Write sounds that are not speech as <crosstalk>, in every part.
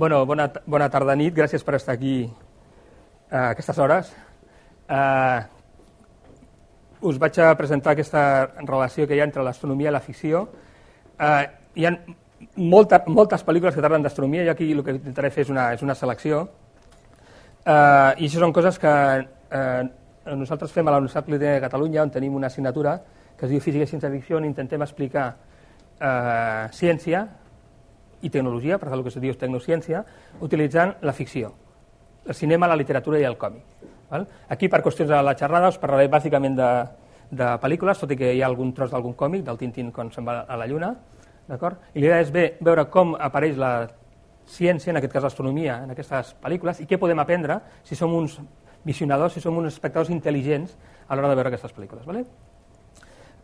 Bueno, bona, bona tarda nit, gràcies per estar aquí eh, a aquestes hores. Eh, us vaig a presentar aquesta relació que hi ha entre l'astronomia i la ficció. Eh, hi ha molta, moltes pel·lícules que parlen d'astronomia, i aquí el que intentaré fer és una, és una selecció. Eh, I això són coses que eh, nosaltres fem a la Universitat Politècnica de Catalunya, on tenim una assignatura que es diu Física i Ciència-Ficció, on intentem explicar eh, ciència i tecnologia, per tant el que se diu tecnociència, utilitzant la ficció, el cinema, la literatura i el còmic. Val? Aquí, per qüestions de la xerrada, us parlaré bàsicament de, de pel·lícules, tot i que hi ha algun tros d'algun còmic, del Tintín quan se'n va a la Lluna, d'acord? I l'idea és bé, veure com apareix la ciència, en aquest cas l'astronomia, en aquestes pel·lícules, i què podem aprendre si som uns visionadors, si som uns espectadors intel·ligents a l'hora de veure aquestes pel·lícules. Vale?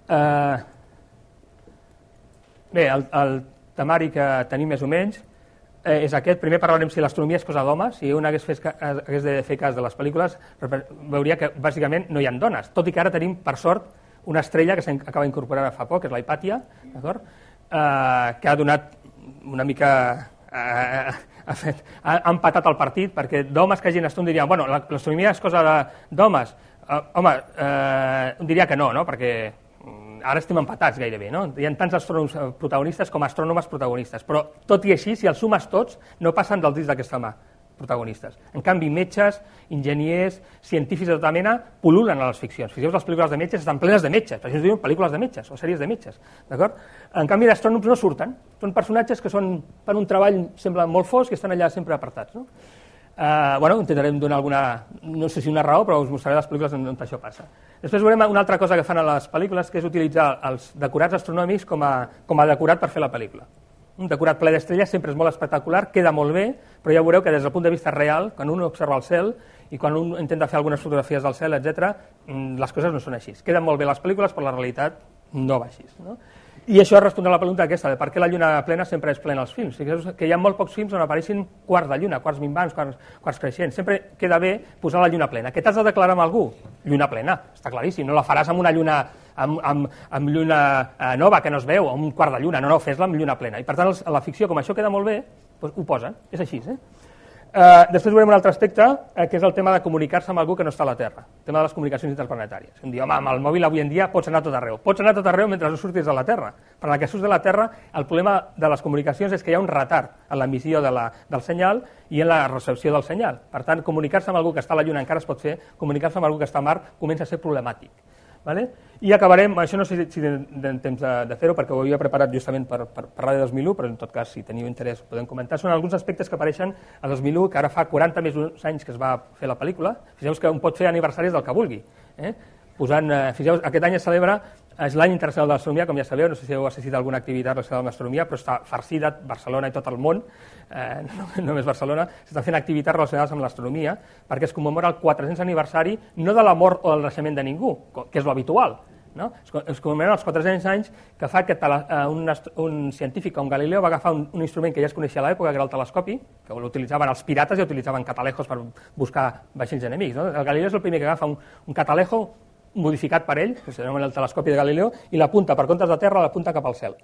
Uh, bé, el, el temari que tenim més o menys eh, és aquest. Primer parlarem si l'astronomia és cosa d'homes. Si un hagués, fet, hagués de fer cas de les pel·lícules, veuria que bàsicament no hi ha dones, tot i que ara tenim, per sort, una estrella que s'acaba d'incorporar fa poc, que és la Hipàtia? Eh, que ha donat una mica... Eh, ha, fet, ha, empatat el partit, perquè d'homes que hagin estudi dirien, bueno, l'astronomia és cosa d'homes. Uh, home, uh, diria que no, no? perquè ara estem empatats gairebé, no? Hi ha tants astrònoms eh, protagonistes com astrònomes protagonistes, però tot i així, si els sumes tots, no passen dels dits d'aquesta mà protagonistes. En canvi, metges, enginyers, científics de tota mena pul·lulen a les ficcions. Fixeu les pel·lícules de metges estan plenes de metges, per això es diuen pel·lícules de metges o sèries de metges, d'acord? En canvi, d'astrònoms no surten, són personatges que són, fan un treball, sembla molt fosc, que estan allà sempre apartats, no? Uh, bueno, intentarem donar alguna, no sé si una raó, però us mostraré les pel·lícules on, on això passa. Després veurem una altra cosa que fan a les pel·lícules, que és utilitzar els decorats astronòmics com a, com a decorat per fer la pel·lícula. Un decorat ple d'estrelles sempre és molt espectacular, queda molt bé, però ja veureu que des del punt de vista real, quan un observa el cel i quan un intenta fer algunes fotografies del cel, etc, mm, les coses no són així. Queden molt bé les pel·lícules, però la realitat no va així. No? I això respon a la pregunta aquesta, de per què la lluna plena sempre és plena als films. Fixeu que hi ha molt pocs films on apareixin quarts de lluna, quarts minvants, quarts, quarts creixents. Sempre queda bé posar la lluna plena. Què t'has de declarar amb algú? Lluna plena, està claríssim. No la faràs amb una lluna, amb, amb, amb lluna eh, nova que no es veu, o un quart de lluna. No, no, fes-la amb lluna plena. I per tant, la ficció, com això queda molt bé, doncs ho posen. És així, eh? Uh, després veurem un altre aspecte, uh, que és el tema de comunicar-se amb algú que no està a la Terra, el tema de les comunicacions interplanetàries. Em diu, home, amb el mòbil avui en dia pots anar tot arreu. Pots anar tot arreu mentre no surtis de la Terra. Per la que surts de la Terra, el problema de les comunicacions és que hi ha un retard en l'emissió de la, del senyal i en la recepció del senyal. Per tant, comunicar-se amb algú que està a la Lluna encara es pot fer, comunicar-se amb algú que està a Mar comença a ser problemàtic. Vale? I acabarem, això no sé si tenen temps de, de fer-ho perquè ho havia preparat justament per, per parlar de 2001, però en tot cas, si teniu interès, podem comentar. Són alguns aspectes que apareixen a 2001, que ara fa 40 més anys que es va fer la pel·lícula. Fixeu que un pot fer aniversaris del que vulgui. Eh? Posant, eh, fixeu, aquest any es celebra és l'any internacional de l'astronomia, com ja sabeu, no sé si heu assistit a alguna activitat relacionada amb l'astronomia, però està farcida Barcelona i tot el món, eh, no, <laughs> només Barcelona, s'estan fent activitats relacionades amb l'astronomia, perquè es commemora el 400 aniversari no de la mort o del naixement de ningú, que és lo habitual, no? Es commemoren els 400 anys que fa que uh, un, un científic com Galileo va agafar un, un instrument que ja es coneixia a l'època, que era el telescopi, que l'utilitzaven els pirates i utilitzaven catalejos per buscar vaixells enemics. No? El Galileo és el primer que agafa un, un catalejo modificat per ell, que s'anomena el telescopi de Galileo, i l'apunta per comptes de terra, l'apunta cap al cel.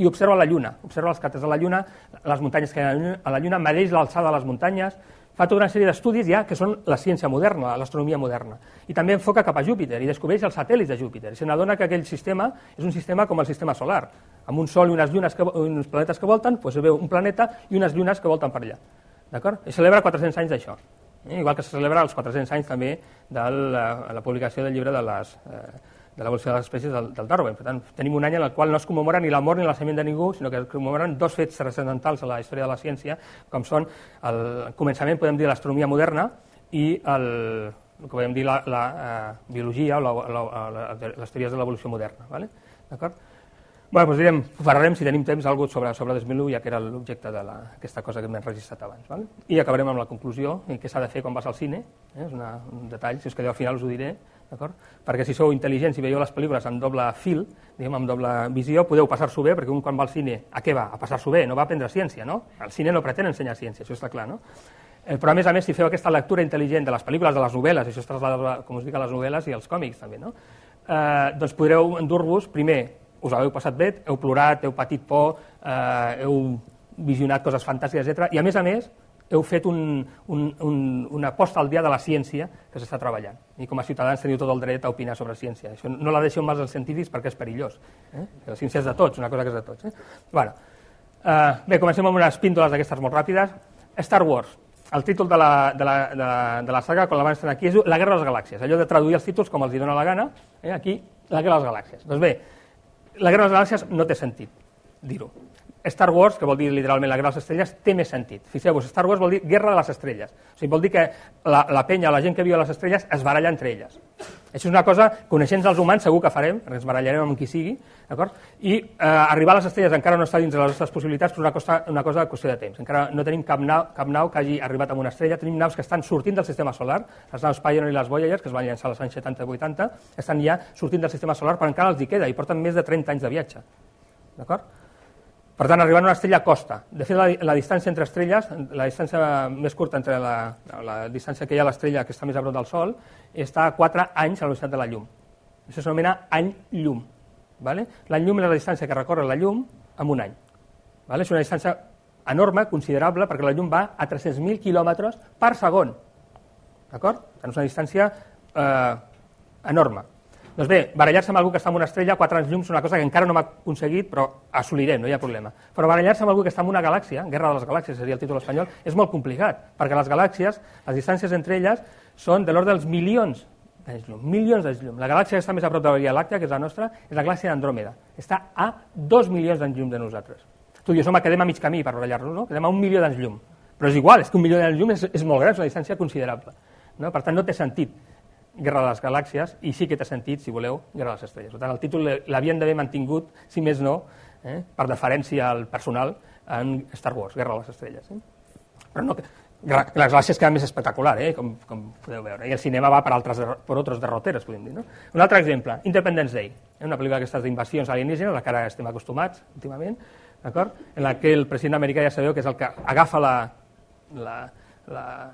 I observa la Lluna, observa els càters de la Lluna, les muntanyes que hi ha a la Lluna, medeix l'alçada de les muntanyes, fa tota una sèrie d'estudis ja que són la ciència moderna, l'astronomia moderna. I també enfoca cap a Júpiter i descobreix els satèl·lits de Júpiter. Se n'adona que aquell sistema és un sistema com el sistema solar, amb un sol i unes llunes que, uns planetes que volten, doncs veu un planeta i unes llunes que volten per allà. D'acord? I celebra 400 anys d'això. Eh? Igual que se celebra els 400 anys també de la, la publicació del llibre de les, eh, de l'evolució de les espècies del, del Darwin. Per tant, tenim un any en el qual no es commemora ni la mort ni la naixement de ningú, sinó que es commemoren dos fets transcendentals a la història de la ciència, com són el començament, podem dir, l'astronomia moderna i el, el que podem dir la, la uh, biologia o les teories de l'evolució moderna. ¿vale? D'acord? Bueno, doncs direm, parlarem, si tenim temps, alguna sobre, sobre 2001, ja que era l'objecte d'aquesta cosa que m'he registrat abans. Val? I acabarem amb la conclusió, què s'ha de fer quan vas al cine, eh? és una, un detall, si us quedeu al final us ho diré, d'acord? Perquè si sou intel·ligents i veieu les pel·lícules en doble fil, diguem, amb doble visió, podeu passar-s'ho bé, perquè un quan va al cine, a què va? A passar-s'ho bé, no va a aprendre ciència, no? El cine no pretén ensenyar ciència, això està clar, no? Eh, però a més a més, si feu aquesta lectura intel·ligent de les pel·lícules, de les novel·les, això es trasllada, com us dic, a les novel·les i als còmics també, no? Eh, doncs podreu endur-vos, primer, us l'heu passat bé, heu plorat, heu patit por, eh, heu visionat coses fantàstiques, etc. I a més a més, heu fet un, un, un, una posta al dia de la ciència que s'està treballant. I com a ciutadans teniu tot el dret a opinar sobre ciència. Això no la deixeu mals als científics perquè és perillós. Eh? La ciència és de tots, una cosa que és de tots. Eh? Bueno, uh, bé, comencem amb unes píndoles d'aquestes molt ràpides. Star Wars, el títol de la, de la, de, de la saga, quan la van estrenar aquí, és La guerra de les galàxies. Allò de traduir els títols com els hi dona la gana, eh? aquí, La guerra de les galàxies. Doncs bé, La guerra de les galàxies no té sentit dir-ho. Star Wars, que vol dir literalment la guerra de les estrelles, té més sentit. Fixeu-vos, Star Wars vol dir guerra de les estrelles. O sigui, vol dir que la, la penya, la gent que viu a les estrelles, es baralla entre elles. Això és una cosa, coneixent els humans, segur que farem, perquè ens barallarem amb qui sigui, d'acord? I eh, arribar a les estrelles encara no està dins de les nostres possibilitats, però és una cosa, una cosa de qüestió de temps. Encara no tenim cap nau, cap nau que hagi arribat a una estrella, tenim naus que estan sortint del sistema solar, les naus Pioneer i les Voyager, que es van llançar als anys 70 i 80, estan ja sortint del sistema solar, però encara els hi queda, i porten més de 30 anys de viatge. D'acord? Per tant, arribant a una estrella costa. De fet, la, la distància entre estrelles, la distància més curta entre la, la distància que hi ha a l'estrella que està més a prop del Sol, està a 4 anys a la velocitat de la llum. Això s'anomena any-llum. Vale? L'any llum és la distància que recorre la llum en un any. Vale? És una distància enorme, considerable, perquè la llum va a 300.000 km per segon. D'acord? És una distància eh, enorme. Doncs bé, barallar-se amb algú que està en una estrella, quatre anys llum, és una cosa que encara no m'ha aconseguit, però assolirem, no hi ha problema. Però barallar-se amb algú que està en una galàxia, Guerra de les Galàxies seria el títol espanyol, és molt complicat, perquè les galàxies, les distàncies entre elles, són de l'ordre dels milions d'anys llum, milions d'anys llum. La galàxia que està més a prop de la Via Làctea, que és la nostra, és la galàxia d'Andròmeda. Està a dos milions d'anys llum de nosaltres. Tu i jo som a quedem a mig camí per barallar-nos, no? Quedem a un milió d'anys llum. Però és igual, és que un milió d'anys llum és, és molt gran, és una distància considerable. No? Per tant, no té sentit Guerra de les Galàxies, i sí que té sentit, si voleu, Guerra de les Estrelles. Per tant, el títol l'havien d'haver mantingut, si més no, eh, per deferència al personal, en Star Wars, Guerra de les Estrelles. Eh? Però no, les galàxies queda més espectacular, eh, com, com podeu veure, i el cinema va per, altres, per altres derroteres, podem dir. No? Un altre exemple, Independence Day, eh, una pel·lícula d'aquestes d'invasions alienígenes, a la que ara estem acostumats últimament, en la que el president americà ja sabeu que és el que agafa la, la, la,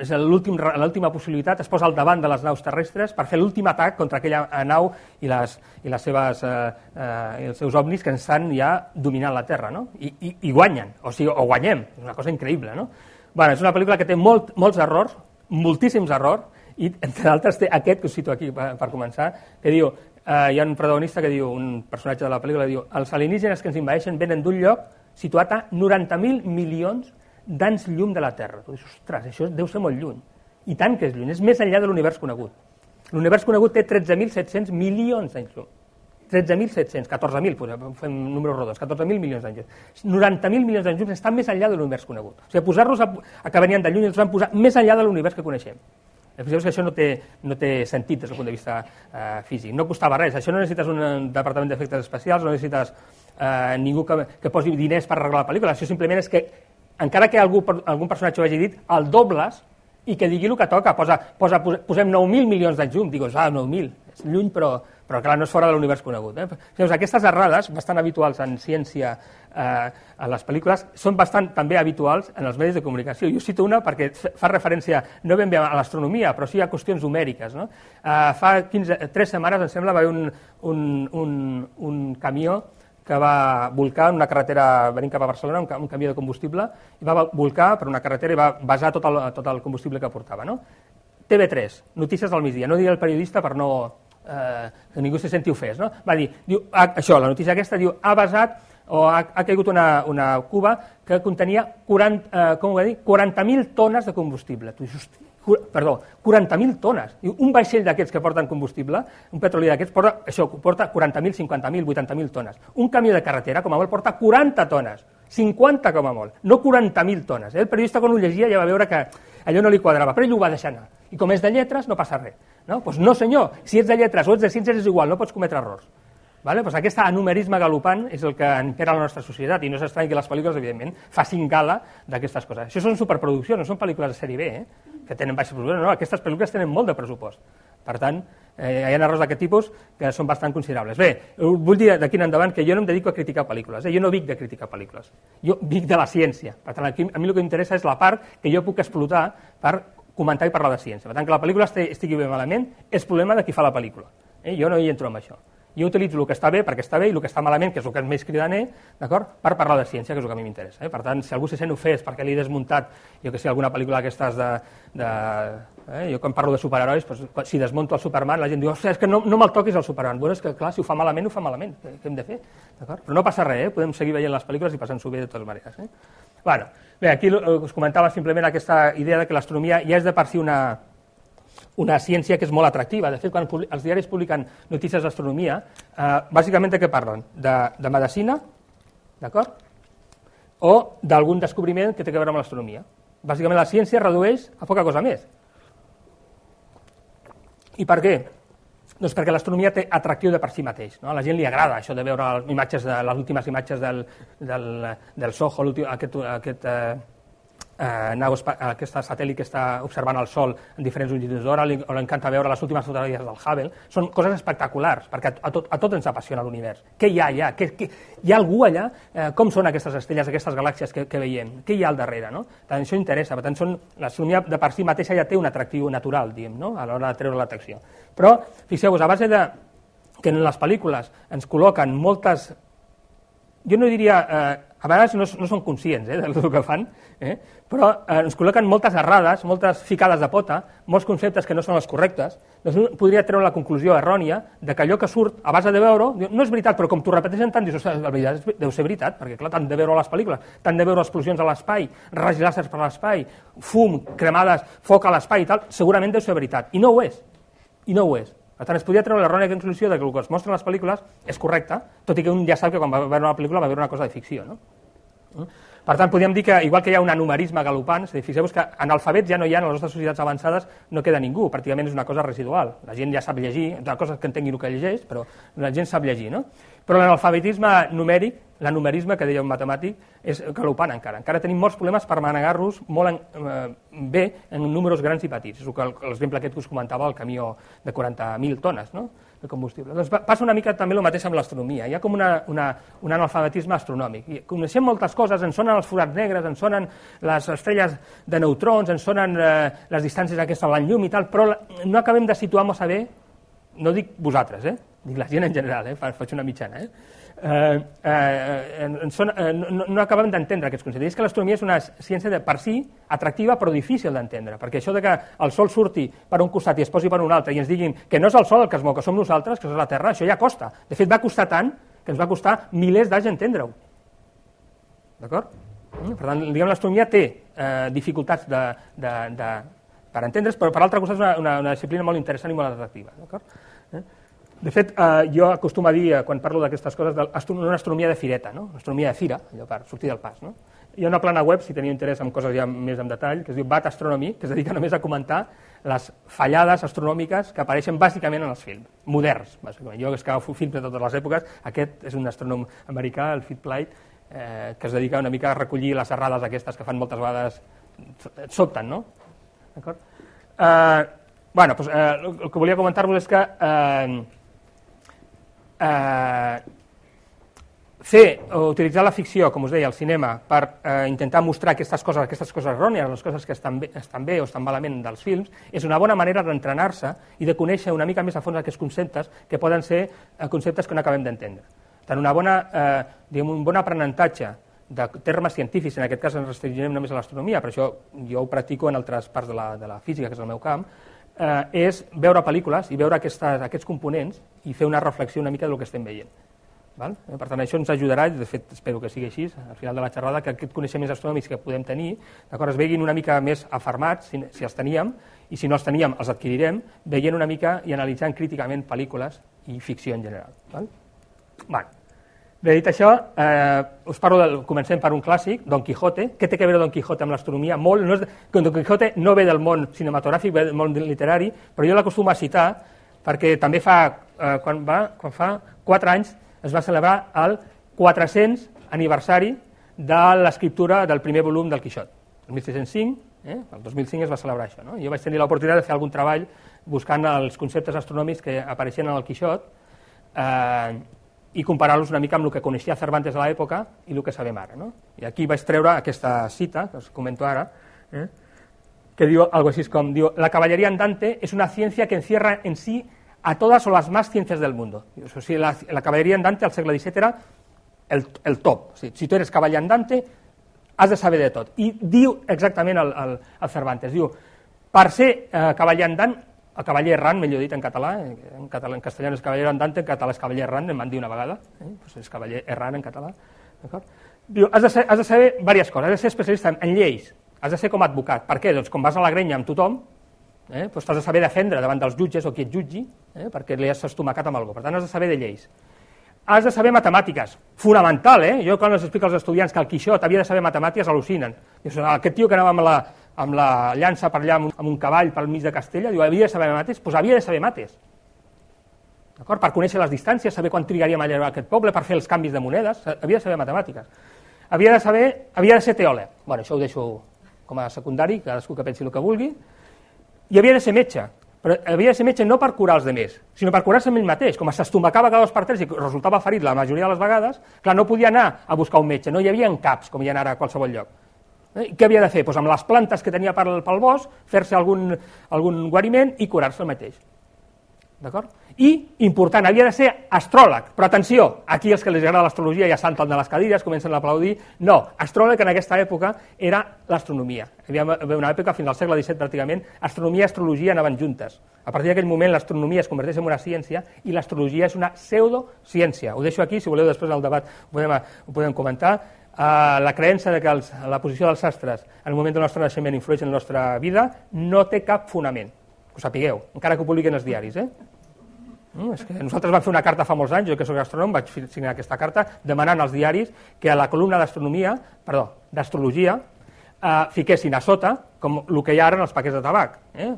és l'última possibilitat, es posa al davant de les naus terrestres per fer l'últim atac contra aquella eh, nau i, les, i les seves, eh, eh, els seus ovnis que estan ja dominant la Terra, no? I, i, i guanyen, o sigui, o guanyem, és una cosa increïble, no? Bueno, és una pel·lícula que té molt, molts errors, moltíssims errors, i entre d'altres té aquest que us cito aquí per, per començar, que diu, eh, hi ha un protagonista que diu, un personatge de la pel·lícula, diu, els alienígenes que ens invadeixen venen d'un lloc situat a 90.000 milions d'anys llum de la Terra. Tu dius, ostres, això deu ser molt lluny. I tant que és lluny, és més enllà de l'univers conegut. L'univers conegut té 13.700 milions d'anys llum. 13.700, 14.000, fem números rodons, 14.000 milions d'anys llum. 90.000 milions d'anys llum estan més enllà de l'univers conegut. O sigui, posar-los a, a que venien de lluny els van posar més enllà de l'univers que coneixem. Fixeu que això no té, no té sentit des del punt de vista eh, físic. No costava res. Això no necessites un departament d'efectes especials, no necessites eh, ningú que, que posi diners per arreglar la pel·lícula. Això simplement és que encara que algú, algun personatge ho hagi dit, el dobles i que digui el que toca. Posa, posa, posem 9.000 milions llum. Dius, ah, 9.000, és lluny, però, però clar, no és fora de l'univers conegut. Eh? Llavors, aquestes errades, bastant habituals en ciència, eh, a les pel·lícules, són bastant també habituals en els medis de comunicació. Jo cito una perquè fa referència no ben bé a l'astronomia, però sí a qüestions numèriques. No? Eh, fa 15, 3 setmanes, em sembla, va haver un, un, un, un camió que va volcar en una carretera venint cap a Barcelona, un, un camió de combustible, i va volcar per una carretera i va basar tot el, tot el combustible que portava. No? TV3, notícies del migdia, no diré el periodista per no eh, que ningú se senti ofès. No? Va dir, diu, ah, això, la notícia aquesta diu, ha basat o ha, ha caigut una, una cuba que contenia 40, eh, com ho va dir, 40.000 tones de combustible. Tu dius, perdó, 40.000 tones. Un vaixell d'aquests que porten combustible, un petroli d'aquests, porta, això, porta 40.000, 50.000, 80.000 tones. Un camió de carretera, com a molt, porta 40 tones. 50 com a molt, no 40.000 tones. Eh? El periodista, quan ho llegia, ja va veure que allò no li quadrava, però ell ho va deixar anar. I com és de lletres, no passa res. No? Pues no, senyor, si ets de lletres o ets de ciències és igual, no pots cometre errors. Vale? Pues aquest anumerisme galopant és el que impera la nostra societat i no és estrany que les pel·lícules, evidentment, facin gala d'aquestes coses. Això són superproduccions, no són pel·lícules de sèrie B, eh? que tenen baixa pressupost. No, aquestes pel·lícules tenen molt de pressupost. Per tant, eh, hi ha errors d'aquest tipus que són bastant considerables. Bé, vull dir d'aquí en endavant que jo no em dedico a criticar pel·lícules, eh? jo no vic de criticar pel·lícules, jo vic de la ciència. Per tant, aquí, a mi el que m'interessa és la part que jo puc explotar per comentar i parlar de ciència. Per tant, que la pel·lícula estigui bé malament és problema de qui fa la pel·lícula. Eh? Jo no hi entro en això. Jo utilitzo el que està bé perquè està bé i el que està malament, que és el que és més cridaner, d'acord? per parlar de ciència, que és el que a mi m'interessa. Eh? Per tant, si algú se sent ofès perquè li he desmuntat, jo que sé, alguna pel·lícula d'aquestes de... de eh? Jo quan parlo de superherois, doncs, si desmonto el Superman, la gent diu, és que no, no me'l toquis el Superman. Bueno, és que clar, si ho fa malament, ho fa malament. Què hem de fer? Però no passa res, eh? podem seguir veient les pel·lícules i passant-s'ho bé de totes maneres. Eh? Bueno, bé, aquí us comentava simplement aquesta idea de que l'astronomia ja és de per si una, una ciència que és molt atractiva. De fet, quan els diaris publiquen notícies d'astronomia, eh, bàsicament de què parlen? De, de medicina, d'acord? O d'algun descobriment que té a veure amb l'astronomia. Bàsicament la ciència redueix a poca cosa més. I per què? Doncs perquè l'astronomia té atractiu de per si mateix. No? A la gent li agrada això de veure imatges de, les últimes imatges del, del, del SOHO, aquest, aquest eh, eh, nau, aquest satèl·lit que està observant el Sol en diferents longituds d'hora, o l'encanta veure les últimes fotografies del Hubble, són coses espectaculars, perquè a tot, a tot ens apassiona l'univers. Què hi ha allà? Què, què, hi ha algú allà? Eh, com són aquestes estrelles, aquestes galàxies que, que veiem? Què hi ha al darrere? No? Tant això interessa, per tant, són, l'astronomia de per si mateixa ja té un atractiu natural, diguem, no? a l'hora de treure l'atracció. Però, fixeu-vos, a base de que en les pel·lícules ens col·loquen moltes jo no diria, eh, a vegades no, no són conscients eh, del que fan, eh, però eh, ens col·loquen moltes errades, moltes ficades de pota, molts conceptes que no són els correctes, doncs un podria treure la conclusió errònia de que allò que surt a base de veure, no és veritat, però com t'ho repeteixen tant, dius, la veritat deu ser veritat, perquè clar, tant de veure les pel·lícules, tant de veure explosions a l'espai, làsers per l'espai, fum, cremades, foc a l'espai i tal, segurament deu ser veritat. I no ho és. I no ho és. Per tant, es podria treure l'errònia conclusió de que el que es mostra en les pel·lícules és correcte, tot i que un ja sap que quan va veure una pel·lícula va veure una cosa de ficció. No? Mm? Per tant, podríem dir que, igual que hi ha un anumerisme galopant, dir, fixeu-vos que analfabets ja no hi ha, en les nostres societats avançades no queda ningú, pràcticament és una cosa residual. La gent ja sap llegir, de coses que entenguin el que llegeix, però la gent sap llegir, no? Però l'analfabetisme numèric, l'anumerisme que deia un matemàtic, és galopant encara. Encara tenim molts problemes per manegar-los molt en, eh, bé en números grans i petits. És l'exemple aquest que us comentava, el camió de 40.000 tones no? de combustible. Doncs passa una mica també el mateix amb l'astronomia. Hi ha com una, una, un analfabetisme astronòmic. I coneixem moltes coses, ens sonen els forats negres, ens sonen les estrelles de neutrons, ens sonen eh, les distàncies aquestes a l'enllum i tal, però no acabem de situar-nos a bé, no dic vosaltres, eh? dic la gent en general, eh? faig una mitjana, eh? Eh, eh, són, eh, no, no acabem d'entendre aquests conceptes. És que l'astronomia és una ciència de per si atractiva però difícil d'entendre, perquè això de que el Sol surti per un costat i es posi per un altre i ens diguin que no és el Sol el que es mou, que som nosaltres, que és la Terra, això ja costa. De fet, va costar tant que ens va costar milers d'anys entendre-ho. D'acord? Mm, per tant, diguem, l'astronomia té eh, dificultats de, de, de, per entendre's, però per altra cosa és una, una, una disciplina molt interessant i molt atractiva. D'acord? Eh? De fet, eh, jo acostumo a dir, eh, quan parlo d'aquestes coses, una astronomia de fireta, no? una astronomia de fira, allò per sortir del pas. No? Hi ha una plana web, si teniu interès en coses ja més en detall, que es diu Bat Astronomy, que es dedica només a comentar les fallades astronòmiques que apareixen bàsicament en els films, moderns. Bàsicament. Jo que agafo films de totes les èpoques, aquest és un astrònom americà, el Fitplight, eh, que es dedica una mica a recollir les errades aquestes que fan moltes vegades, et sobten, no? D'acord? Eh, bueno, doncs, eh, el que volia comentar-vos és que eh, eh, fer o utilitzar la ficció, com us deia, el cinema, per eh, intentar mostrar aquestes coses, aquestes coses errònies, les coses que estan bé, estan bé o estan malament dels films, és una bona manera d'entrenar-se i de conèixer una mica més a fons aquests conceptes que poden ser eh, conceptes que no acabem d'entendre. Tant una bona, eh, diguem, un bon aprenentatge de termes científics, en aquest cas ens restringirem només a l'astronomia, per això jo ho practico en altres parts de la, de la física, que és el meu camp, eh, és veure pel·lícules i veure aquestes, aquests components i fer una reflexió una mica del que estem veient. Val? Eh, per tant, això ens ajudarà, de fet espero que sigui així, al final de la xerrada, que aquest coneixements astronòmics que podem tenir es veguin una mica més afermats, si, si els teníem, i si no els teníem, els adquirirem, veient una mica i analitzant críticament pel·lícules i ficció en general. Val? Bueno. Bé, dit això, eh, us parlo del, comencem per un clàssic, Don Quijote. Què té a veure Don Quijote amb l'astronomia? Molt, no és, Don Quijote no ve del món cinematogràfic, ve del món literari, però jo l'acostumo a citar perquè també fa, eh, quan, va, quan fa 4 anys es va celebrar el 400 aniversari de l'escriptura del primer volum del Quixot. El 1605, eh, el 2005 es va celebrar això. No? Jo vaig tenir l'oportunitat de fer algun treball buscant els conceptes astronòmics que apareixien en el Quixot, eh, i comparar-los una mica amb el que coneixia Cervantes a l'època i el que sabem ara. No? I aquí vaig treure aquesta cita, que us comento ara, eh? que diu algo així com, diu, la caballería andante es una ciencia que encierra en sí a todas o las más ciencias del mundo. O sigui, la, la caballeria andante al segle XVII era el, el top. O sigui, si tu eres cavaller andante, has de saber de tot. I diu exactament el, el, el Cervantes, diu, per ser eh, cavaller andant, el cavaller errant, millor dit en català, eh, en, català, en castellà és cavaller andante, en català és cavaller errant, em van dir una vegada, eh? pues és cavaller errant en català, Diu, has de, ser, has de saber diverses coses, has de ser especialista en, en lleis, has de ser com a advocat. Per què? Doncs quan vas a la grenya amb tothom, eh, doncs has de saber defendre davant dels jutges o qui et jutgi, eh, perquè li has estomacat amb algú. Per tant, has de saber de lleis has de saber matemàtiques. Fonamental, eh? Jo quan els explico als estudiants que el Quixot havia de saber matemàtiques al·lucinen. Dius, aquest tio que anava amb la, amb la llança per allà amb un, amb un cavall pel mig de Castella, diu, havia de saber mates? Doncs pues havia de saber mates. D'acord? Per conèixer les distàncies, saber quan trigaríem a llevar aquest poble, per fer els canvis de monedes, havia de saber matemàtiques. Havia de saber, havia de ser teòleg. Bueno, això ho deixo com a secundari, cadascú que pensi el que vulgui. I havia de ser metge però havia de ser metge no per curar els demés, sinó per curar-se amb ell mateix. Com s'estomacava cada dos per tres i resultava ferit la majoria de les vegades, clar, no podia anar a buscar un metge, no hi havia caps, com hi ha ara a qualsevol lloc. Eh? Què havia de fer? Pues amb les plantes que tenia pel, pel bosc, fer-se algun, algun guariment i curar-se el mateix. D'acord? I, important, havia de ser astròleg, però atenció, aquí els que els agrada l'astrologia ja salten de les cadires, comencen a aplaudir, no, astròleg en aquesta època era l'astronomia. Hi havia una època, fins al segle XVII pràcticament, astronomia i astrologia anaven juntes. A partir d'aquell moment l'astronomia es converteix en una ciència i l'astrologia és una pseudociència. Ho deixo aquí, si voleu després del debat ho podem, ho podem comentar. Uh, la creença de que els, la posició dels astres en el moment del nostre naixement influeix en la nostra vida no té cap fonament, que ho sapigueu, encara que ho publiquen els diaris. Eh? No, és que nosaltres vam fer una carta fa molts anys, jo que sóc astrònom vaig signar aquesta carta demanant als diaris que a la columna d'astronomia, perdó, d'astrologia, eh, fiquessin a sota, com el que hi ha ara en els paquets de tabac. Eh?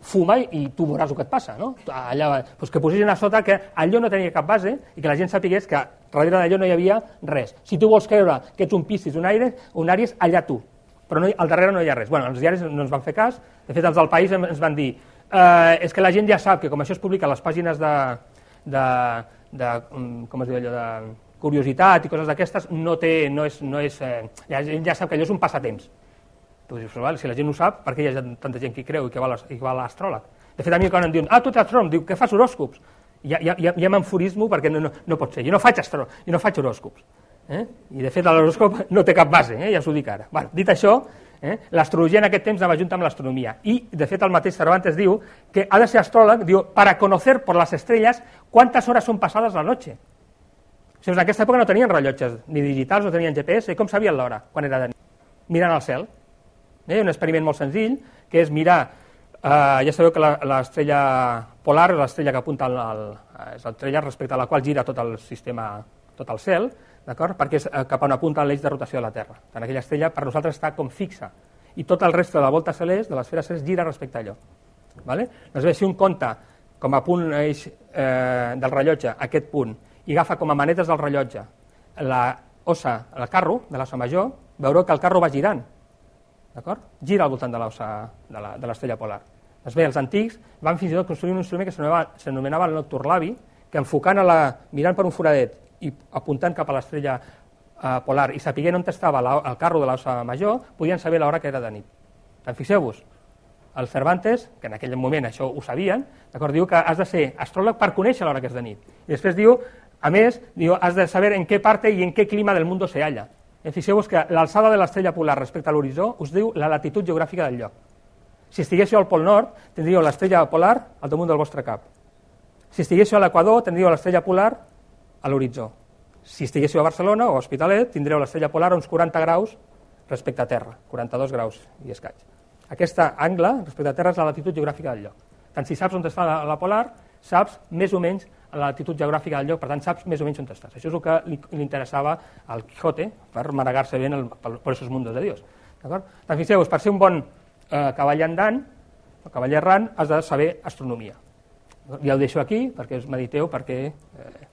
Fuma i tu veuràs el que et passa. No? Allà, doncs que posessin a sota que allò no tenia cap base i que la gent sapigués que darrere d'allò no hi havia res. Si tu vols creure que ets un Piscis, un Aire, un Aries, allà tu. Però no, al darrere no hi ha res. Bueno, els diaris no ens van fer cas, de fet els del País ens van dir eh, és que la gent ja sap que com això es publica a les pàgines de, de, de mm, com es diu allò, de curiositat i coses d'aquestes, no té, no és, no és, eh, la gent ja sap que allò és un passatemps. Tu dius, val, si la gent ho sap, per què hi ha tanta gent que creu i que va l'astròleg? De fet, a mi quan em diuen, ah, tu ets astròleg, diu, què fas horòscops? Ja, ja, ja, ja m'enfurismo perquè no, no, no pot ser. Jo no faig astròleg, jo no faig horòscops. Eh? I de fet l'horòscop no té cap base, eh? ja us ho dic ara. Bueno, dit això, Eh? L'astrologia en aquest temps anava junta amb l'astronomia. I, de fet, el mateix Cervantes diu que ha de ser astròleg, diu, para conocer por las estrellas cuántas horas son pasadas la noche. O sigui, en aquesta època no tenien rellotges ni digitals, no tenien GPS, com sabien l'hora quan era de nit? Mirant al cel. Eh? Un experiment molt senzill, que és mirar, eh, ja sabeu que l'estrella polar és l'estrella que apunta al, al, és l'estrella respecte a la qual gira tot el sistema, tot el cel, d'acord? perquè és eh, cap on apunta l'eix de rotació de la Terra. Tant aquella estrella per nosaltres està com fixa i tot el reste de la volta celest, de l'esfera celest, gira respecte a allò. Vale? Doncs bé, si un compta com a punt eix eh, del rellotge aquest punt i agafa com a manetes del rellotge la ossa, el carro de l'ossa major, veureu que el carro va girant. D'acord? Gira al voltant de l'estrella polar. Doncs bé, els antics van fins i tot construir un instrument que s'anomenava el nocturlavi, que enfocant a la, mirant per un foradet i apuntant cap a l'estrella eh, polar i sapiguent on estava la, el carro de l'ossa major, podien saber l'hora que era de nit. En fixeu-vos, el Cervantes, que en aquell moment això ho sabien, diu que has de ser astròleg per conèixer l'hora que és de nit. I després diu, a més, diu, has de saber en què parte i en què clima del món se halla. Eh, Fixeu-vos que l'alçada de l'estrella polar respecte a l'horitzó us diu la latitud geogràfica del lloc. Si estiguéssiu al Pol Nord, tindríeu l'estrella polar al damunt del vostre cap. Si estiguéssiu a l'Equador, tindríeu l'estrella polar a l'horitzó. Si estiguéssiu a Barcelona o a Hospitalet, tindreu l'estrella polar a uns 40 graus respecte a terra, 42 graus i escaig. Aquesta angle respecte a terra és la latitud geogràfica del lloc. Tant si saps on està la, la polar, saps més o menys la latitud geogràfica del lloc, per tant saps més o menys on estàs. Això és el que li, li interessava al Quijote per manegar-se bé el, per, per esos mundos de Dios. Tant fixeu-vos, per ser un bon eh, cavall andant, o cavall errant, has de saber astronomia. Ja ho deixo aquí perquè us mediteu perquè eh,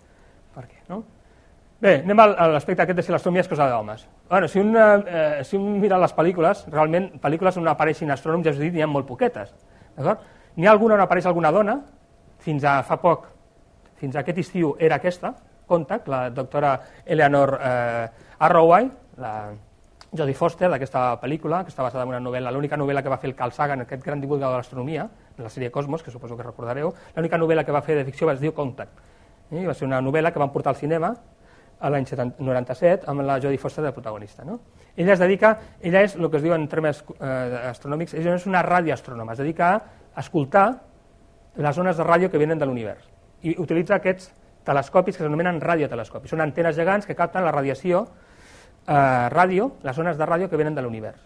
per què, no? Bé, anem a l'aspecte aquest de si l'astronomia és cosa d'homes. Bueno, si un, eh, si un mira les pel·lícules, realment, pel·lícules on apareixin astrònoms, ja us he dit, n'hi ha molt poquetes. N'hi ha alguna on apareix alguna dona, fins a fa poc, fins a aquest estiu era aquesta, Contact, la doctora Eleanor eh, Arroway, la Jodie Foster d'aquesta pel·lícula, que està basada en una novel·la, l'única novel·la que va fer el Carl Sagan, aquest gran divulgador de l'astronomia, la sèrie Cosmos, que suposo que recordareu, l'única novel·la que va fer de ficció es diu Contact. Eh? Va ser una novel·la que van portar al cinema a l'any 97 amb la Jodie Foster de protagonista. No? Ella es dedica, ella és el que es diu en termes eh, astronòmics, ella és una radioastrònoma, es dedica a escoltar les ones de ràdio que venen de l'univers i utilitza aquests telescopis que s'anomenen radiotelescopis. Són antenes gegants que capten la radiació eh, ràdio, les ones de ràdio que venen de l'univers.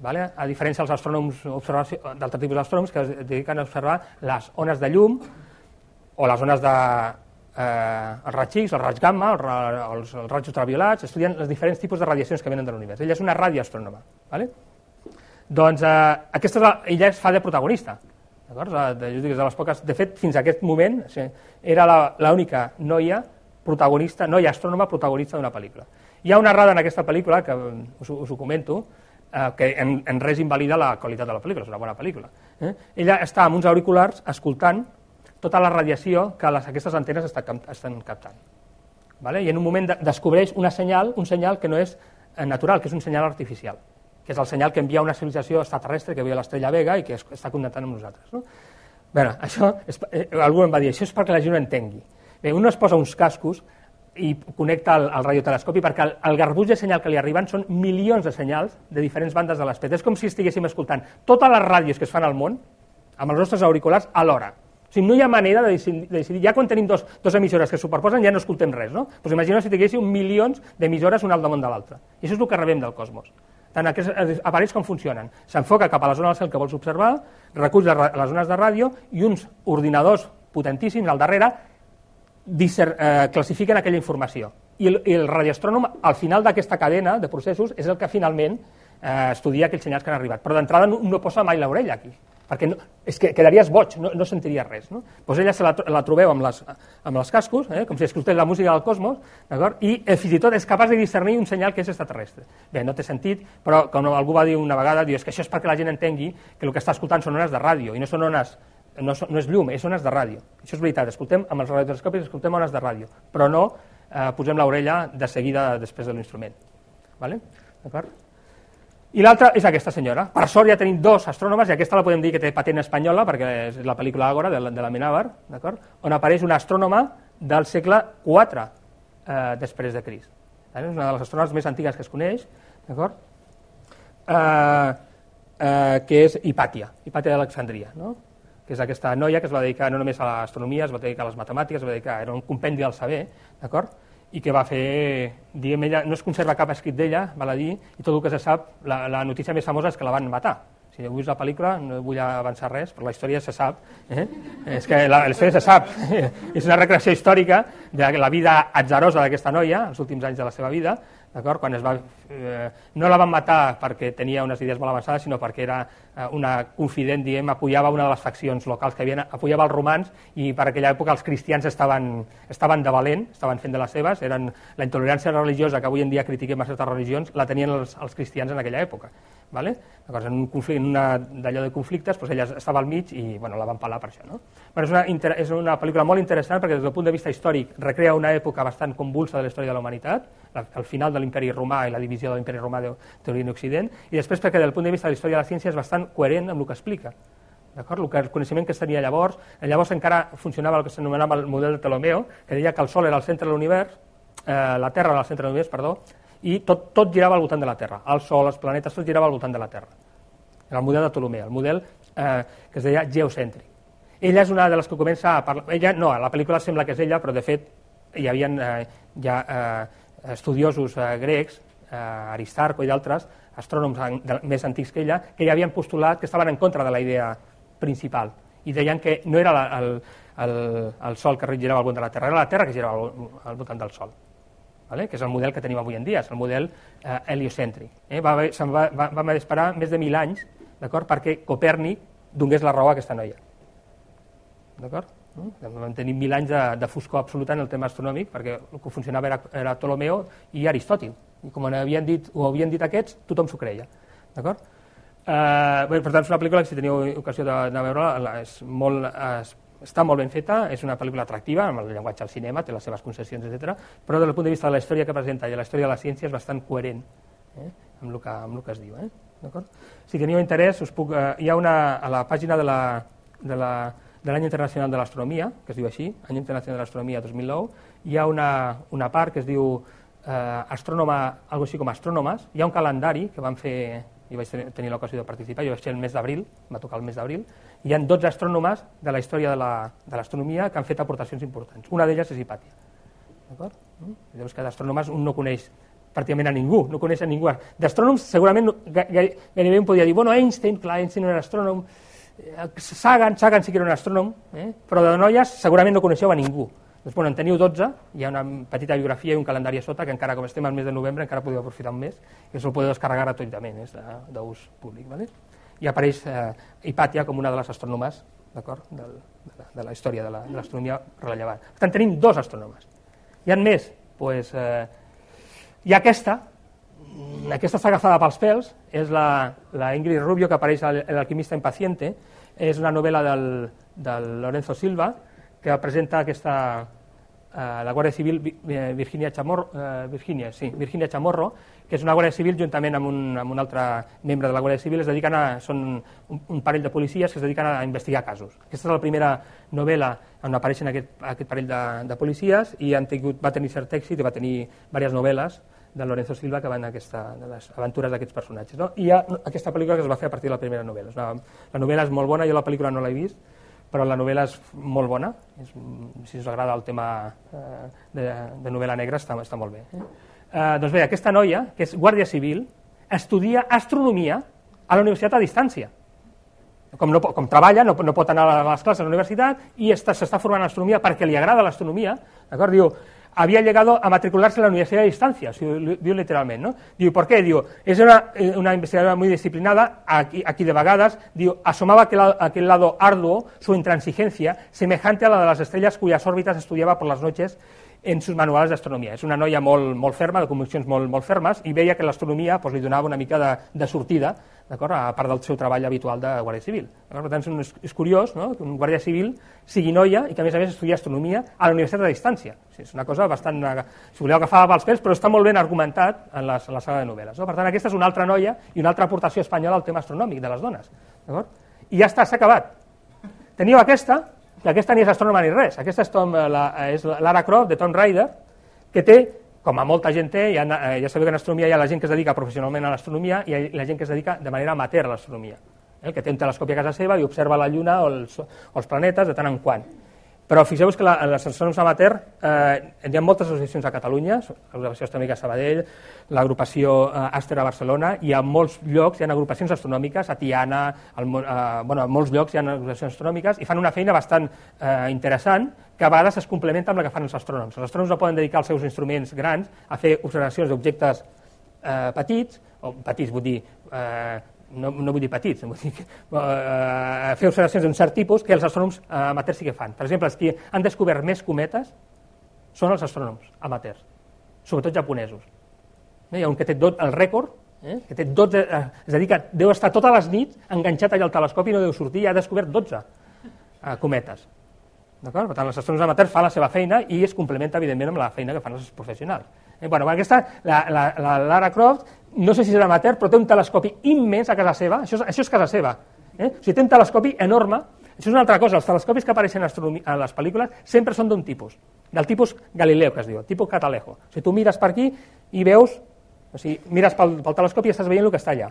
Vale? A diferència dels astrònoms d'altre tipus d'astrònoms que es dediquen a observar les ones de llum o les ones de, eh, els raigs X, el raig gamma, els, els raigs ultraviolats, estudien els diferents tipus de radiacions que venen de l'univers. Ella és una radioastrònoma. Vale? Doncs eh, aquesta ella es fa de protagonista. De, de, de, les poques, de fet, fins a aquest moment sí, era l'única noia protagonista, noia astrònoma protagonista d'una pel·lícula. Hi ha una errada en aquesta pel·lícula, que us, us ho comento, eh, que en, en res invalida la qualitat de la pel·lícula, és una bona pel·lícula. Eh? Ella està amb uns auriculars escoltant tota la radiació que les, aquestes antenes estan, estan captant. Vale? I en un moment de, descobreix una senyal, un senyal que no és eh, natural, que és un senyal artificial, que és el senyal que envia una civilització extraterrestre que viu a l'estrella Vega i que es, està contactant amb nosaltres. No? Bé, <laughs> això, és, eh, algú em va dir, això és perquè la gent ho entengui. Bé, un es posa uns cascos i connecta el, el radiotelescopi perquè el, el garbuix de senyal que li arriben són milions de senyals de diferents bandes de l'espectre. És com si estiguéssim escoltant totes les ràdios que es fan al món amb els nostres auriculars alhora. O sigui, no hi ha manera de decidir, de decidir. ja quan tenim dos, dos emissores que es superposen ja no escoltem res, no? Pues imagina si tinguéssim milions d'emissores una al damunt de l'altra. I això és el que rebem del cosmos. Tant aquests aparells com funcionen. S'enfoca cap a la zona del cel que vols observar, recull les, les zones de ràdio i uns ordinadors potentíssims al darrere disser, eh, classifiquen aquella informació. I el, i el radioastrònom, al final d'aquesta cadena de processos, és el que finalment eh, estudia aquells senyals que han arribat. Però d'entrada no, no posa mai l'orella aquí, perquè no, és que quedaries boig, no, no sentiries res. No? Doncs ella se la, la trobeu amb les, amb els cascos, eh, com si escoltés la música del cosmos, i eh, fins i tot és capaç de discernir un senyal que és extraterrestre. Bé, no té sentit, però com algú va dir una vegada, diu, és que això és perquè la gent entengui que el que està escoltant són ones de ràdio i no són ones no, no és llum, és ones de ràdio. Això és veritat, escoltem amb els radiotelescopis escoltem ones de ràdio, però no eh, posem l'orella de seguida després de l'instrument. Vale? I l'altra és aquesta senyora. Per sort ja tenim dos astrònomes, i aquesta la podem dir que té patent espanyola, perquè és la pel·lícula Ágora, de, de la Menabar, on apareix una astrònoma del segle IV eh, després de Crist. És una de les astrònomes més antigues que es coneix, d'acord? Eh, eh, que és Hipàtia, Hipàtia d'Alexandria. No? que és aquesta noia que es va dedicar no només a l'astronomia, es va dedicar a les matemàtiques, es va dedicar, era un compendi del saber, d'acord? I que va fer, diguem, ella, no es conserva cap escrit d'ella, val a dir, i tot el que se sap, la, la notícia més famosa és que la van matar. Si heu vist la pel·lícula, no vull avançar res, però la història se sap. Eh? És que la, la història se sap. <laughs> és una recreació històrica de la vida atzarosa d'aquesta noia, els últims anys de la seva vida, d'acord? Quan es va, eh, no la van matar perquè tenia unes idees molt avançades, sinó perquè era eh, una confident, diem, apoyava una de les faccions locals que havien, apoyava els romans i per aquella època els cristians estaven, estaven de valent, estaven fent de les seves, eren la intolerància religiosa que avui en dia critiquem a certes religions, la tenien els, els cristians en aquella època. Vale? En un conflicte, en una d'allò de conflictes, doncs ella estava al mig i bueno, la van pelar per això. No? Bueno, és, una, és una pel·lícula molt interessant perquè des del punt de vista històric recrea una època bastant convulsa de la història de la humanitat, la, el final de l'imperi romà i la divisió de l'imperi romà d'Orient i Occident, i després perquè des del punt de vista de la història de la ciència és bastant coherent amb el que explica. D'acord? El, que, el coneixement que es tenia llavors, llavors encara funcionava el que s'anomenava el model de Ptolomeo, que deia que el Sol era el centre de l'univers, eh, la Terra era el centre de l'univers, perdó, i tot, tot girava al voltant de la Terra. El Sol, els planetes, tot girava al voltant de la Terra. Era el model de Ptolomeu, el model eh, que es deia geocèntric. Ella és una de les que comença a parlar... Ella, no, la pel·lícula sembla que és ella, però de fet hi havia eh, ja eh, estudiosos eh, grecs, eh, Aristarco i d'altres, astrònoms de, més antics que ella, que ja havien postulat que estaven en contra de la idea principal i deien que no era la, el, el, el Sol que girava al voltant de la Terra, era la Terra que girava al, al voltant del Sol vale? que és el model que tenim avui en dia, és el model eh, heliocèntric. Eh? Va, va, va, va haver d'esperar més de mil anys perquè Copèrnic donés la raó a aquesta noia. D'acord? Vam tenir mil anys de, de foscor absoluta en el tema astronòmic, perquè el que funcionava era, era Ptolomeo i Aristòtil. I com havien dit, ho havien dit aquests, tothom s'ho creia. D'acord? Eh, bé, per tant, és una pel·lícula que si teniu ocasió de, de veure-la, és molt, es està molt ben feta, és una pel·lícula atractiva, amb el llenguatge al cinema, té les seves concessions, etc. però del punt de vista de la història que presenta i de la història de la ciència és bastant coherent eh, amb, el que, amb el que es diu. Eh? Si teniu interès, us puc, eh, hi ha una, a la pàgina de la de la de l'any internacional de l'astronomia, que es diu així, Any Internacional de l'Astronomia 2009, hi ha una, una part que es diu eh, astrònoma, algo així com astrònomes, hi ha un calendari que van fer, i vaig tenir, l'ocasió de participar, jo vaig ser el mes d'abril, va tocar el mes d'abril, hi ha 12 astrònomes de la història de l'astronomia la, que han fet aportacions importants. Una d'elles és Hipàtia. D'acord? Mm? Llavors que d'astrònomes un no coneix pràcticament a ningú, no coneix a ningú. D'astrònoms segurament gairebé un podia dir, bueno, Einstein, clar, Einstein era astrònom, Eh, Sagan, Sagan sí que era un astrònom, eh? però de noies segurament no coneixeu a ningú. Doncs, bueno, en teniu 12, hi ha una petita biografia i un calendari a sota, que encara com estem al mes de novembre encara podeu aprofitar un mes, i us el podeu descarregar gratuïtament, és d'ús públic. Vale? I apareix eh, Hipàtia com una de les astrònomes de, de, de la història de l'astronomia la, rellevant. Per tant, tenim dos astrònomes. Hi ha més? Pues, eh, ha aquesta, aquesta està agafada pels pèls, és la, la Ingrid Rubio que apareix a l'alquimista impaciente, és una novel·la del, del Lorenzo Silva que presenta aquesta, eh, la Guàrdia Civil eh, Virginia Chamorro, eh, Virginia, sí, Virginia Chamorro, que és una Guàrdia Civil juntament amb un, amb un altre membre de la Guàrdia Civil, es dediquen a, són un, un parell de policies que es dediquen a investigar casos. Aquesta és la primera novel·la on apareixen aquest, aquest parell de, de policies i han tingut, va tenir cert èxit i va tenir diverses novel·les de Lorenzo Silva que van aquesta, de les aventures d'aquests personatges. No? I hi ha aquesta pel·lícula que es va fer a partir de la primera novel·la. Una, la novel·la és molt bona, jo la pel·lícula no l'he vist, però la novel·la és molt bona, és, si us agrada el tema eh, de, de novel·la negra està, està molt bé. Eh? Eh, doncs bé, aquesta noia, que és guàrdia civil, estudia astronomia a la universitat a distància. Com, no, com treballa, no, no pot anar a les classes a la universitat i s'està formant en astronomia perquè li agrada l'astronomia, d'acord? Diu, había llegado a matricularse en la universidad a distancia, diu literalment, no? Diu, ¿por qué? Diu, es una, eh, una investigadora muy disciplinada, aquí, aquí de vagadas, asomaba aquel, aquel lado arduo, su intransigencia, semejante a la de las estrellas cuyas órbitas estudiaba por las noches en sus manuals d'astronomia. És una noia molt, molt ferma, de conviccions molt, molt fermes, i veia que l'astronomia doncs, li donava una mica de, de sortida, a part del seu treball habitual de Guàrdia Civil. Per tant, és, és curiós no? que un guàrdia civil sigui noia i que, a més a més, estudia astronomia a la Universitat de Distància. O sigui, és una cosa bastant... Si voleu agafar pels pèls, però està molt ben argumentat en la, en la saga de novel·les. No? Per tant, aquesta és una altra noia i una altra aportació espanyola al tema astronòmic de les dones. I ja està, s'ha acabat. Teniu aquesta, que aquesta ni és astrònoma ni res, aquesta és, Tom, la, és Lara Croft, de Tom Ryder, que té, com a molta gent té, ja, ja sabeu que en astronomia hi ha la gent que es dedica professionalment a l'astronomia i la gent que es dedica de manera amateur a l'astronomia, eh, que té un telescopi a casa seva i observa la Lluna o els, o els planetes de tant en quant. Però fixeu-vos que la, les associacions amateur, eh, hi ha moltes associacions a Catalunya, l'Agrupació Astronòmica Sabadell, l'agrupació eh, Aster a Barcelona, i a molts llocs hi ha agrupacions astronòmiques, a Tiana, al, eh, bueno, a molts llocs hi ha agrupacions astronòmiques, i fan una feina bastant eh, interessant, que a vegades es complementa amb la que fan els astrònoms. Els astrònoms no poden dedicar els seus instruments grans a fer observacions d'objectes eh, petits, o petits vull dir eh, no, no vull dir petits, <laughs> vull dir, uh, fer observacions d'un cert tipus que els astrònoms uh, amateurs sí que fan. Per exemple, els que han descobert més cometes són els astrònoms amateurs, sobretot japonesos. Eh, hi ha un que té tot el rècord, eh, que té 12, eh, és a dir, que deu estar totes les nits enganxat allà al telescopi i no deu sortir i ha descobert 12 eh, cometes. Per tant, els astrònoms amateurs fan la seva feina i es complementa, evidentment, amb la feina que fan els professionals. Eh, bueno, aquesta, la, la, la Lara Croft no sé si és amateur, però té un telescopi immens a casa seva, això és, això és casa seva. Eh? O sigui, té un telescopi enorme, això és una altra cosa, els telescopis que apareixen a les pel·lícules sempre són d'un tipus, del tipus Galileo, que es diu, tipus Catalejo. O sigui, tu mires per aquí i veus, o sigui, mires pel, pel telescopi i estàs veient el que està allà.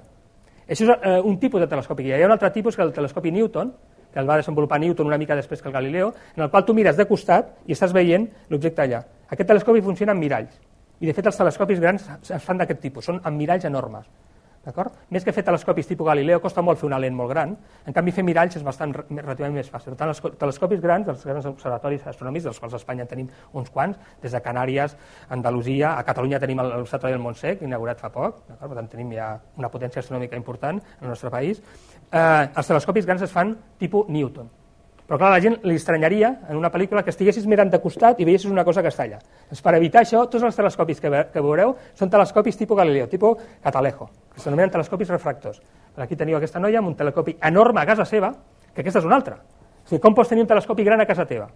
Això és eh, un tipus de telescopi. Hi ha un altre tipus que el telescopi Newton, que el va desenvolupar Newton una mica després que el Galileo, en el qual tu mires de costat i estàs veient l'objecte allà. Aquest telescopi funciona amb miralls. I de fet els telescopis grans es fan d'aquest tipus, són amb miralls enormes. Més que fer telescopis tipus Galileo, costa molt fer una lent molt gran, en canvi fer miralls és bastant relativament més fàcil. Per tant, els telescopis grans, els grans observatoris astronòmics, dels quals a Espanya en tenim uns quants, des de Canàries, Andalusia, a Catalunya tenim l'Observatori del Montsec, inaugurat fa poc, per tant tenim ja una potència astronòmica important en el nostre país. Eh, els telescopis grans es fan tipus Newton, però clar, la gent li estranyaria en una pel·lícula que estiguessis mirant de costat i veiessis una cosa que està allà. Doncs per evitar això, tots els telescopis que, ve que veureu són telescopis tipus Galileo, tipus Catalejo, que s'anomenen telescopis refractors. Aquí teniu aquesta noia amb un telescopi enorme a casa seva, que aquesta és una altra. O sigui, com pots tenir un telescopi gran a casa teva?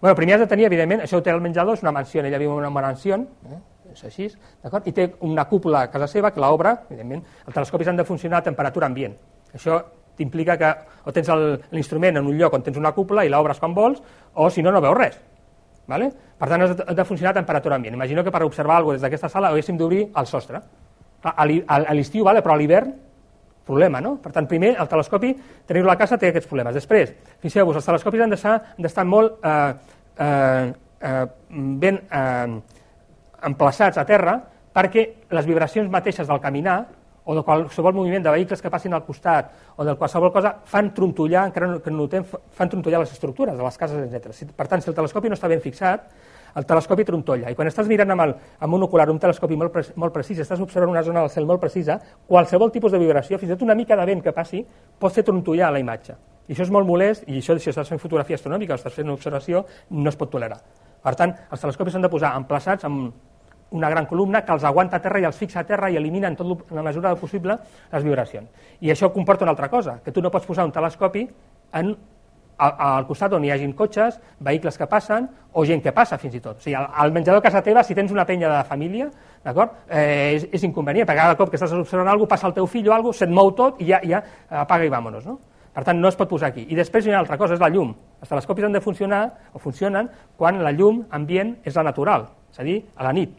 Bueno, primer has de tenir, evidentment, això ho té el menjador, és una mansió, ella viu en una mansió, eh? és així, d'acord? I té una cúpula a casa seva que l'obra, evidentment, els telescopis han de funcionar a temperatura ambient. Això t'implica que o tens l'instrument en un lloc on tens una cúpula i l'obres quan vols, o si no, no veus res. Vale? Per tant, ha de funcionar a temperatura ambient. Imagino que per observar alguna cosa des d'aquesta sala haguéssim d'obrir el sostre. A l'estiu, vale, però a l'hivern, problema, no? Per tant, primer, el telescopi, tenir-lo a casa té aquests problemes. Després, fixeu-vos, els telescopis han d'estar molt eh, eh, eh, ben eh, emplaçats a terra perquè les vibracions mateixes del caminar o de qualsevol moviment de vehicles que passin al costat o de qualsevol cosa fan trontollar, encara que no notem, fan trontollar les estructures de les cases, etc. Per tant, si el telescopi no està ben fixat, el telescopi trontolla. I quan estàs mirant amb, el, amb un ocular, un telescopi molt, pre molt precís, estàs observant una zona del cel molt precisa, qualsevol tipus de vibració, fins i tot una mica de vent que passi, pot fer trontollar la imatge. I això és molt molest, i això, si estàs fent fotografia astronòmica o estàs fent una observació, no es pot tolerar. Per tant, els telescopis s'han de posar emplaçats amb una gran columna que els aguanta a terra i els fixa a terra i elimina en tot la mesura del possible les vibracions. I això comporta una altra cosa, que tu no pots posar un telescopi en, al, costat on hi hagin cotxes, vehicles que passen o gent que passa fins i tot. O sigui, al, al menjador a casa teva, si tens una penya de família, d'acord, eh, és, és inconvenient, perquè cada cop que estàs observant alguna cosa, passa el teu fill o alguna cosa, se't mou tot i ja, ja apaga i vámonos, no? Per tant, no es pot posar aquí. I després hi ha una altra cosa, és la llum. Els telescopis han de funcionar, o funcionen, quan la llum ambient és la natural, és a dir, a la nit.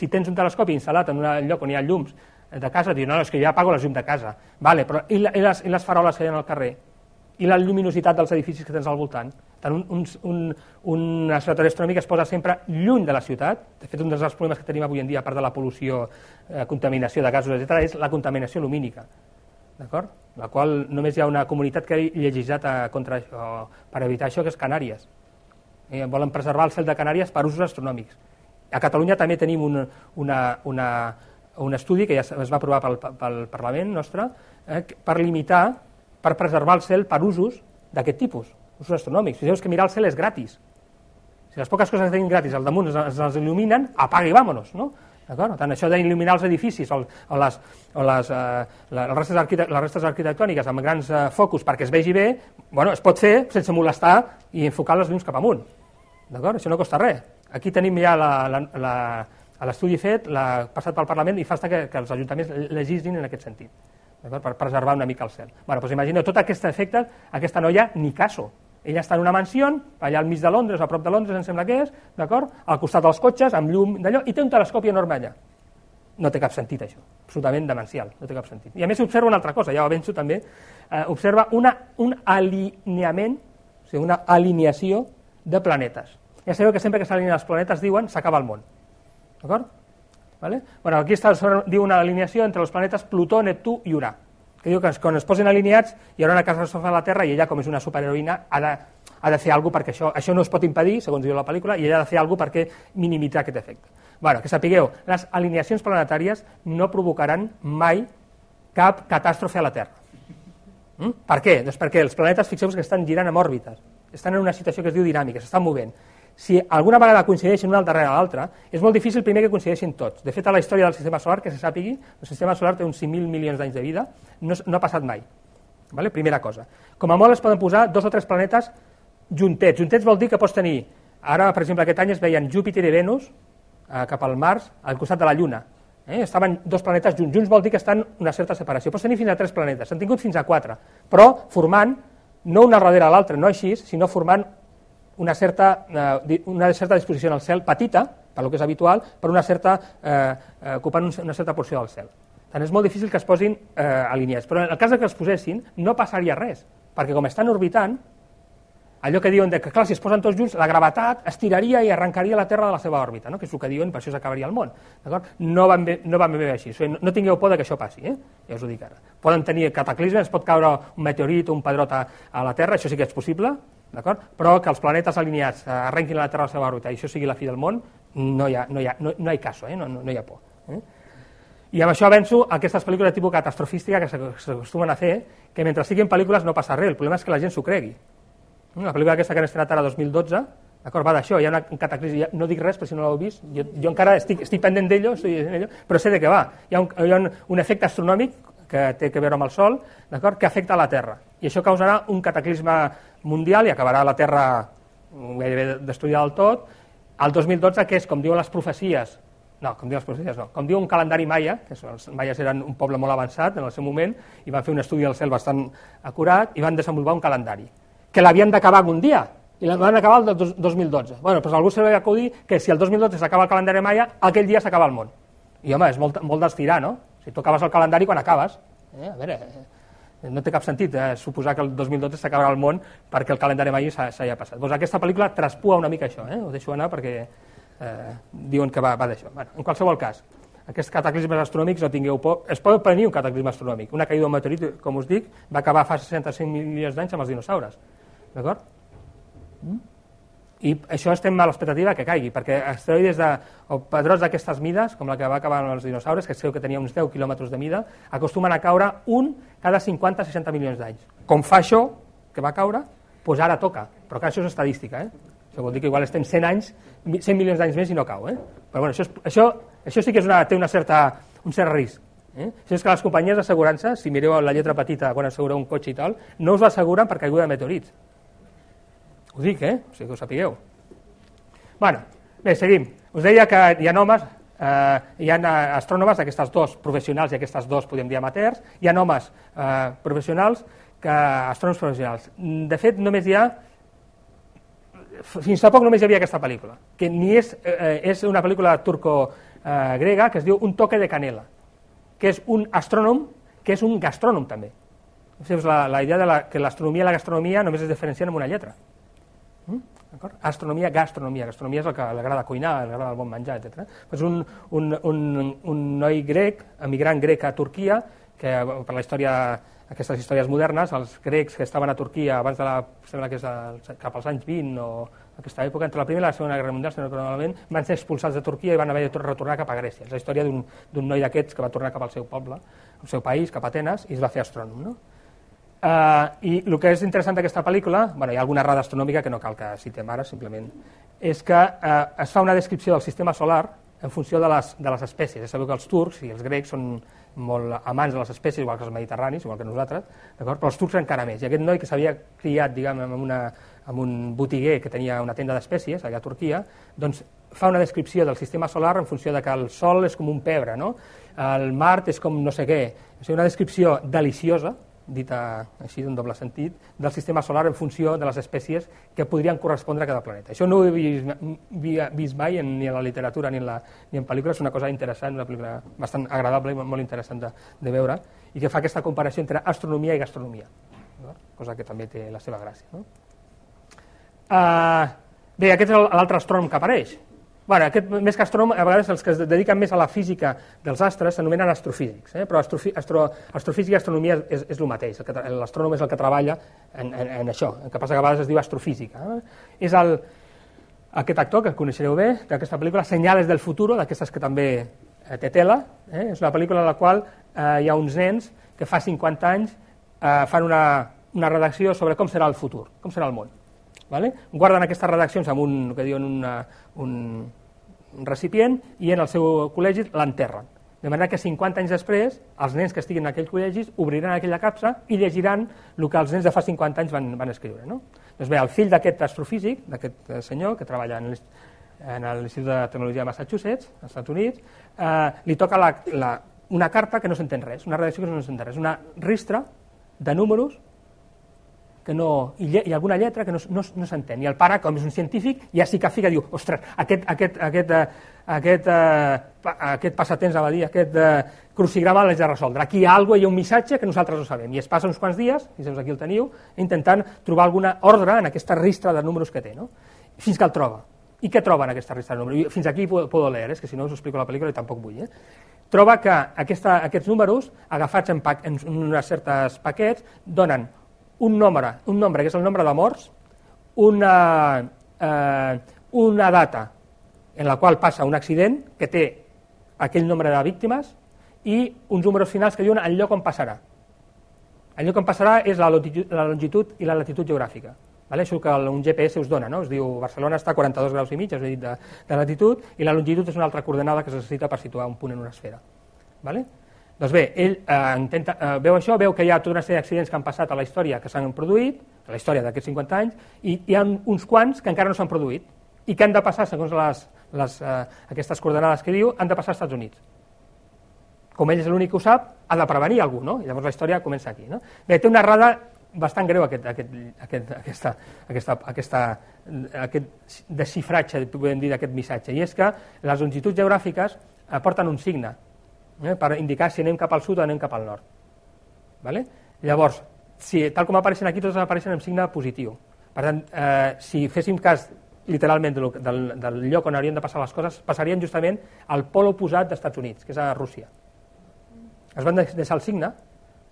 Si tens un telescopi instal·lat en un lloc on hi ha llums de casa, dius, no, és que ja apago la llum de casa. Vale, però i, la, i, les, i les faroles que hi ha al carrer? I la luminositat dels edificis que tens al voltant? Tant un, un, un, un observatori astronòmic es posa sempre lluny de la ciutat. De fet, un dels problemes que tenim avui en dia, a part de la pol·lució, eh, contaminació de gasos, etc., és la contaminació lumínica. D'acord? La qual només hi ha una comunitat que ha legislat a, contra això, per evitar això, que és Canàries. Eh, volen preservar el cel de Canàries per usos astronòmics. A Catalunya també tenim un, una, una, un estudi que ja es va aprovar pel, pel Parlament nostre eh, per limitar, per preservar el cel per usos d'aquest tipus, usos astronòmics. Fixeu que mirar el cel és gratis. Si les poques coses que tenim gratis al damunt es, es il·luminen, apaga i vámonos, no? D'acord? Tant això d'il·luminar els edificis o, o, les, o les, eh, les, restes les restes arquitectòniques amb grans eh, focus perquè es vegi bé, bueno, es pot fer sense molestar i enfocar les llums cap amunt. D'acord? Això no costa res. Aquí tenim ja l'estudi fet, l'ha passat pel Parlament i fa que, que els ajuntaments legislin en aquest sentit, per preservar una mica el cel. Bueno, doncs imagineu, tot aquest efecte, aquesta noia ni caso. Ella està en una mansió, allà al mig de Londres, a prop de Londres, em sembla que és, d'acord? Al costat dels cotxes, amb llum d'allò, i té un telescopi enorme allà. No té cap sentit, això. Absolutament demencial, no té cap sentit. I a més observa una altra cosa, ja ho avenço també, eh, observa una, un alineament, o sigui, una alineació de planetes. Ja sabeu que sempre que s'alineen els planetes diuen s'acaba el món. D'acord? Vale? Bueno, aquí està, diu una alineació entre els planetes Plutó, Neptú i Urà, que diu que quan es posen alineats hi haurà una catàstrofe a la Terra i ella, com és una superheroïna, ha de, ha de fer alguna perquè això, això no es pot impedir, segons diu la pel·lícula, i ella ha de fer alguna perquè minimitzar aquest efecte. Bueno, que sapigueu, les alineacions planetàries no provocaran mai cap catàstrofe a la Terra. Mm? Per què? Doncs perquè els planetes, fixeu-vos que estan girant en òrbites, estan en una situació que es diu dinàmica, s'estan movent si alguna vegada coincideixen una darrere l'altra, és molt difícil primer que coincideixin tots. De fet, a la història del sistema solar, que se sàpigui, el sistema solar té uns 5.000 milions d'anys de vida, no, no ha passat mai. Vale? Primera cosa. Com a molt es poden posar dos o tres planetes juntets. Juntets vol dir que pots tenir, ara, per exemple, aquest any es veien Júpiter i Venus eh, cap al Mars, al costat de la Lluna. Eh? Estaven dos planetes junts. Junts vol dir que estan una certa separació. Pots tenir fins a tres planetes. S'han tingut fins a quatre. Però formant, no una darrere l'altra, no així, sinó formant una certa, eh, una certa disposició en el cel, petita, per lo que és habitual, però una certa, eh, eh, ocupant una certa porció del cel. Tant és molt difícil que es posin eh, alineats. Però en el cas que es posessin, no passaria res, perquè com estan orbitant, allò que diuen de que, clar, si es posen tots junts, la gravetat estiraria i arrencaria la Terra de la seva òrbita, no? que és el que diuen, per això s'acabaria el món. No van, bé, no van bé així. No, no tingueu por que això passi, eh? ja us ho dic ara. Poden tenir cataclismes, pot caure un meteorit o un pedrot a, a la Terra, això sí que és possible, però que els planetes alineats eh, arrenquin a la Terra la seva òrbita i això sigui la fi del món, no hi ha, no hi ha, no, no hi ha cas, eh? no, no, no hi ha por. Eh? I amb això avenço aquestes pel·lícules de tipus catastrofística que s'acostumen a fer, que mentre siguin pel·lícules no passa res, el problema és que la gent s'ho cregui. La pel·lícula aquesta que han estrenat ara 2012, d'acord, va d'això, hi ha una, un cataclisme, no dic res, però si no l'heu vist, jo, jo encara estic, estic pendent d'ello, però sé de què va. Hi ha un, hi ha un, un efecte astronòmic que té que veure amb el Sol, d'acord, que afecta la Terra. I això causarà un cataclisme mundial i acabarà la Terra gairebé destruïda del tot. El 2012, que és, com diuen les profecies no, com diuen les profecies no, com diu un calendari maia, que els maies eren un poble molt avançat en el seu moment, i van fer un estudi del cel bastant acurat, i van desenvolupar un calendari, que l'havien d'acabar algun dia, i la van acabar el 2012. Bueno, doncs algú se va acudir que si el 2012 s'acaba el calendari maia, aquell dia s'acaba el món. I home, és molt, molt d'estirar, no? Si tu acabes el calendari quan acabes. Eh? A veure, eh, no té cap sentit eh, suposar que el 2012 s'acabarà el món perquè el calendari maia s'hagi passat. Doncs aquesta pel·lícula traspua una mica això, eh? ho deixo anar perquè eh, diuen que va, va d'això. Bueno, en qualsevol cas, aquests cataclismes astronòmics no tingueu por. Es pot prevenir un cataclisme astronòmic. Una caïda d'un meteorit, com us dic, va acabar fa 65 milions d'anys amb els dinosaures. D'acord? Mm? I això estem a l'expectativa que caigui, perquè asteroides de, o pedrots d'aquestes mides, com la que va acabar amb els dinosaures, que creu que tenia uns 10 quilòmetres de mida, acostumen a caure un cada 50-60 milions d'anys. Com fa això, que va caure, doncs ara toca. Però que això és estadística, eh? Això vol dir que igual estem 100 anys, 100 milions d'anys més i no cau. Eh? Però bueno, això, és, això, això sí que és una, té una certa, un cert risc. Eh? Això és que les companyies d'assegurança, si mireu la lletra petita quan assegureu un cotxe i tal, no us l'asseguren per caiguda de meteorits. Ho dic, eh? O sigui que ho sapigueu. bueno, bé, seguim. Us deia que hi ha homes, eh, hi ha astrònomes, aquestes dos professionals i aquestes dos, podem dir, amateurs, hi ha homes eh, professionals que astrònoms professionals. De fet, només hi ha fins fa poc només hi havia aquesta pel·lícula, que ni és, eh, és una pel·lícula turco-grega eh, que es diu Un toque de canela, que és un astrònom que és un gastrònom també. O sigui, la, la idea de la, que l'astronomia i la gastronomia només es diferencien amb una lletra. Mm? Astronomia, gastronomia. Gastronomia és el que li agrada cuinar, li agrada el bon menjar, etc. Pues un, un, un, un noi grec, emigrant grec a Turquia, que per la història aquestes històries modernes, els grecs que estaven a Turquia abans de la, sembla que és el, cap als anys 20 o aquesta època, entre la Primera i la Segona Guerra Mundial, normalment, van ser expulsats de Turquia i van haver de retornar cap a Grècia. És la història d'un noi d'aquests que va tornar cap al seu poble, al seu país, cap a Atenes, i es va fer astrònom. No? Uh, I el que és interessant d'aquesta pel·lícula, bueno, hi ha alguna errada astronòmica que no cal que citem ara, simplement, és que uh, es fa una descripció del sistema solar en funció de les, de les espècies. Ja sabeu que els turcs i els grecs són molt amants de les espècies, igual que els mediterranis, igual que nosaltres, però els turcs encara més. I aquest noi que s'havia criat diguem, amb, una, amb un botiguer que tenia una tenda d'espècies allà a Turquia, doncs fa una descripció del sistema solar en funció de que el Sol és com un pebre, no? el Mart és com no sé què. O sigui, una descripció deliciosa dita així d'un doble sentit, del sistema solar en funció de les espècies que podrien correspondre a cada planeta. Això no ho he vist, vist mai en, ni en la literatura ni en, la, ni en pel·lícules, és una cosa interessant, una pel·lícula bastant agradable i molt interessant de, de veure, i que fa aquesta comparació entre astronomia i gastronomia, no? cosa que també té la seva gràcia. No? Uh, bé, aquest és l'altre astrònom que apareix, Bueno, aquest, més que astrònom, a vegades els que es dediquen més a la física dels astres s'anomenen astrofísics, eh? però astrofi, astro, astrofísica i astronomia és, és el mateix, l'astrònom és el que treballa en, en, en això, el que passa que a vegades es diu astrofísica. Eh? És el, aquest actor, que coneixereu bé, d'aquesta pel·lícula, Senyales del futuro, d'aquestes que també eh, té tela, eh? és una pel·lícula en la qual eh, hi ha uns nens que fa 50 anys eh, fan una, una redacció sobre com serà el futur, com serà el món. Vale? Guarden aquestes redaccions amb un, que diuen una, un, recipient i en el seu col·legi l'enterren. De manera que 50 anys després, els nens que estiguin en aquell col·legi obriran aquella capsa i llegiran el que els nens de fa 50 anys van, van escriure. No? Doncs bé, el fill d'aquest astrofísic, d'aquest eh, senyor que treballa en l'Institut de Tecnologia de Massachusetts, als Estats Units, eh, li toca la, la, una carta que no s'entén res, una redacció que no s'entén res, una ristra de números que no, i, lle, i alguna lletra que no, no, no s'entén. I el pare, com és un científic, ja sí que fica, diu, ostres, aquest, aquest, aquest, uh, aquest, uh, aquest passatemps, va dir, aquest uh, crucigrama l'haig de resoldre. Aquí hi ha alguna hi ha un missatge que nosaltres no sabem. I es passa uns quants dies, i aquí el teniu, intentant trobar alguna ordre en aquesta ristra de números que té, no? fins que el troba. I què troba en aquesta ristra de números? Fins aquí puedo leer, és que si no us explico la pel·lícula i tampoc vull. Eh? Troba que aquesta, aquests números, agafats en, pa, en unes certes paquets, donen un nombre, un nombre que és el nombre de morts, una, eh, una data en la qual passa un accident que té aquell nombre de víctimes i uns números finals que diuen el lloc on passarà. El lloc on passarà és la longitud, la longitud i la latitud geogràfica. Vale? Això que un GPS us dona, no? us diu Barcelona està a 42 graus i mig, us he dit de, de latitud, i la longitud és una altra coordenada que es necessita per situar un punt en una esfera. Vale? Doncs bé, ell eh, intenta, eh, veu això, veu que hi ha tota una sèrie d'accidents que han passat a la història que s'han produït, a la història d'aquests 50 anys, i hi ha uns quants que encara no s'han produït. i que han de passar, segons les, les, eh, aquestes coordenades que diu, han de passar als Estats Units. Com ell és l'únic que ho sap, ha de prevenir algú, no? I llavors la història comença aquí. No? Bé, té una errada bastant greu aquest, aquest, aquest, aquesta, aquesta, aquesta, aquest desxifratge, podem dir, d'aquest missatge, i és que les longituds geogràfiques aporten un signe eh, per indicar si anem cap al sud o anem cap al nord. Vale? Llavors, si, tal com apareixen aquí, tots apareixen en signe positiu. Per tant, eh, si féssim cas literalment del, del, del lloc on haurien de passar les coses, passarien justament al pol oposat dels Estats Units, que és a Rússia. Es van deixar el signe,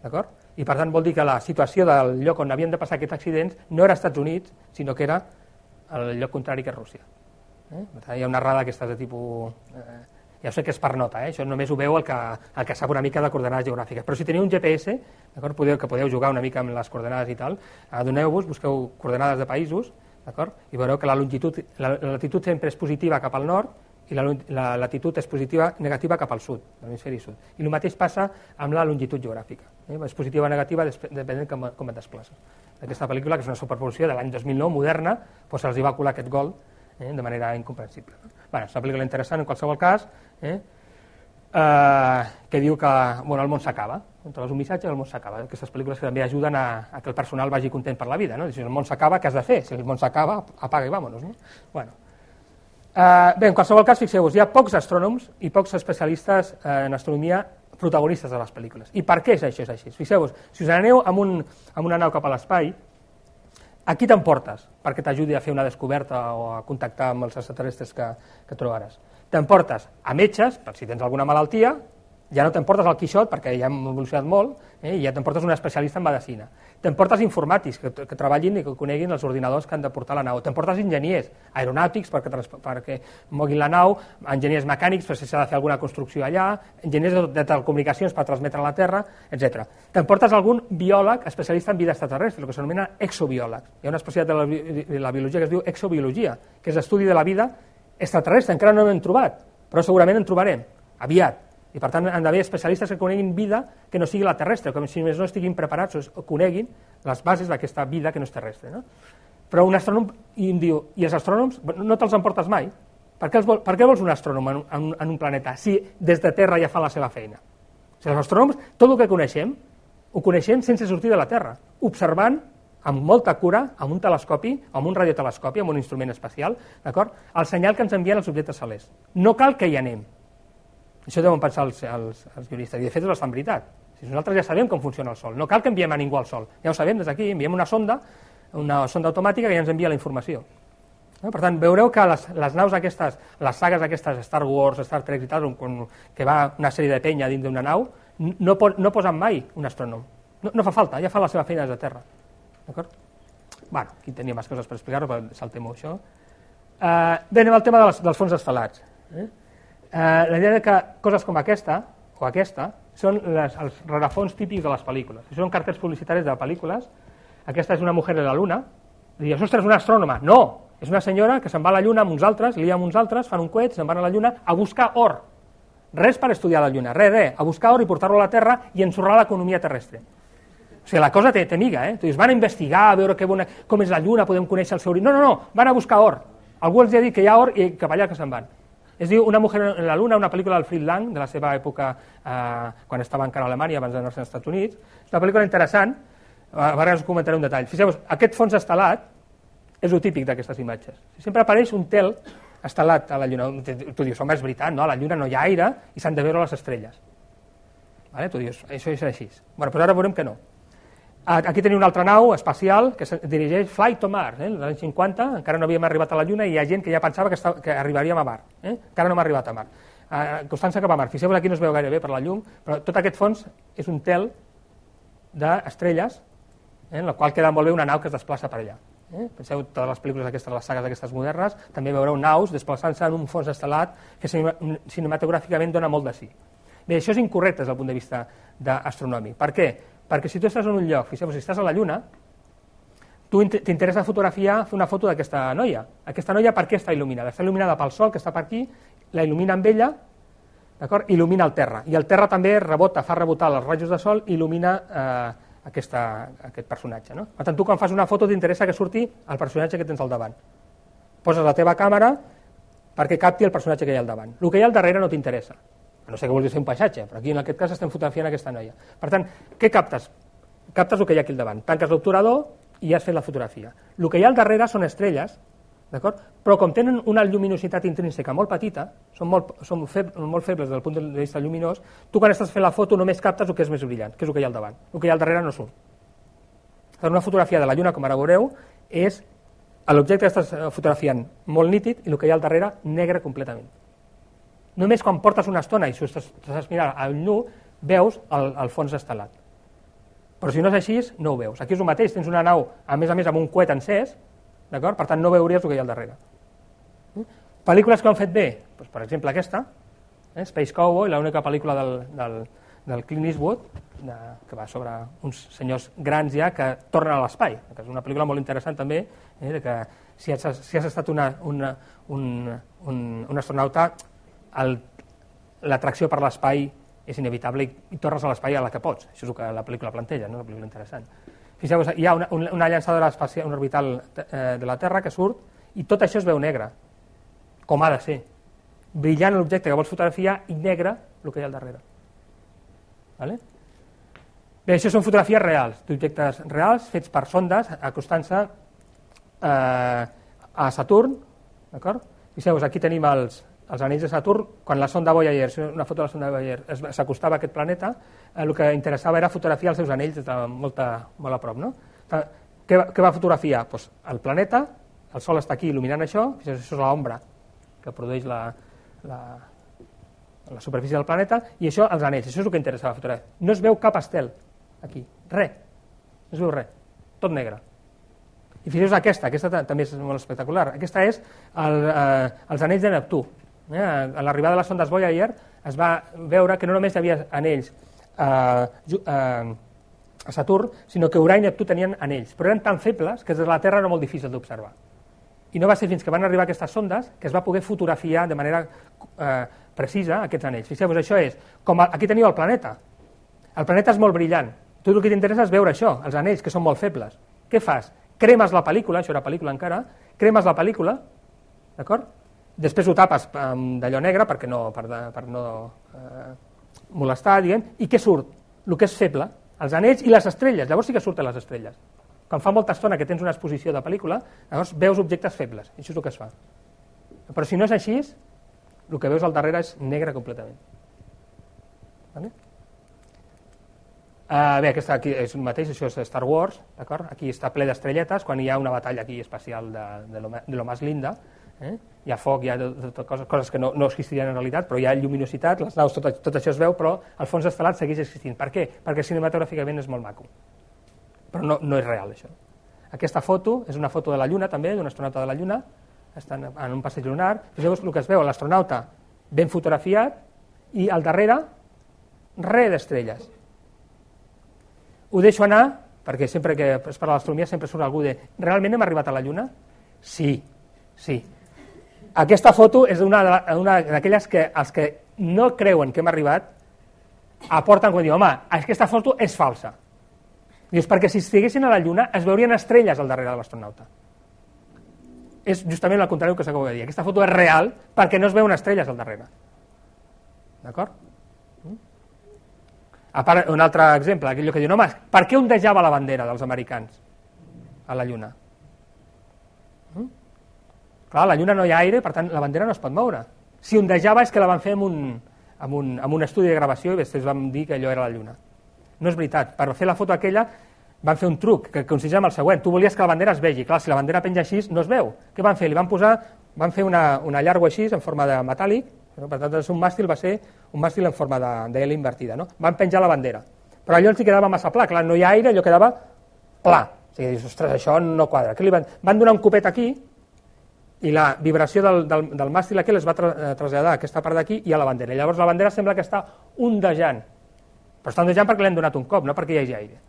d'acord? I per tant vol dir que la situació del lloc on havien de passar aquests accidents no era Estats Units, sinó que era el lloc contrari que Rússia. Eh? Hi ha una errada d'aquestes de tipus... Eh, ja sé que és per nota, eh? això només ho veu el que, el que sap una mica de coordenades geogràfiques, però si teniu un GPS, podeu, que podeu jugar una mica amb les coordenades i tal, adoneu-vos, busqueu coordenades de països, i veureu que la longitud, la, la latitud sempre és positiva cap al nord i la, la latitud és positiva negativa cap al sud, l'hemisferi sud. I el mateix passa amb la longitud geogràfica. Eh? És positiva o negativa depenent de com, com et desplaces. Aquesta pel·lícula, que és una superproducció de l'any 2009, moderna, doncs se'ls va colar aquest gol eh, de manera incomprensible. Bueno, és una pel·lícula interessant en qualsevol cas, eh, eh, que diu que bueno, el món s'acaba. Trobes un missatge, el món s'acaba. Aquestes pel·lícules que també ajuden a, a que el personal vagi content per la vida. No? Si el món s'acaba, què has de fer? Si el món s'acaba, apaga i vámonos. No? Bueno. Eh, bé, en qualsevol cas, fixeu-vos, hi ha pocs astrònoms i pocs especialistes eh, en astronomia protagonistes de les pel·lícules. I per què és això és així? Fixeu-vos, si us aneu amb, un, amb una nau cap a l'espai, Aquí t'emportes perquè t'ajudi a fer una descoberta o a contactar amb els extraterrestres que, que trobaràs. T'emportes a metges, per si tens alguna malaltia, ja no t'emportes al Quixot, perquè ja hem evolucionat molt, eh, i ja t'emportes un especialista en medicina. T'emportes informàtics que, que treballin i que coneguin els ordinadors que han de portar la nau. T'emportes enginyers, aeronàutics perquè, perquè moguin la nau, enginyers mecànics per si s'ha de fer alguna construcció allà, enginyers de, de telecomunicacions per transmetre a la Terra, etc. T'emportes algun biòleg especialista en vida extraterrestre, el que s'anomena exobiòleg. Hi ha una especialitat de la, de la biologia que es diu exobiologia, que és l'estudi de la vida extraterrestre. Encara no n'hem trobat, però segurament en trobarem, aviat i per tant han d'haver especialistes que coneguin vida que no sigui la terrestre, com si més no estiguin preparats o coneguin les bases d'aquesta vida que no és terrestre. No? Però un astrònom i em diu, i els astrònoms no te'ls emportes mai? Per què, vol, per què vols un astrònom en, en, en un planeta si des de Terra ja fa la seva feina? Sigui, els astrònoms, tot el que coneixem, ho coneixem sense sortir de la Terra, observant amb molta cura, amb un telescopi, amb un radiotelescopi, amb un instrument espacial, d'acord? El senyal que ens envien els objectes celers. No cal que hi anem, això deuen pensar els, els, els guionistes, i de fet és bastant veritat. Si nosaltres ja sabem com funciona el Sol, no cal que enviem a ningú al Sol, ja ho sabem des d'aquí, enviem una sonda, una sonda automàtica que ja ens envia la informació. No? Per tant, veureu que les, les naus aquestes, les sagues aquestes, Star Wars, Star Trek i tal, on, que va una sèrie de penya dins d'una nau, no, no posen mai un astrònom. No, no fa falta, ja fa la seva feina des de terra. D'acord? Bueno, aquí tenia més coses per explicar-ho, però saltem-ho això. Uh, bé, anem al tema dels, dels fons estelats. Eh? eh, la idea de que coses com aquesta, o aquesta, són les, els rarafons típics de les pel·lícules. Si són cartells publicitaris de pel·lícules, aquesta és una mujer de la luna, dius, ostres, una astrònoma. No, és una senyora que se'n va a la lluna amb uns altres, lia amb uns altres, fan un coet, se'n van a la lluna a buscar or. Res per estudiar la lluna, res, res, a buscar or i portar-lo a la Terra i ensorrar l'economia terrestre. O sigui, la cosa té, té miga, eh? Tu dius, van a investigar, a veure bona, com és la lluna, podem conèixer el seu. No, no, no, van a buscar or. Algú els ha dit que hi ha or i cap allà que se'n van. Es diu Una mujer en la luna, una pel·lícula del Fritz Lang, de la seva època, eh, quan estava encara a Alemanya, abans d'anar-se als Estats Units. És una pel·lícula interessant, a vegades us comentaré un detall. Fixeu-vos, aquest fons estelat és el típic d'aquestes imatges. Sempre apareix un tel estelat a la lluna. Tu dius, home, és veritat, no? a la lluna no hi ha aire i s'han de veure les estrelles. Vale? Tu dius, això és així. Bueno, però ara veurem que no. Aquí tenim una altra nau espacial que es dirigeix Flight to Mars. Eh? L'any 50 encara no havíem arribat a la Lluna i hi ha gent que ja pensava que, estava, que arribaríem a Mars. Eh? Encara no hem arribat a Mars. Uh, Constança cap a Mars. Fixeu-vos, aquí no es veu gaire bé per la llum, però tot aquest fons és un tel d'estrelles, eh? en la qual queda molt bé una nau que es desplaça per allà. Eh? Penseu totes les pel·lícules d'aquestes, les sagues d'aquestes modernes, també veureu naus desplaçant-se en un fons estelat que cinematogràficament dona molt de sí. Bé, això és incorrecte des del punt de vista d'astronòmic. Per què? Perquè si tu estàs en un lloc, fixeu si estàs a la Lluna, tu t'interessa fotografiar, fer una foto d'aquesta noia. Aquesta noia per què està il·luminada? Està il·luminada pel sol, que està per aquí, la il·lumina amb ella, d'acord? il·lumina el terra. I el terra també rebota, fa rebotar els rajos de sol i il·lumina eh, aquesta, aquest personatge. No? Per tant, tu quan fas una foto t'interessa que surti el personatge que tens al davant. poses la teva càmera perquè capti el personatge que hi ha al davant. El que hi ha al darrere no t'interessa. No sé que vulguis fer un paisatge, però aquí en aquest cas estem fotografiant aquesta noia. Per tant, què captes? Captes el que hi ha aquí al davant. Tanques l'obturador i ja has fet la fotografia. El que hi ha al darrere són estrelles, d'acord? Però com tenen una lluminositat intrínseca molt petita, són molt, són feb molt febles del punt de vista lluminós, tu quan estàs fent la foto només captes el que és més brillant, que és el que hi ha al davant. El que hi ha al darrere no surt. Una fotografia de la Lluna, com ara veureu, és l'objecte que estàs eh, fotografiant molt nítid i el que hi ha al darrere negre completament. Només quan portes una estona i si estàs, mirant al nu, veus el, el fons estelat. Però si no és així, no ho veus. Aquí és el mateix, tens una nau, a més a més, amb un coet encès, d'acord? Per tant, no veuries el que hi ha al darrere. Mm? Pel·lícules que han fet bé? Doncs, per exemple, aquesta, eh? Space Cowboy, l'única pel·lícula del, del, del Clint Eastwood, de, que va sobre uns senyors grans ja que tornen a l'espai, que és una pel·lícula molt interessant també, eh, de que si has, si has estat una, una, un, un, un astronauta, l'atracció per l'espai és inevitable i, i tornes a l'espai a la que pots. Això és el que la pel·lícula planteja, no? una pel·lícula interessant. fixeu hi ha una, una llançadora espacial, una orbital eh, de la Terra que surt i tot això es veu negre, com ha de ser. Brillant l'objecte que vols fotografiar i negre el que hi ha al darrere. Vale? Bé, això són fotografies reals, d'objectes reals fets per sondes acostant-se eh, a Saturn? Fixeu-vos, aquí tenim els, els anells de Saturn, quan la sonda Voyager, una foto de la sonda Voyager s'acostava a aquest planeta, eh, el que interessava era fotografiar els seus anells de molta, molt a prop. No? Què, què va fotografiar? Pues el planeta, el Sol està aquí il·luminant això, això és l'ombra que produeix la, la, la superfície del planeta, i això els anells, això és el que interessava fotografiar. No es veu cap estel aquí, res, no es veu res, tot negre. I fixeu aquesta, aquesta també és molt espectacular. Aquesta és el, eh, els anells de Neptú. Eh? A l'arribada de les sondes Voyager es va veure que no només hi havia anells eh, eh, a Saturn, sinó que Urà i Neptú tenien anells, però eren tan febles que des de la Terra era molt difícil d'observar. I no va ser fins que van arribar aquestes sondes que es va poder fotografiar de manera eh, precisa aquests anells. Fixeu-vos, això és, com aquí teniu el planeta. El planeta és molt brillant. Tu el que t'interessa és veure això, els anells, que són molt febles. Què fas? Cremes la pel·lícula, això era pel·lícula encara, cremes la pel·lícula, d'acord? Després ho tapes d'allò negre perquè no, per, per no eh, molestar, diguem, i què surt? El que és feble, els anells i les estrelles, llavors sí que surten les estrelles. Quan fa molta estona que tens una exposició de pel·lícula, llavors veus objectes febles, això és el que es fa. Però si no és així, el que veus al darrere és negre completament. Vale? Uh, bé, aquesta aquí és el mateix, això és Star Wars, d'acord? Aquí està ple d'estrelletes, quan hi ha una batalla aquí especial de, de, lo, de lo més linda, eh? hi ha foc, hi ha tot, coses, coses que no, no existirien en realitat, però hi ha lluminositat, les naus, tot, tot això es veu, però el fons estelat segueix existint. Per què? Perquè cinematogràficament és molt maco. Però no, no és real, això. Aquesta foto és una foto de la Lluna, també, d'un astronauta de la Lluna, estan en un passeig lunar, fixeu el que es veu, l'astronauta ben fotografiat, i al darrere, res d'estrelles. Ho deixo anar, perquè sempre que es parla d'astronomia sempre surt algú de realment hem arribat a la Lluna? Sí, sí. Aquesta foto és una, d'aquelles que els que no creuen que hem arribat aporten quan diuen, home, aquesta foto és falsa. Dius, perquè si estiguessin a la Lluna es veurien estrelles al darrere de l'astronauta és justament el contrari que s'acaba de dir. Aquesta foto és real perquè no es veuen estrelles al darrere. D'acord? A part, un altre exemple, aquell que diu, home, per què ondejava la bandera dels americans a la Lluna? Clar, la Lluna no hi ha aire, per tant, la bandera no es pot moure. Si ondejava és que la van fer amb un, amb un, amb un estudi de gravació i després vam dir que allò era la Lluna. No és veritat. Per fer la foto aquella van fer un truc que consisteix en el següent. Tu volies que la bandera es vegi. Clar, si la bandera penja així, no es veu. Què van fer? Li van posar, van fer una, una llarga així, en forma de metàl·lic, per tant, un màstil va ser un màstil en forma de, de L invertida. No? Van penjar la bandera. Però allò els quedava massa pla. Clar, no hi ha aire, allò quedava pla. O sigui, dius, ostres, això no quadra. Què li van? van donar un copet aquí i la vibració del, del, del màstil aquell es va tra eh, traslladar a aquesta part d'aquí i a la bandera. Llavors la bandera sembla que està ondejant. Però està ondejant perquè l'hem donat un cop, no perquè hi hagi aire.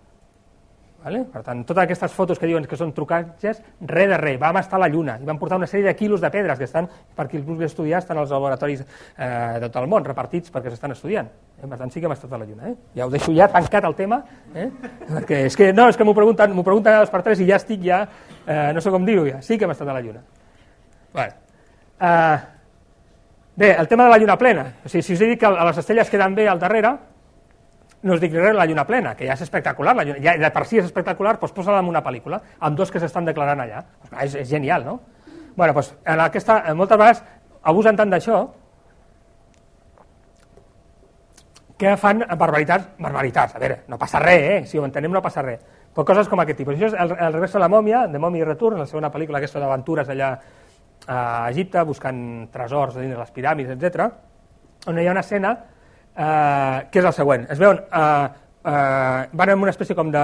Vale? Per tant, totes aquestes fotos que diuen que són trucatges, res de res, vam estar a la Lluna i vam portar una sèrie de quilos de pedres que estan, per qui els vulgui estudiar, estan als laboratoris eh, de tot el món, repartits perquè s'estan estudiant. Eh? Per tant, sí que hem estat a la Lluna. Eh? Ja ho deixo ja tancat el tema, eh? perquè és que, no, és que m'ho pregunten, pregunten a dos per tres i ja estic ja, eh, no sé com dir-ho ja, sí que hem estat a la Lluna. Bueno. Uh, bé, el tema de la lluna plena. O sigui, si us dit que les estrelles queden bé al darrere, no us dic res la lluna plena, que ja és espectacular, la lluna, ja de per si és espectacular, doncs posa-la en una pel·lícula, amb dos que s'estan declarant allà. És, és genial, no? bueno, doncs, en aquesta, moltes vegades abusen tant d'això que fan barbaritats, barbaritats, a veure, no passa res, eh? si ho entenem no passa res, però coses com aquest tipus. Això és el, el regreso de la mòmia, de Mòmia i Return, la segona pel·lícula aquesta d'aventures allà a Egipte, buscant tresors dins les piràmides, etc. on hi ha una escena eh, que és el següent. Es veuen, eh, eh, van en una espècie com de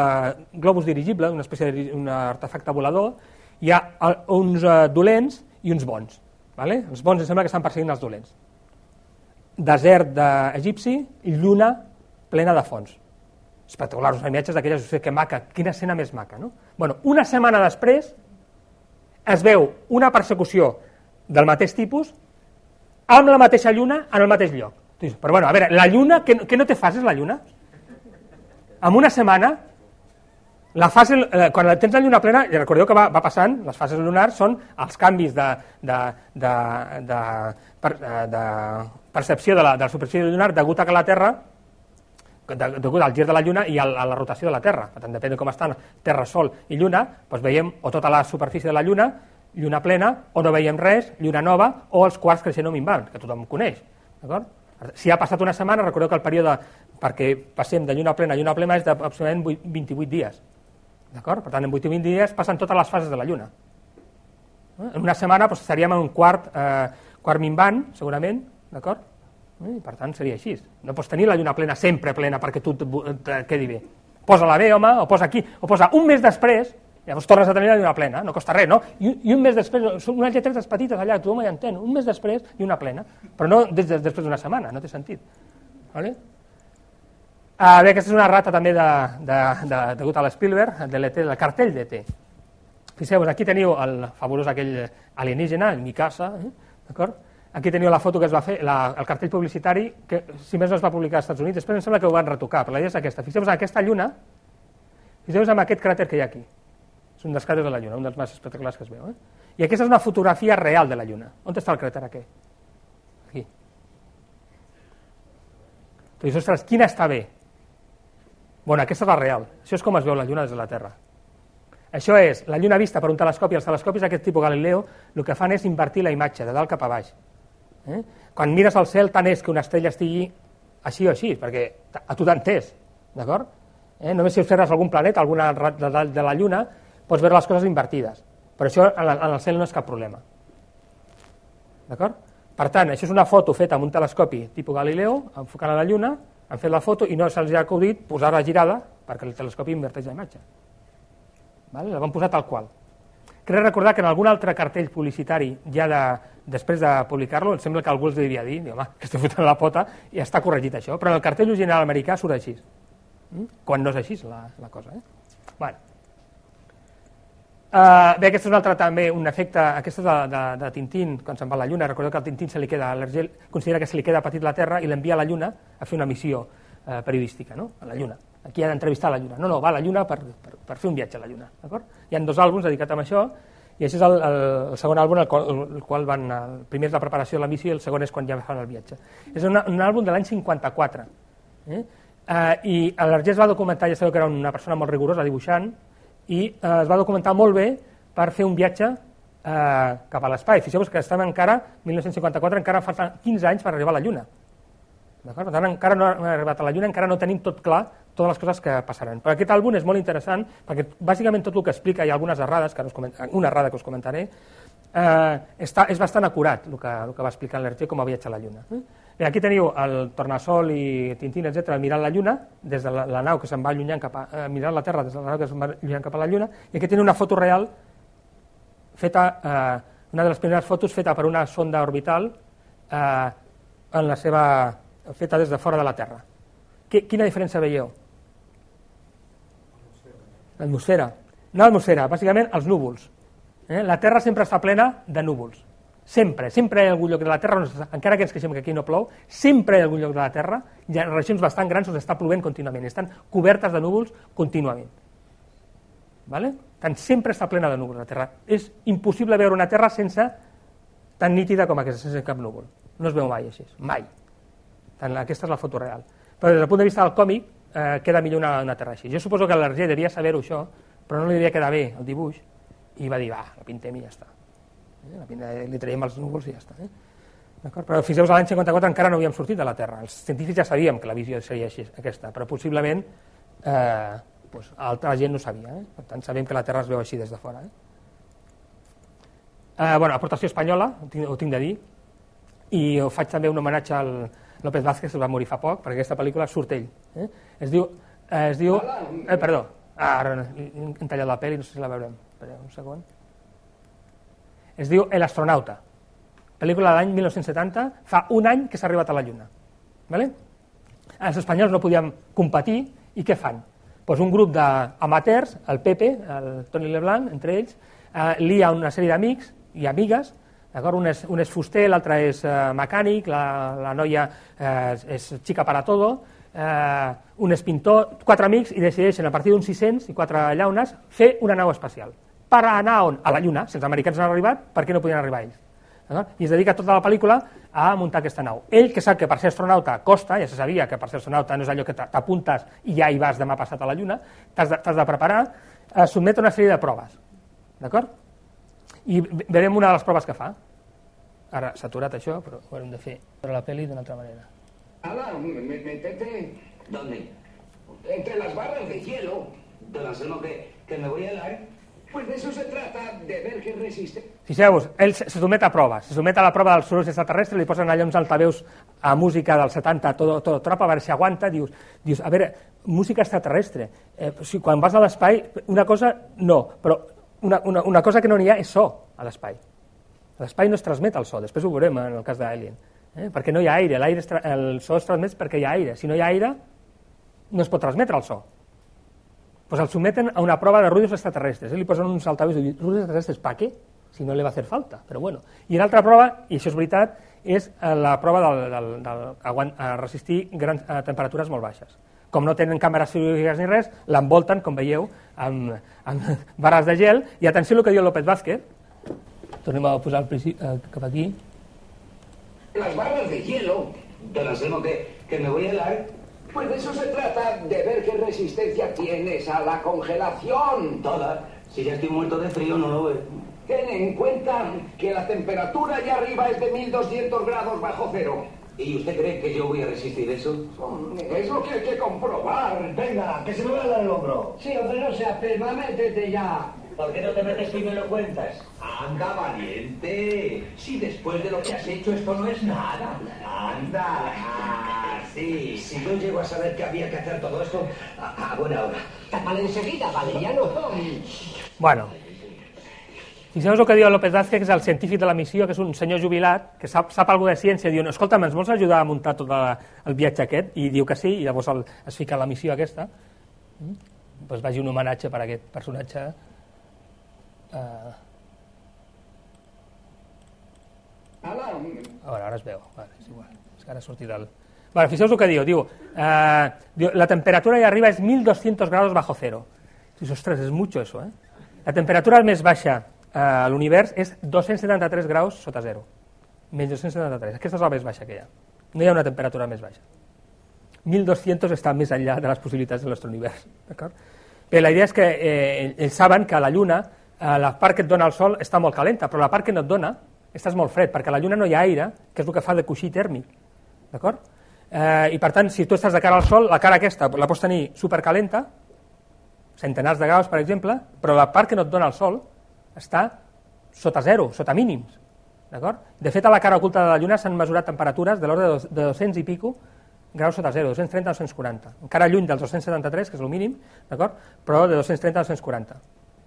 globus dirigible, una espècie d'un artefacte volador, hi ha uns eh, dolents i uns bons. Vale? Els bons em sembla que estan perseguint els dolents. Desert d'egipci lluna plena de fons. Espectaculars, les imatges d'aquelles, que maca, quina escena més maca. No? Bueno, una setmana després es veu una persecució del mateix tipus amb la mateixa lluna en el mateix lloc. Però bueno, a veure, la lluna, què, què no té fases la lluna? En una setmana la fase, eh, quan tens la lluna plena, i recordeu que va, va passant, les fases lunars són els canvis de, de, de, de, per, eh, de percepció de la, de la superfície lunar degut a que la Terra de, degut al gir de la Lluna i a, la rotació de la Terra. Per tant, depèn de com estan Terra, Sol i Lluna, doncs veiem o tota la superfície de la Lluna, lluna plena, o no veiem res, lluna nova, o els quarts creixent o minvant, que tothom coneix. Si ha passat una setmana, recordeu que el període perquè passem de lluna plena a lluna plena és d'aproximadament 28 dies. Per tant, en 8 o 20 dies passen totes les fases de la Lluna. Eh? En una setmana doncs, estaríem en un quart, eh, quart minvant, segurament, d'acord? Eh? Per tant, seria així. No pots tenir la Lluna plena sempre plena perquè tu et quedi bé. Posa-la bé, home, o posa aquí, o posa un mes després, llavors tornes a tenir la lluna plena, no costa res, no? I, i un mes després, són unes lletretes petites allà, tothom ja entén, un mes després i una plena, però no des, des, després d'una setmana, no té sentit. Vale? Ah, bé, aquesta és una rata també de, de, de, degut a l'Spielberg, de l'ET, del cartell d'ET. Fixeu-vos, aquí teniu el fabulós aquell alienígena, el Mikasa, eh? d'acord? Aquí teniu la foto que es va fer, la, el cartell publicitari, que si més no es va publicar als Estats Units, després em sembla que ho van retocar, però la idea és aquesta. Fixeu-vos en aquesta lluna, fixeu-vos en aquest cràter que hi ha aquí. És un dels cràters de la lluna, un dels més espectaculars que es veu. Eh? I aquesta és una fotografia real de la lluna. On està el cràter aquest? Aquí. Tu dius, ostres, quina està bé? Bueno, aquesta és la real. Això és com es veu la Lluna des de la Terra. Això és la Lluna vista per un telescopi. Els telescopis d'aquest tipus Galileo el que fan és invertir la imatge de dalt cap a baix. Eh? Quan mires al cel tant és que una estrella estigui així o així, perquè a tu t'entès, d'acord? Eh? Només si observes algun planeta, alguna de, de, de la Lluna, pots veure les coses invertides. Però això en, en el cel no és cap problema. D'acord? Per tant, això és una foto feta amb un telescopi tipus Galileo, enfocant a la Lluna, han fet la foto i no se'ls ha acudit posar-la girada perquè el telescopi inverteix la imatge. Vale? La van posar tal qual. Crec recordar que en algun altre cartell publicitari, ja de, després de publicar-lo, em sembla que algú els devia dir, home, que estic fotent la pota, i està corregit això, però en el cartell original americà surt així. Mm? Quan no és així la, la cosa. Eh? Bueno. Uh, bé, aquest és un altre també, un efecte, aquest és de, de, de Tintín, quan se'n va a la Lluna, recordeu que al Tintín se li queda, l'Argel considera que se li queda petit la Terra i l'envia a la Lluna a fer una missió uh, periodística, no?, a la Lluna. Aquí ha d'entrevistar la Lluna. No, no, va a la Lluna per, per, per fer un viatge a la Lluna? Hi ha dos àlbums dedicats a això, i això és el, el, el segon àlbum, el qual, el qual van, el primer és la preparació de la missió i el segon és quan ja fan el viatge. És una, un àlbum de l'any 54, eh? Uh, I l'Argés va documentar, ja sabeu que era una persona molt rigorosa, dibuixant, i uh, es va documentar molt bé per fer un viatge eh, cap a l'espai. Fixeu-vos que estem encara, 1954, encara falten 15 anys per arribar a la Lluna. Per tant, encara no hem arribat a la Lluna, encara no tenim tot clar totes les coses que passaran. Però aquest àlbum és molt interessant perquè bàsicament tot el que explica, hi ha algunes errades, que us una errada que us comentaré, eh, està, és bastant acurat el que, el que va explicar l'Hergé com a viatge a la Lluna. Eh? Bé, aquí teniu el Tornasol i Tintín, etc mirant la Lluna, des de la, la nau que se'n va allunyant cap a, eh, mirant la Terra des de la nau que se'n va allunyant cap a la Lluna, i aquí teniu una foto real feta, eh, una de les primeres fotos feta per una sonda orbital eh, en la seva, feta des de fora de la Terra. Quina diferència veieu? L'atmosfera. No l'atmosfera, bàsicament els núvols. Eh? La Terra sempre està plena de núvols. Sempre, sempre hi ha algun lloc de la Terra, encara que ens queixem que aquí no plou, sempre hi ha algun lloc de la Terra, hi ha regions bastant grans on està plovent contínuament, estan cobertes de núvols contínuament. Vale? Tant sempre està plena de núvols la Terra. És impossible veure una Terra sense tan nítida com aquesta, sense cap núvol. No es veu mai així, mai. Tant aquesta és la foto real. Però des del punt de vista del còmic, eh, queda millor una, una terra així. Jo suposo que l'Arger devia saber-ho això, però no li devia quedar bé el dibuix, i va dir, va, la pintem i ja està. Eh? La pintem, li traiem els núvols i ja està. Eh? Però fixeu-vos, l'any 54 encara no havíem sortit de la Terra. Els científics ja sabíem que la visió seria així, aquesta, però possiblement eh, doncs, altra gent no sabia. Eh? Per tant, sabem que la Terra es veu així des de fora. Eh? Eh, bueno, aportació espanyola, ho tinc, ho tinc de dir, i ho faig també un homenatge al López Vázquez, que va morir fa poc, perquè aquesta pel·lícula surt ell. Eh? Es diu... Eh, es diu eh, perdó, ah, ara hem tallat la pel·li, no sé si la veurem. Espera un segon. Es diu El astronauta, pel·lícula de l'any 1970, fa un any que s'ha arribat a la Lluna. Vale? Els espanyols no podien competir, i què fan? Pues un grup d'amateurs, el Pepe, el Toni Leblanc, entre ells, eh, lia una sèrie d'amics i amigues, un és, un és fuster, l'altre és eh, mecànic, la, la noia eh, és xica para todo, eh, un és pintor, quatre amics i decideixen a partir d'uns 600 i quatre llaunes fer una nau espacial. Per anar on? A la Lluna. Si els americans han arribat, per què no podien arribar ells? I es dedica tota la pel·lícula a muntar aquesta nau. Ell, que sap que per ser astronauta costa, ja se sabia que per ser astronauta no és allò que t'apuntes i ja hi vas demà passat a la Lluna, t'has de, de preparar, eh, sotmet una sèrie de proves. D'acord? I veurem una de les proves que fa. Ara s'ha aturat això, però ho haurem de fer per la pel·li d'una altra manera. Ala, metete... ¿Dónde? Entre las barras de hielo. Don Anselmo, que, que me voy a helar. Pues de eso se trata, de ver qué resiste. Fixeu-vos, ell se somet a proves, se somet a la prova dels sorolls extraterrestres, li posen allà uns altaveus a música dels 70, tot, tot trop, a veure si aguanta, dius, dius a veure, música extraterrestre, eh, si quan vas a l'espai, una cosa no, però una, una, una cosa que no n'hi ha és so a l'espai. A l'espai no es transmet el so, després ho veurem en el cas d'Alien, eh? perquè no hi ha aire, el so es transmet perquè hi ha aire, si no hi ha aire no es pot transmetre el so pues el someten a una prova de ruidos extraterrestres. Eh? Li posen uns altaveus i ruidos extraterrestres, ¿para qué? Si no le va hacer falta, però bueno. I l'altra prova, i això és veritat, és eh, la prova del, del, resistir grans, a temperatures molt baixes. Com no tenen càmeres frigorífiques ni res, l'envolten, com veieu, amb, amb <laughs> barres de gel, i atenció al que diu López Vázquez, tornem a posar el principi, eh, cap aquí. Las barras de hielo. Don Anselmo, que, que me voy a helar Pues de eso se trata, de ver qué resistencia tienes a la congelación. Toda. Si ya estoy muerto de frío, no lo veo. Ten en cuenta que la temperatura allá arriba es de 1200 grados bajo cero. ¿Y usted cree que yo voy a resistir eso? Es lo que hay que comprobar. Venga, que se me va a dar el hombro. Sí, hombre, no seas métete ya. ¿Por qué no te metes y me lo cuentas? Anda, valiente. Si después de lo que has hecho esto no es nada. Anda. Ah, sí. Si yo llego a saber que había que hacer todo esto, a, a buena hora. Tápale enseguida, vale, ya no. Bueno, Fixeu-vos el que diu López Vázquez, que és el científic de la missió, que és un senyor jubilat, que sap, sap alguna de ciència, diu, escolta, ens vols ajudar a muntar tot el viatge aquest? I diu que sí, i llavors el, es fica a la missió aquesta. Mm? Pues vagi un homenatge per a aquest personatge Uh... Ara, ara es veu, vale, és igual, és que ara ha sortit el... Vale, fixeu el que diu, diu, eh, diu, la temperatura allà arriba és 1200 graus bajo cero. Dius, ostres, és mucho eso, eh? La temperatura més baixa eh, a l'univers és 273 graus sota zero. Menys 273. Aquesta és la més baixa que hi ha. No hi ha una temperatura més baixa. 1200 està més enllà de les possibilitats del nostre univers. Bé, la idea és que eh, ells saben que a la Lluna eh, la part que et dona el sol està molt calenta, però la part que no et dona estàs molt fred, perquè a la Lluna no hi ha aire, que és el que fa de coixí tèrmic. D'acord? Eh, I per tant, si tu estàs de cara al sol, la cara aquesta la pots tenir supercalenta, centenars de graus, per exemple, però la part que no et dona el sol està sota zero, sota mínims. De fet, a la cara oculta de la Lluna s'han mesurat temperatures de l'ordre de 200 i pico graus sota zero, 230 a 240. Encara lluny dels 273, que és el mínim, però de 230 a 240.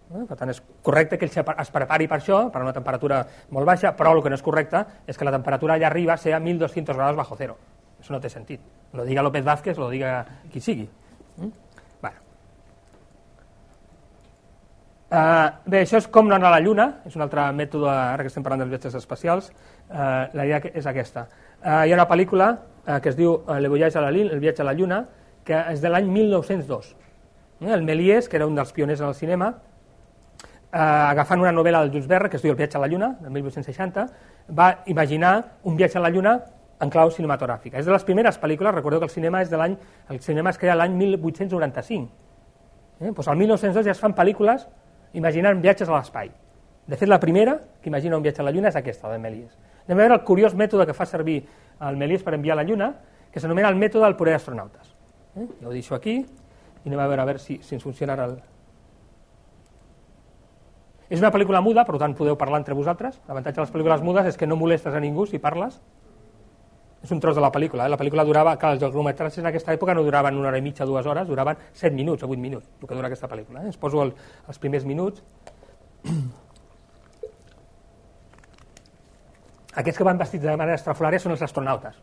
Eh? Per tant, és correcte que ell es prepari per això, per una temperatura molt baixa, però el que no és correcte és que la temperatura allà arriba a ser a 1.200 graus bajo cero. Això no té sentit. Lo diga López Vázquez, lo diga qui sigui. Mm? Bueno. Uh, bé, això és com no anar a la Lluna, és un altre mètode, ara que estem parlant dels viatges espacials, uh, la idea és aquesta. Uh, hi ha una pel·lícula uh, que es diu uh, Le voyage a la Lune, el viatge a la Lluna, que és de l'any 1902. Uh, el Méliès, que era un dels pioners en el cinema, eh, agafant una novel·la del Jules Verne, que es diu El viatge a la Lluna, de 1860, va imaginar un viatge a la Lluna en clau cinematogràfica. És de les primeres pel·lícules, recordeu que el cinema és de l'any el cinema es crea l'any 1895. Eh? Pues al 1902 ja es fan pel·lícules imaginant viatges a l'espai. De fet, la primera que imagina un viatge a la Lluna és aquesta, de Méliès. Anem a veure el curiós mètode que fa servir el Méliès per enviar a la Lluna, que s'anomena el mètode del poder astronautes. Eh? Ja ho deixo aquí i anem a veure a veure si, si ens funciona ara el... És una pel·lícula muda, per tant podeu parlar entre vosaltres. L'avantatge de les pel·lícules mudes és que no molestes a ningú si parles. És un tros de la pel·lícula. Eh? La pel·lícula durava, que els llargmetratges en aquesta època no duraven una hora i mitja, dues hores, duraven set minuts o vuit minuts, el que dura aquesta pel·lícula. Eh? Es poso el, els primers minuts. <clears throat> Aquests que van vestits de manera estrafolària són els astronautes.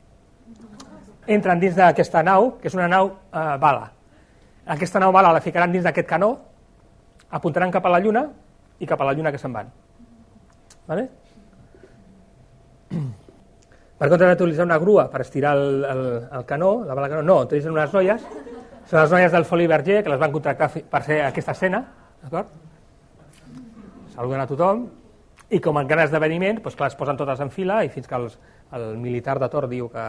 Entren dins d'aquesta nau, que és una nau eh, bala. Aquesta nau bala la ficaran dins d'aquest canó, apuntaran cap a la Lluna i cap a la Lluna que se'n van. Vale? <clears throat> Per contra d'utilitzar una grua per estirar el, el, el canó, la bala canó, no, utilitzen unes noies, són les noies del Foli Berger, que les van contractar per fer aquesta escena, d'acord? Saluden a tothom, i com en gran esdeveniment, doncs clar, es posen totes en fila i fins que els, el militar de Tor diu que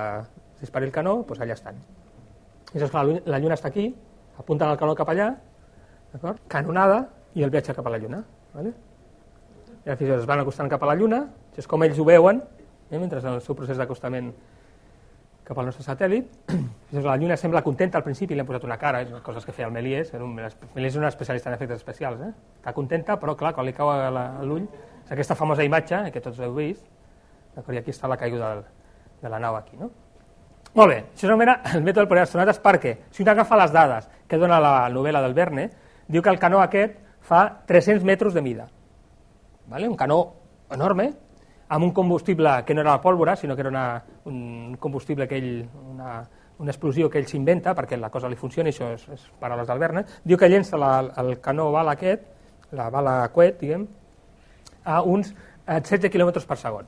dispari el canó, doncs allà estan. I llavors, clar, la lluna està aquí, apunten el canó cap allà, d'acord? Canonada i el viatge cap a la lluna. Vale? I llavors es van acostant cap a la lluna, és com ells ho veuen, eh, mentre en el seu procés d'acostament cap al nostre satèl·lit. <clears throat> La Lluna sembla contenta al principi, li han posat una cara, és coses que feia el Méliès, el Méliès és un especialista en efectes especials, eh? està contenta, però clar, quan li cau a l'ull és aquesta famosa imatge eh, que tots heu vist, i aquí està la caiguda del, de la nau aquí. No? Molt bé, això s'anomena el mètode del poder astronautes perquè si un agafa les dades que dona la novel·la del Verne, diu que el canó aquest fa 300 metres de mida. Vale? Un canó enorme, amb un combustible que no era la pólvora, sinó que era una, un combustible que ell, una, una explosió que ell s'inventa perquè la cosa li funcioni, això és, és paraules del Verne, diu que llença la, el canó bala aquest, la bala coet, diguem, a uns 16 km per segon.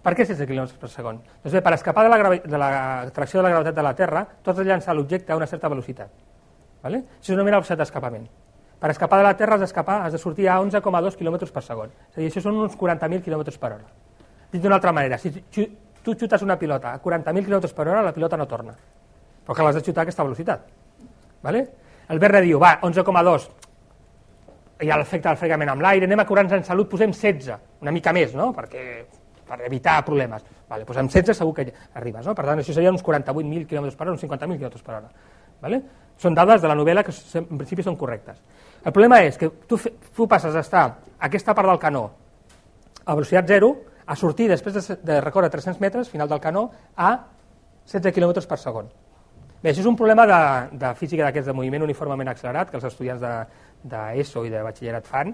Per què 16 km per segon? Doncs bé, per escapar de la, de la tracció de la gravetat de la Terra, tu has de llançar l'objecte a una certa velocitat. Vale? Això s'anomena velocitat d'escapament. Per escapar de la Terra has d'escapar, has de sortir a 11,2 km per segon. És a dir, això són uns 40.000 km per hora. Dit d'una altra manera, si tu xutes una pilota a 40.000 km per hora, la pilota no torna. Però que l'has de xutar a aquesta velocitat. Vale? El Verne diu, va, 11,2, hi ha l'efecte del fregament amb l'aire, anem a curar-nos en salut, posem 16, una mica més, no? Perquè, per evitar problemes. Vale, doncs amb 16 segur que arribes, no? Per tant, això seria uns 48.000 km per hora, uns 50.000 km per hora. Vale? Són dades de la novel·la que en principi són correctes. El problema és que tu, tu passes a aquesta part del canó a velocitat zero a sortir després de, de recórrer 300 metres, final del canó, a 16 km per segon. Bé, això és un problema de, de física d'aquests de moviment uniformement accelerat que els estudiants de, d'ESO i de batxillerat fan,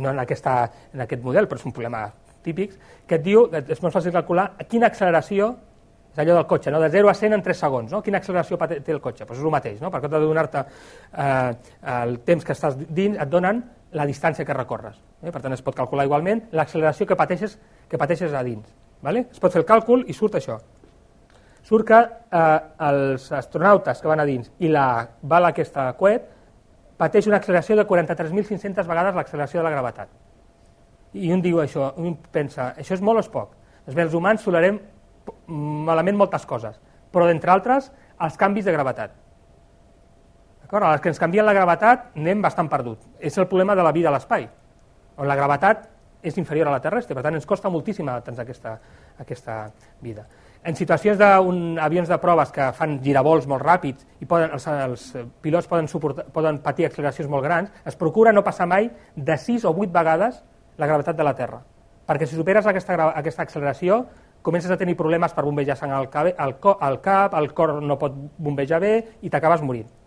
no en, aquesta, en aquest model, però és un problema típic, que et diu, és molt fàcil calcular quina acceleració és allò del cotxe, no? de 0 a 100 en 3 segons, no? quina acceleració té el cotxe? Pues és el mateix, no? perquè de donar-te eh, el temps que estàs dins, et donen la distància que recorres. Eh? Per tant, es pot calcular igualment l'acceleració que pateixes, que pateixes a dins. Vale? Es pot fer el càlcul i surt això. Surt que eh, els astronautes que van a dins i la bala aquesta coet pateix una acceleració de 43.500 vegades l'acceleració de la gravetat. I un diu això, un pensa, això és molt o és poc? Doncs bé, els humans tolerem malament moltes coses, però d'entre altres, els canvis de gravetat. D'acord? A les que ens canvien la gravetat anem bastant perdut. És el problema de la vida a l'espai, on la gravetat és inferior a la terrestre, per tant ens costa moltíssim adaptar-nos a aquesta, aquesta vida. En situacions d'avions de proves que fan giravolts molt ràpids i poden, els, els pilots poden, suportar, poden patir acceleracions molt grans, es procura no passar mai de 6 o 8 vegades la gravetat de la Terra. Perquè si superes aquesta, aquesta acceleració, comences a tenir problemes per bombejar sang al, cap, al, al cap, el cor no pot bombejar bé i t'acabes morint.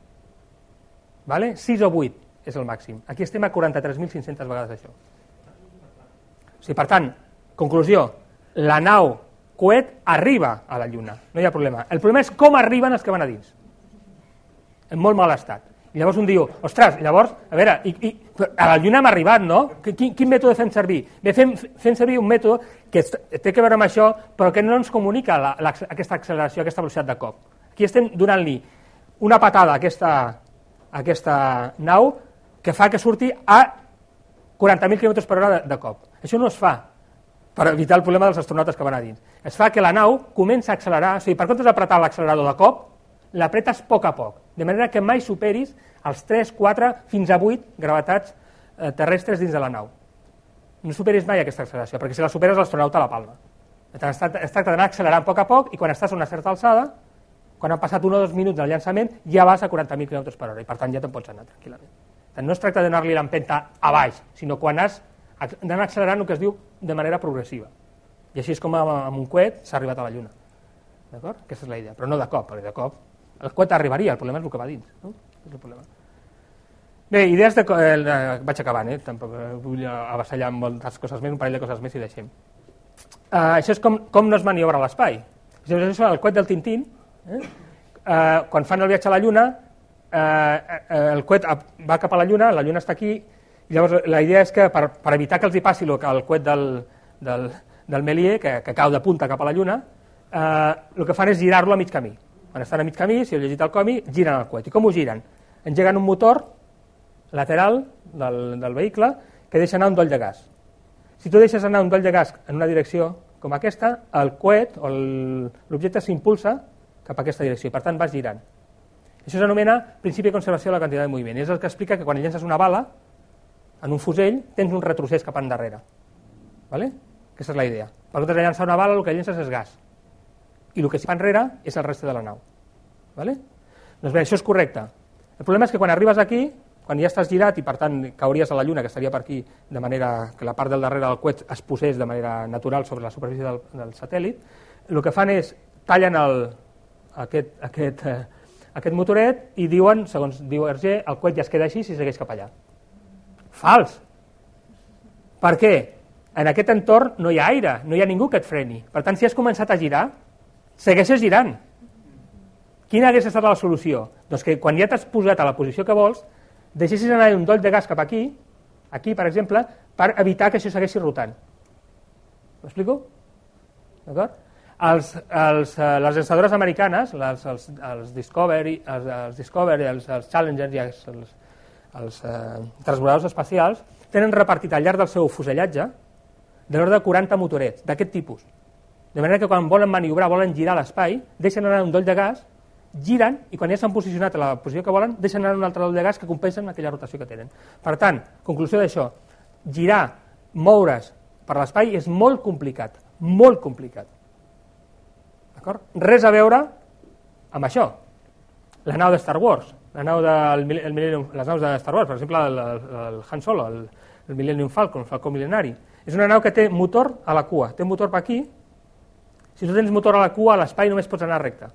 Vale? 6 o 8 és el màxim. Aquí estem a 43.500 vegades això. O sigui, per tant, conclusió, la nau coet arriba a la Lluna, no hi ha problema. El problema és com arriben els que van a dins. En molt mal estat. I llavors un diu, ostres, llavors, a veure, i, i, a la Lluna hem arribat, no? Quin, quin mètode fem servir? Bé, fem, fem servir un mètode que té que veure amb això, però que no ens comunica la, la, aquesta acceleració, aquesta velocitat de cop. Aquí estem donant-li una patada a aquesta, aquesta nau que fa que surti a 40.000 km per hora de, de cop. Això no es fa per evitar el problema dels astronautes que van a dins. Es fa que la nau comença a accelerar, o sigui, per comptes d'apretar l'accelerador de cop, l'apretes poc a poc, de manera que mai superis els 3, 4, fins a 8 gravetats eh, terrestres dins de la nau. No superis mai aquesta acceleració, perquè si la superes l'astronauta la palma. Es tracta, es tracta d'anar accelerant a poc a poc i quan estàs a una certa alçada, quan han passat un o dos minuts del llançament, ja vas a 40.000 km per hora i per tant ja te'n pots anar tranquil·lament. No es tracta d'anar-li l'empenta a baix, sinó quan has d'anar accelerant el que es diu de manera progressiva. I així és com amb un coet s'ha arribat a la Lluna. D'acord? Aquesta és la idea, però no de cop, perquè de cop el coet arribaria, el problema és el que va dins. No? És el problema. Bé, idees de... Eh, vaig acabant, eh? tampoc eh, vull avassallar moltes coses més, un parell de coses més i deixem. Uh, això és com, com no es maniobra l'espai. Això és el coet del Tintín. Eh? Uh, quan fan el viatge a la Lluna, uh, uh, el coet va cap a la Lluna, la Lluna està aquí, i llavors la idea és que per, per evitar que els hi passi el, el coet del, del, del Méliès, que, que cau de punta cap a la Lluna, eh, el que fan és girar-lo a mig camí. Quan estan a mig camí, si heu llegit el comi, giren el coet. I com ho giren? Engeguen un motor lateral del, del vehicle que deixa anar un doll de gas. Si tu deixes anar un doll de gas en una direcció com aquesta, el coet o l'objecte s'impulsa cap a aquesta direcció, per tant vas girant. Això s'anomena principi de conservació de la quantitat de moviment. És el que explica que quan llences una bala en un fusell tens un retrocés cap endarrere. ¿Vale? Aquesta és la idea. Per comptes llançar una bala, el que llences és gas. I el que s'hi fa enrere és el reste de la nau. ¿Vale? Doncs bé, això és correcte. El problema és que quan arribes aquí, quan ja estàs girat i per tant cauries a la Lluna, que estaria per aquí, de manera que la part del darrere del coet es posés de manera natural sobre la superfície del, del satèl·lit, el que fan és tallen el, aquest, aquest, eh, aquest motoret i diuen, segons diu Hergé, el coet ja es queda així si segueix cap allà. Fals. Per què? En aquest entorn no hi ha aire, no hi ha ningú que et freni. Per tant, si has començat a girar, segueixes girant. Quina hagués estat la solució? Doncs que quan ja t'has posat a la posició que vols, deixessis anar un doll de gas cap aquí, aquí, per exemple, per evitar que això segueixi rotant. M'explico? D'acord? Els, els, eh, les llançadores americanes, les, els, els Discovery, els, els, Discovery els, els Challenger i els, els, els eh, transbordadors espacials, tenen repartit al llarg del seu fusellatge de l'ordre de 40 motorets d'aquest tipus. De manera que quan volen maniobrar, volen girar l'espai, deixen anar un doll de gas, giren i quan ja s'han posicionat a la posició que volen, deixen anar un altre doll de gas que compensen aquella rotació que tenen. Per tant, conclusió d'això, girar, moure's per l'espai és molt complicat, molt complicat. Res a veure amb això. La nau de Star Wars, la nau del, el Millennium, les naus de Star Wars, per exemple, el, el, el Han Solo, el, el Millennium Falcon, el Falcon Millenari, és una nau que té motor a la cua, té motor per aquí, si tu tens motor a la cua, a l'espai només pots anar recte.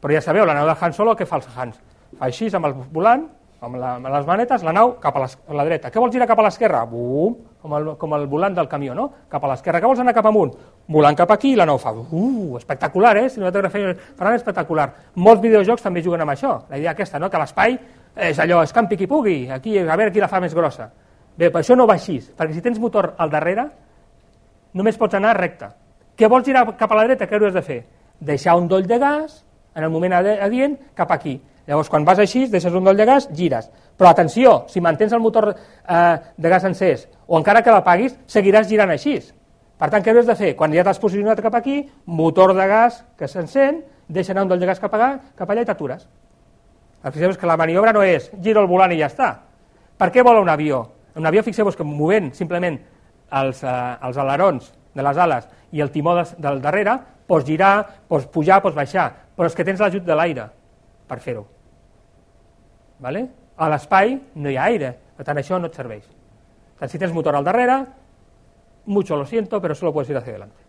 Però ja sabeu, la nau de Han Solo, què fa el Hans? Fa així amb el volant, amb, la, amb les manetes, la nau cap a, les, a la dreta. Què vols girar cap a l'esquerra? Bum, com el, com el volant del camió, no? Cap a l'esquerra. Què vols anar cap amunt? Volant cap aquí i la nau fa... Uh, espectacular, eh? Cinematografia faran espectacular. Molts videojocs també juguen amb això. La idea aquesta, no? Que l'espai és allò, és campi qui pugui, aquí, a veure qui la fa més grossa. Bé, per això no va així, perquè si tens motor al darrere, només pots anar recte. Què vols girar cap a la dreta? Què has de fer? Deixar un doll de gas, en el moment adient, cap aquí. Llavors, quan vas així, deixes un doll de gas, gires. Però atenció, si mantens el motor eh, de gas encès, o encara que l'apaguis, seguiràs girant així. Per tant, què has de fer? Quan ja t'has posicionat cap aquí, motor de gas que s'encén, deixa anar un doll de gas cap allà, cap allà i t'atures. El que és que la maniobra no és giro el volant i ja està. Per què vola un avió? Un avió, fixeu-vos que movent simplement els, eh, els alerons de les ales i el timó de, del darrere, pots girar, pots pujar, pots baixar, però és que tens l'ajut de l'aire per fer-ho. Vale? A l'espai no hi ha aire, per tant això no et serveix. Tant si tens motor al darrere, mucho lo siento, però solo puedes ir hacia adelante.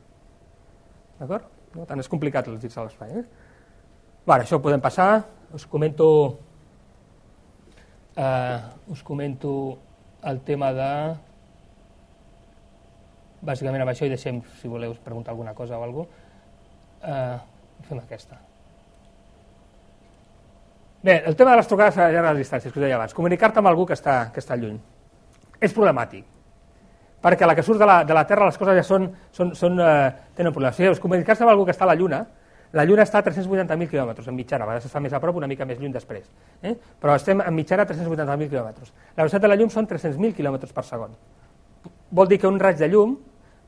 D'acord? No? Tant és complicat el girs a l'espai. Eh? Vale, això ho podem passar, us comento eh, us comento el tema de... Bàsicament amb això i deixem, si voleu preguntar alguna cosa o alguna cosa. Eh, fem aquesta. Bé, el tema de les trucades a llargues distàncies, que us deia abans. Comunicar-te amb algú que està, que està lluny. És problemàtic. Perquè la que surts de la, de la Terra les coses ja són, són, són, eh, tenen problemes. Si comunicar-se amb algú que està a la Lluna, La Lluna està a 380.000 quilòmetres en mitjana, a vegades està més a prop, una mica més lluny després. Eh? Però estem en mitjana a 380.000 quilòmetres. La velocitat de la llum són 300.000 quilòmetres per segon. Vol dir que un raig de llum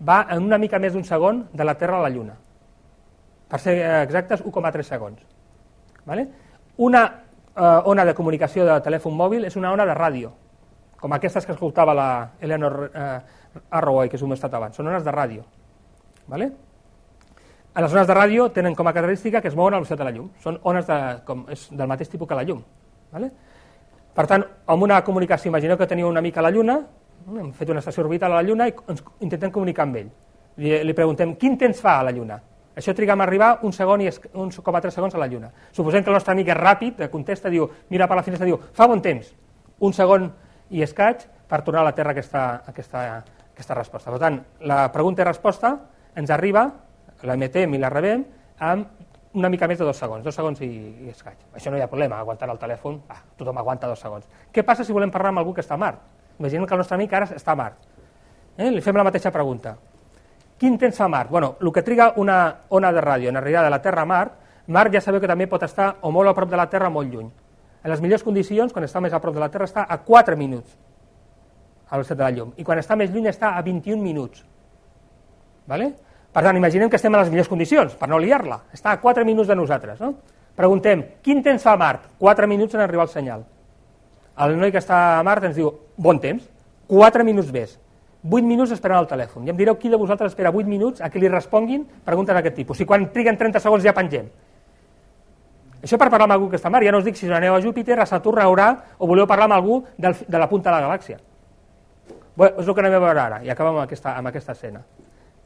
va en una mica més d'un segon de la Terra a la Lluna. Per ser exactes, 1,3 segons. Vale? Una eh, ona de comunicació de telèfon mòbil és una ona de ràdio, com aquestes que escoltava la Eleanor eh, Arroway, que ho he estat abans. Són ones de ràdio. Vale? A les ones de ràdio tenen com a característica que es mouen a la velocitat de la llum. Són ones de, com, és del mateix tipus que la llum. Vale? Per tant, amb una comunicació, imagineu que teniu una mica a la Lluna, hem fet una estació orbital a la Lluna i ens intentem comunicar amb ell. Li, li preguntem, quin temps fa a la Lluna? Això triga a arribar un segon i 1,3 segons a la Lluna. Suposem que el nostre amic és ràpid, contesta, diu, mira per la finestra, diu, fa bon temps, un segon i escaig per tornar a la Terra aquesta, aquesta, aquesta resposta. Per tant, la pregunta i resposta ens arriba, la emetem i la rebem, amb una mica més de dos segons, dos segons i, i escaig. Això no hi ha problema, aguantar el telèfon, ah, tothom aguanta dos segons. Què passa si volem parlar amb algú que està a Mart? Imaginem que el nostre amic ara està a Mart. Eh? Li fem la mateixa pregunta. Quin temps fa Mart? Bueno, el que triga una ona de ràdio en arribar de la Terra a Mart, Mart ja sabeu que també pot estar o molt a prop de la Terra o molt lluny. En les millors condicions, quan està més a prop de la Terra, està a 4 minuts a la de la llum. I quan està més lluny està a 21 minuts. Vale? Per tant, imaginem que estem en les millors condicions, per no liar-la. Està a 4 minuts de nosaltres. No? Preguntem, quin temps fa a Mart? 4 minuts en arribar el senyal. El noi que està a Mart ens diu, bon temps, 4 minuts més. 8 minuts esperant el telèfon. I em direu qui de vosaltres espera 8 minuts a que li responguin preguntes d'aquest tipus. Si quan triguen 30 segons ja pengem. Això per parlar amb algú que està a Mart. Ja no us dic si aneu a Júpiter, a Saturn, a Urà, o voleu parlar amb algú del, de la punta de la galàxia. Bé, és el que anem a veure ara, i acabem amb aquesta, amb aquesta escena.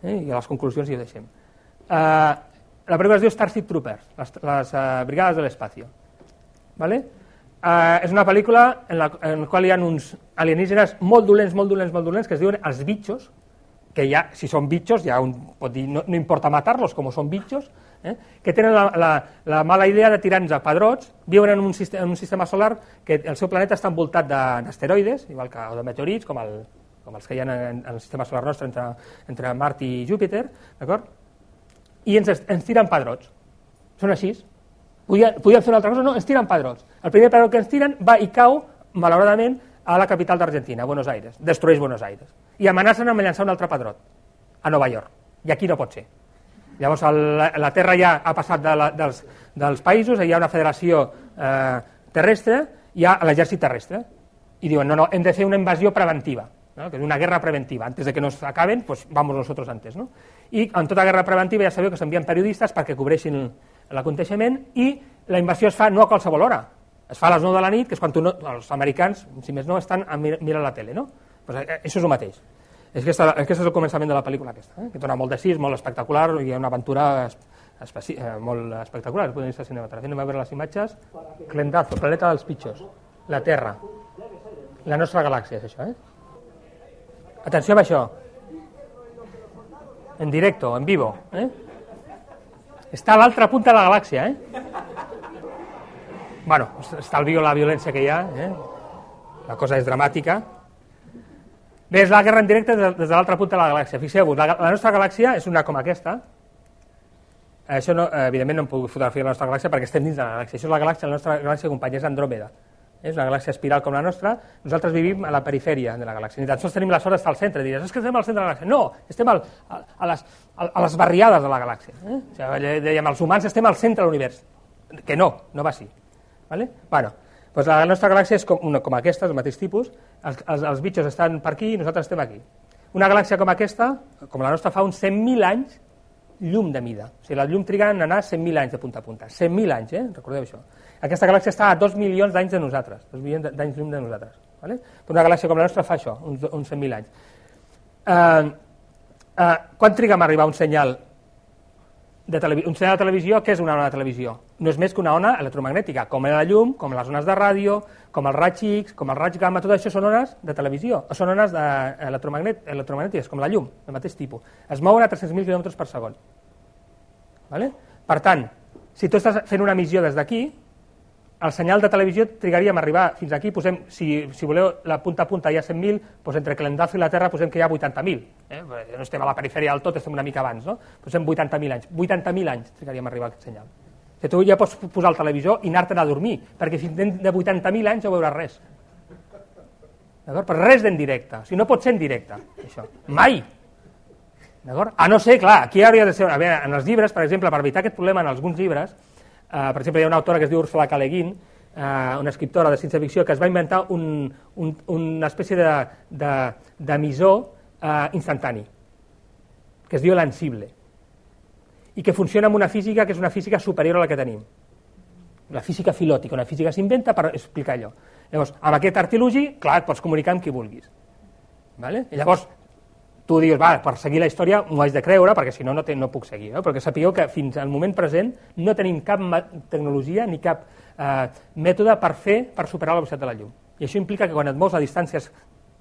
Eh? I a les conclusions hi ho deixem. Uh, la pel·lícula es diu Starship Troopers, les, les uh, Brigades de l'Espacio. ¿Vale? Uh, és una pel·lícula en la, en la qual hi ha uns alienígenes molt dolents, molt dolents, molt dolents, que es diuen els bitxos, que ja, si són bitxos, ja un pot dir, no, no importa matar-los, com són bitxos, eh? que tenen la, la, la mala idea de tirar-nos a pedrots, viuen en un, sistema, en un sistema solar que el seu planeta està envoltat d'asteroides, igual que o de meteorits, com, el, com els que hi ha en, en el sistema solar nostre entre, entre Mart i Júpiter, d'acord? I ens, ens tiren pedrots. Són així. Podien, podien fer una altra cosa? No, ens tiren pedrots. El primer pedrot que ens tiren va i cau, malauradament, a la capital d'Argentina, Buenos Aires. Destrueix Buenos Aires. I amenacen amb llançar un altre pedrot a Nova York. I aquí no pot ser. Llavors el, la Terra ja ha passat de la, dels, dels països, hi ha una federació eh, terrestre, hi ha l'exèrcit terrestre. I diuen, no, no, hem de fer una invasió preventiva, no? que és una guerra preventiva. Antes de que nos acaben, pues vamos nosotros antes. No? I en tota guerra preventiva ja sabeu que s'envien periodistes perquè cobreixin l'aconteixement i la invasió es fa no a qualsevol hora, es fa a les 9 de la nit, que és quan tu no, els americans, si més no, estan a mir mirant la tele, no? Pues eh, això és el mateix. És que aquesta, aquest és el començament de la pel·lícula aquesta, eh? que dona molt de sis, molt espectacular, hi ha una aventura especi eh, molt espectacular, des de cinematografia. Anem a veure les imatges. Clendazo, planeta dels pitjors, la Terra, la nostra galàxia, és això, eh? Atenció amb això. En directo, en vivo, eh? Està a l'altra punta de la galàxia, eh? Bueno, estalvio la violència que hi ha, eh? la cosa és dramàtica. Bé, és la guerra en directe des de l'altra punta de la galàxia. Fixeu-vos, la, la nostra galàxia és una com aquesta. Això, no, evidentment, no em puc fotografiar la nostra galàxia perquè estem dins de la galàxia. Això és la galàxia, la nostra galàxia companya, és Andròmeda. És una galàxia espiral com la nostra. Nosaltres vivim a la perifèria de la galàxia. Ni tan sols tenim la sort d'estar al centre. Diries, és que estem al centre de la galàxia. No, estem al, a, a, les, a, a les barriades de la galàxia. Eh? O sigui, dèiem, els humans estem al centre de l'univers. Que no, no va així. ¿vale? Bueno, doncs la nostra galàxia és com, una, com aquesta, del mateix tipus, els, els, els bitxos estan per aquí i nosaltres estem aquí. Una galàxia com aquesta, com la nostra, fa uns 100.000 anys llum de mida. O sigui, la llum triga en anar 100.000 anys de punta a punta. 100.000 anys, eh? recordeu això. Aquesta galàxia està a 2 milions d'anys de nosaltres, 2 milions d'anys llum de nosaltres. ¿vale? Una galàxia com la nostra fa això, uns, uns 100.000 anys. Uh, uh, quan triga a arribar un senyal de un senyal de televisió, què és una ona de televisió? No és més que una ona electromagnètica, com la llum, com les ones de ràdio, com el raig X, com el raig gamma, tot això són ones de televisió, o són ones electromagnet, electromagnètiques, com la llum, del mateix tipus. Es mouen a 300.000 km per segon. Vale? Per tant, si tu estàs fent una emissió des d'aquí, el senyal de televisió trigaríem a arribar fins aquí, posem, si, si voleu la punta a punta hi ha 100.000, doncs entre Clendazo i la Terra posem que hi ha 80.000. Eh? No estem a la perifèria del tot, estem una mica abans, no? Posem 80.000 anys. 80.000 anys trigaríem a arribar a aquest senyal. Que tu ja pots posar el televisor i anar-te'n a dormir, perquè fins de 80.000 anys no veuràs res. Però res d'en directe. O sigui, no pot ser en directe, això. Mai. A no ser, clar, aquí hauria de ser... A veure, en els llibres, per exemple, per evitar aquest problema en alguns llibres, Uh, per exemple, hi ha una autora que es diu Ursula K. Le Guin, uh, una escriptora de ciència-ficció, que es va inventar un, un, una espècie d'emissor de, de, uh, instantani, que es diu l'ansible, i que funciona amb una física que és una física superior a la que tenim. La física filòtica, una física s'inventa per explicar allò. Llavors, amb aquest artilugi, clar, et pots comunicar amb qui vulguis. Vale? I llavors, tu dius, va, per seguir la història m'ho haig de creure, perquè si no, no, te, no puc seguir. Eh? Perquè sapigueu que fins al moment present no tenim cap tecnologia ni cap eh, mètode per fer, per superar la velocitat de la llum. I això implica que quan et mous a distàncies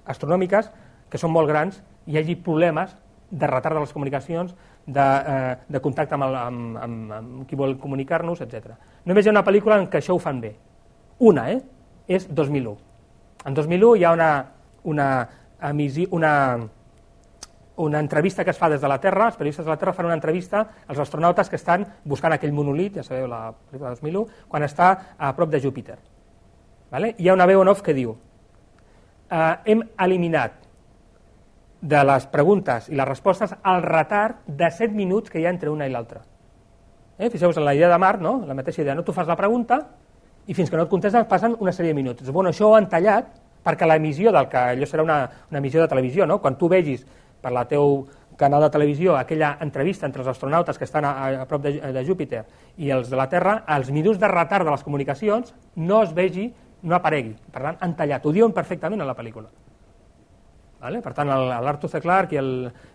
astronòmiques, que són molt grans, hi hagi problemes de retard de les comunicacions, de, eh, de contacte amb, el, amb, amb, amb qui vol comunicar-nos, etc. Només hi ha una pel·lícula en què això ho fan bé. Una, eh? És 2001. En 2001 hi ha una, una, emissió, una, una entrevista que es fa des de la Terra, els periodistes de la Terra fan una entrevista als astronautes que estan buscant aquell monòlit, ja sabeu, la pel·lícula 2001, quan està a prop de Júpiter. Vale? Hi ha una veu en off que diu eh, hem eliminat de les preguntes i les respostes el retard de 7 minuts que hi ha entre una i l'altra. Eh? Fixeu-vos en la idea de Marc, no? la mateixa idea, no? tu fas la pregunta i fins que no et contestes passen una sèrie de minuts. Bueno, això ho han tallat perquè l'emissió del que allò serà una, una emissió de televisió, no? quan tu vegis per la teu canal de televisió aquella entrevista entre els astronautes que estan a, a prop de, de Júpiter i els de la Terra, els minuts de retard de les comunicacions no es vegi, no aparegui. Per tant, han tallat. Ho diuen perfectament a la pel·lícula. Vale? Per tant, l'Arthur C. Clarke i el,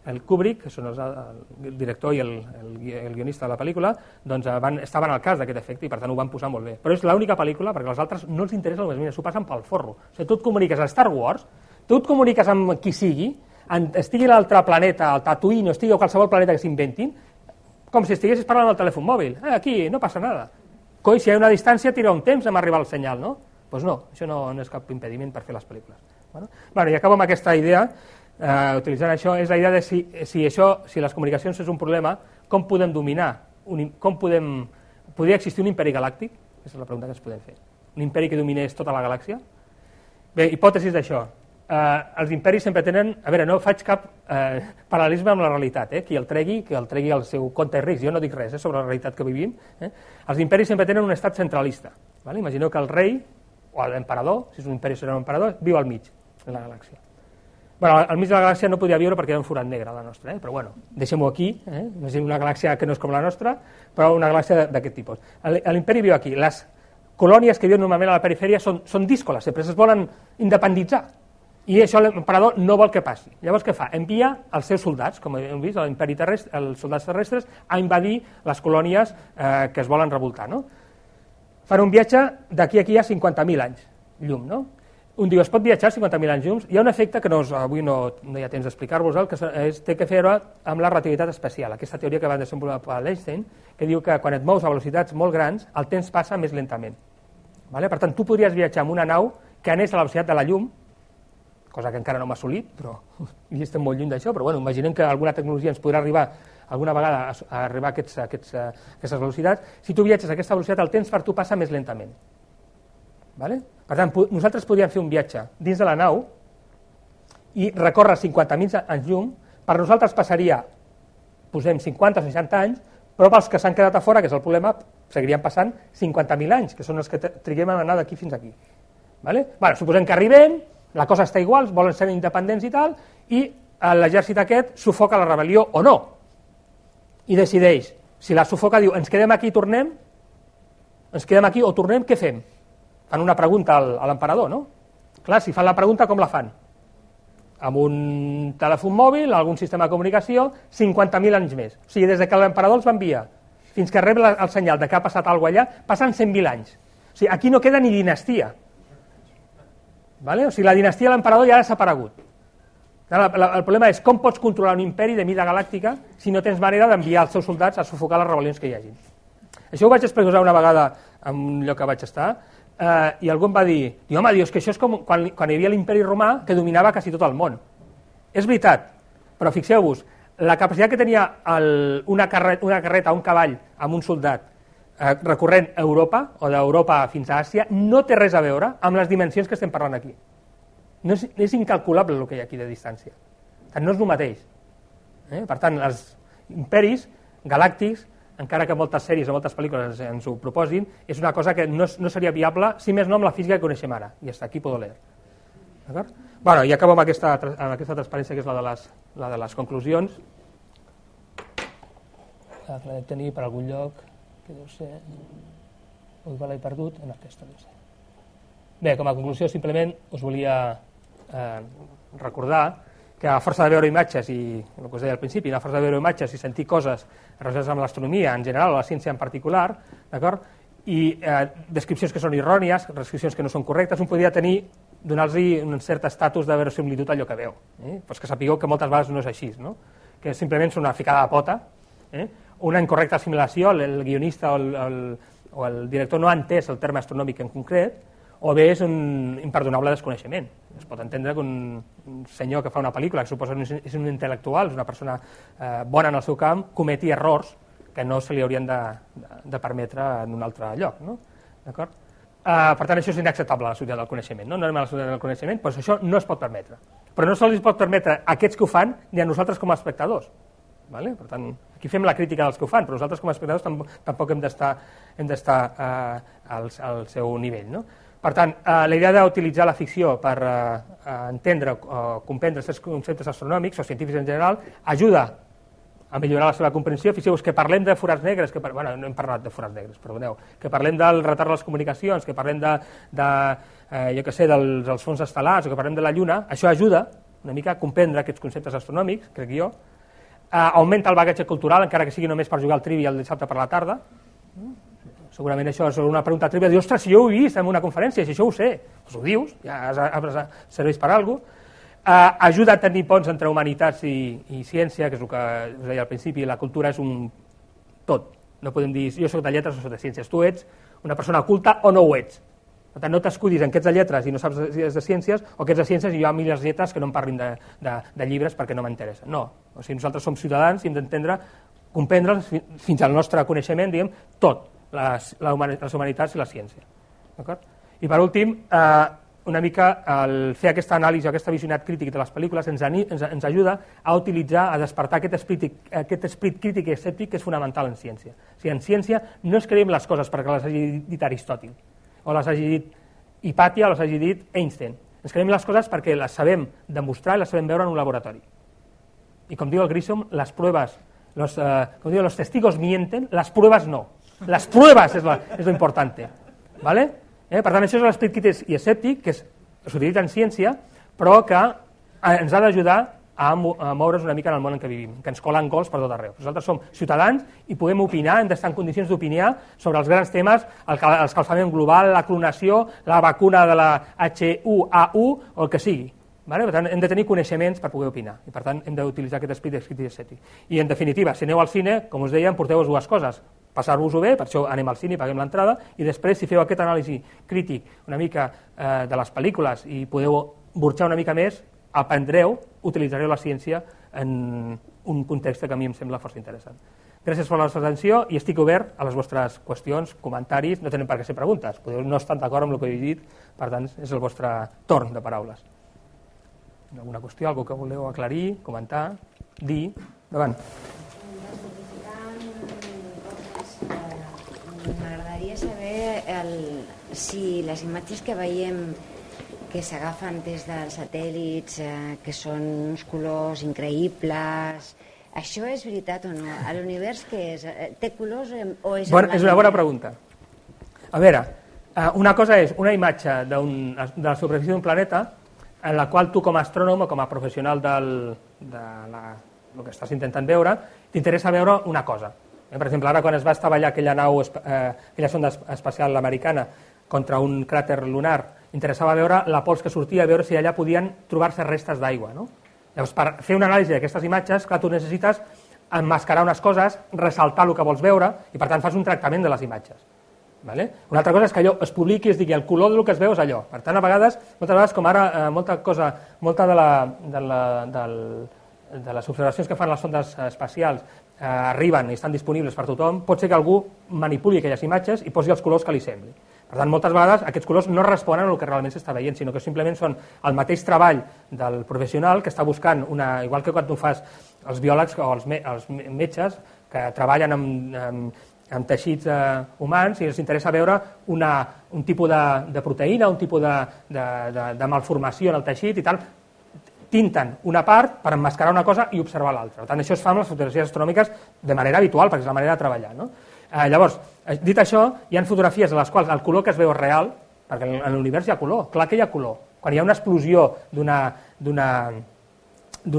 el Kubrick, que són els, el director i el, el, el guionista de la pel·lícula, doncs van, estaven al cas d'aquest efecte i per tant ho van posar molt bé. Però és l'única pel·lícula perquè els altres no els interessa el més mínim, s'ho passen pel forro. O sigui, tu et comuniques a Star Wars, tu et comuniques amb qui sigui, estigui a l'altre planeta, al Tatooine, o estigui a qualsevol planeta que s'inventin, com si estiguessis parlant al telèfon mòbil. Eh, aquí, no passa nada. Coi, si hi ha una distància, tira un temps a arribar al senyal, no? Doncs pues no, això no, no és cap impediment per fer les pel·lícules. Bueno, bueno i acabo amb aquesta idea, eh, utilitzant això, és la idea de si, si, això, si les comunicacions és un problema, com podem dominar, un, com podem, podria existir un imperi galàctic? Aquesta és la pregunta que ens podem fer. Un imperi que dominés tota la galàxia? Bé, hipòtesis d'això eh, els imperis sempre tenen... A veure, no faig cap eh, paral·lelisme amb la realitat, eh? qui el tregui, que el tregui al seu compte i risc, jo no dic res eh, sobre la realitat que vivim. Eh? Els imperis sempre tenen un estat centralista. Vale? Imagineu que el rei, o l'emperador, si és un imperi serà un emperador, viu al mig de la galàxia. Bueno, al mig de la galàxia no podia viure perquè era un forat negre la nostra, eh? però bueno, deixem-ho aquí, eh? és una galàxia que no és com la nostra, però una galàxia d'aquest tipus. L'imperi viu aquí. Les colònies que viuen normalment a la perifèria són, són díscoles, sempre es volen independitzar, i això l'emperador no vol que passi. Llavors què fa? Envia els seus soldats, com hem vist, l'imperi terrestre, els soldats terrestres, a invadir les colònies eh, que es volen revoltar. No? Fan un viatge d'aquí a aquí a 50.000 anys, llum. No? Un dia es pot viatjar 50.000 anys llums. Hi ha un efecte que no, avui no, no hi ha temps d'explicar-vos, que és, té que fer amb la relativitat especial, aquesta teoria que va desenvolupar l'Einstein, que diu que quan et mous a velocitats molt grans, el temps passa més lentament. Vale? Per tant, tu podries viatjar amb una nau que anés a la velocitat de la llum, cosa que encara no m'ha assolit, però <laughs> i estem molt lluny d'això, però bueno, imaginem que alguna tecnologia ens podrà arribar alguna vegada a arribar a, aquests, a aquests, a aquestes velocitats. Si tu viatges a aquesta velocitat, el temps per tu passa més lentament. Vale? Per tant, nosaltres podríem fer un viatge dins de la nau i recórrer 50.000 anys llum, per nosaltres passaria, posem 50 o 60 anys, però pels que s'han quedat a fora, que és el problema, seguirien passant 50.000 anys, que són els que triguem a anar d'aquí fins aquí. Vale? Bueno, suposem que arribem, la cosa està igual, volen ser independents i tal, i l'exèrcit aquest sufoca la rebel·lió o no. I decideix, si la sufoca diu, ens quedem aquí i tornem, ens quedem aquí o tornem, què fem? Fan una pregunta a l'emperador, no? Clar, si fan la pregunta, com la fan? Amb un telèfon mòbil, algun sistema de comunicació, 50.000 anys més. O sigui, des de que l'emperador els va enviar fins que rep el senyal de que ha passat alguna allà, passen 100.000 anys. O sigui, aquí no queda ni dinastia. Vale? O sigui, la dinastia de l'emperador ja ha desaparegut. La, la, el problema és com pots controlar un imperi de mida galàctica si no tens manera d'enviar els seus soldats a sufocar les rebel·lions que hi hagin. Això ho vaig explicar una vegada en un lloc que vaig estar, eh, i algú em va dir, home, dius que això és com quan, quan hi havia l'imperi romà que dominava quasi tot el món. És veritat, però fixeu-vos, la capacitat que tenia el, una, carret, una carreta, un cavall amb un soldat eh, recorrent Europa, o d'Europa fins a Àsia, no té res a veure amb les dimensions que estem parlant aquí. No és, és incalculable el que hi ha aquí de distància. No és el mateix. Eh? Per tant, els imperis galàctics, encara que moltes sèries o moltes pel·lícules ens, ho proposin, és una cosa que no, no seria viable, si més no, amb la física que coneixem ara. I està aquí puedo leer. D'acord? Bueno, I acabo amb aquesta, amb aquesta transparència, que és la de les, la de les conclusions. La de tenir per algun lloc, que deu ser... Igual l'he perdut, en aquesta ser. Bé, com a conclusió, simplement us volia eh, recordar que a força de veure imatges, i el que us deia al principi, a força de veure imatges i sentir coses relacionades amb l'astronomia en general o la ciència en particular, d'acord? i eh, descripcions que són errònies, descripcions que no són correctes, un podria tenir donar-los un cert estatus de verosimilitud a allò que veu. Eh? Pues que sapigueu que moltes vegades no és així, no? que simplement és una ficada de pota, eh? Una incorrecta assimilació, el, el guionista o el, el, o el director no ha entès el terme astronòmic en concret, o bé és un imperdonable desconeixement. Es pot entendre que un, un senyor que fa una pel·lícula, que suposa que és un intel·lectual, és una persona eh, bona en el seu camp, cometi errors que no se li haurien de, de, permetre en un altre lloc. No? D'acord? Uh, per tant, això és inacceptable a la societat del coneixement. No, no anem a la societat del coneixement, doncs això no es pot permetre. Però no se'ls pot permetre a aquests que ho fan ni a nosaltres com a espectadors. Vale? Per tant, aquí fem la crítica dels que ho fan, però nosaltres com a espectadors tampoc, tampoc hem d'estar uh, al, al seu nivell. No? Per tant, uh, la idea d'utilitzar la ficció per uh, entendre o comprendre aquests conceptes astronòmics o científics en general ajuda a millorar la seva comprensió. Fixeu-vos que parlem de forats negres, que, bueno, no hem parlat de forats negres, perdoneu, que parlem del retard de les comunicacions, que parlem de, de eh, jo que sé, dels, dels fons estel·lars, o que parlem de la Lluna, això ajuda una mica a comprendre aquests conceptes astronòmics, crec jo, eh, augmenta el bagatge cultural, encara que sigui només per jugar al trivi el dissabte per la tarda, segurament això és una pregunta trivia, dius, ostres, si jo ho he vist en una conferència, si això ho sé, doncs ho dius, ja serveix per alguna cosa, eh, ajuda a tenir ponts entre humanitats i, i ciència, que és el que us deia al principi, la cultura és un tot. No podem dir, jo sóc de lletres o sóc de ciències. Tu ets una persona culta o no ho ets. Per tant, no t'escudis en que ets de lletres i no saps si és de ciències, o que ets de ciències i jo a mi les lletres que no em parlin de, de, de llibres perquè no m'interessen. No. O sigui, nosaltres som ciutadans i hem d'entendre, comprendre fins al nostre coneixement, diguem, tot, les, la les humanitats i la ciència. I per últim, eh, una mica el fer aquesta anàlisi, aquesta visionat crític de les pel·lícules ens, ens, ens ajuda a utilitzar, a despertar aquest esprit, aquest esprit crític i escèptic que és fonamental en ciència. O sigui, en ciència no es creiem les coses perquè les hagi dit Aristòtil, o les hagi dit Hipàtia o les hagi dit Einstein. Ens creiem les coses perquè les sabem demostrar i les sabem veure en un laboratori. I com diu el Grissom, les proves, los, eh, com diu, los testigos mienten, les proves no. Les proves és, la, és lo importante. ¿vale? Eh? Per tant, això és l'esperit crític i escèptic, que s'utilitza en ciència, però que eh, ens ha d'ajudar a, a moure's una mica en el món en què vivim, que ens colen gols per tot arreu. Nosaltres som ciutadans i podem opinar, hem d'estar en condicions d'opinar sobre els grans temes, el, escalfament global, la clonació, la vacuna de la H1A1 o el que sigui. Vale? Per tant, hem de tenir coneixements per poder opinar i per tant hem d'utilitzar aquest esprit d'escrit escètic. I en definitiva, si aneu al cine, com us deia, porteu dues coses passar-vos-ho bé, per això anem al cine i paguem l'entrada, i després, si feu aquest anàlisi crític una mica eh, de les pel·lícules i podeu burxar una mica més, aprendreu, utilitzareu la ciència en un context que a mi em sembla força interessant. Gràcies per la vostra atenció i estic obert a les vostres qüestions, comentaris, no tenen per què ser preguntes, podeu no estar d'acord amb el que he dit, per tant, és el vostre torn de paraules. Alguna qüestió, alguna que voleu aclarir, comentar, dir? Endavant. M'agradaria saber el, si les imatges que veiem que s'agafen des dels satèl·lits, eh, que són uns colors increïbles, això és veritat o no? A l'univers què és? Eh, té colors o és... Bueno, és una bona pregunta. A veure, eh, una cosa és una imatge de la superfície d'un planeta en la qual tu com a astrònom o com a professional del, de la, el que estàs intentant veure, t'interessa veure una cosa. Eh, per exemple, ara quan es va estavellar aquella nau, eh, aquella sonda espacial americana contra un cràter lunar, interessava veure la pols que sortia, veure si allà podien trobar-se restes d'aigua. No? Llavors, per fer una anàlisi d'aquestes imatges, clar, tu necessites emmascarar unes coses, ressaltar el que vols veure, i per tant fas un tractament de les imatges. Vale? Una altra cosa és que allò es publiqui i es digui el color del que es veu és allò. Per tant, a vegades, moltes vegades, com ara, eh, molta cosa, molta de, la, de, la, del, de les observacions que fan les sondes espacials eh, arriben i estan disponibles per tothom, pot ser que algú manipuli aquelles imatges i posi els colors que li sembli. Per tant, moltes vegades aquests colors no responen al que realment s'està veient, sinó que simplement són el mateix treball del professional que està buscant, una, igual que quan tu fas els biòlegs o els, me, els metges que treballen amb, amb amb teixits eh, humans i els interessa veure una, un tipus de, de proteïna, un tipus de, de, de, de malformació en el teixit i tal, tinten una part per emmascarar una cosa i observar l'altra. Per tant, això es fa amb les fotografies astronòmiques de manera habitual, perquè és la manera de treballar. No? Eh, llavors, dit això, hi ha fotografies en les quals el color que es veu és real, perquè en l'univers hi ha color, clar que hi ha color. Quan hi ha una explosió d'una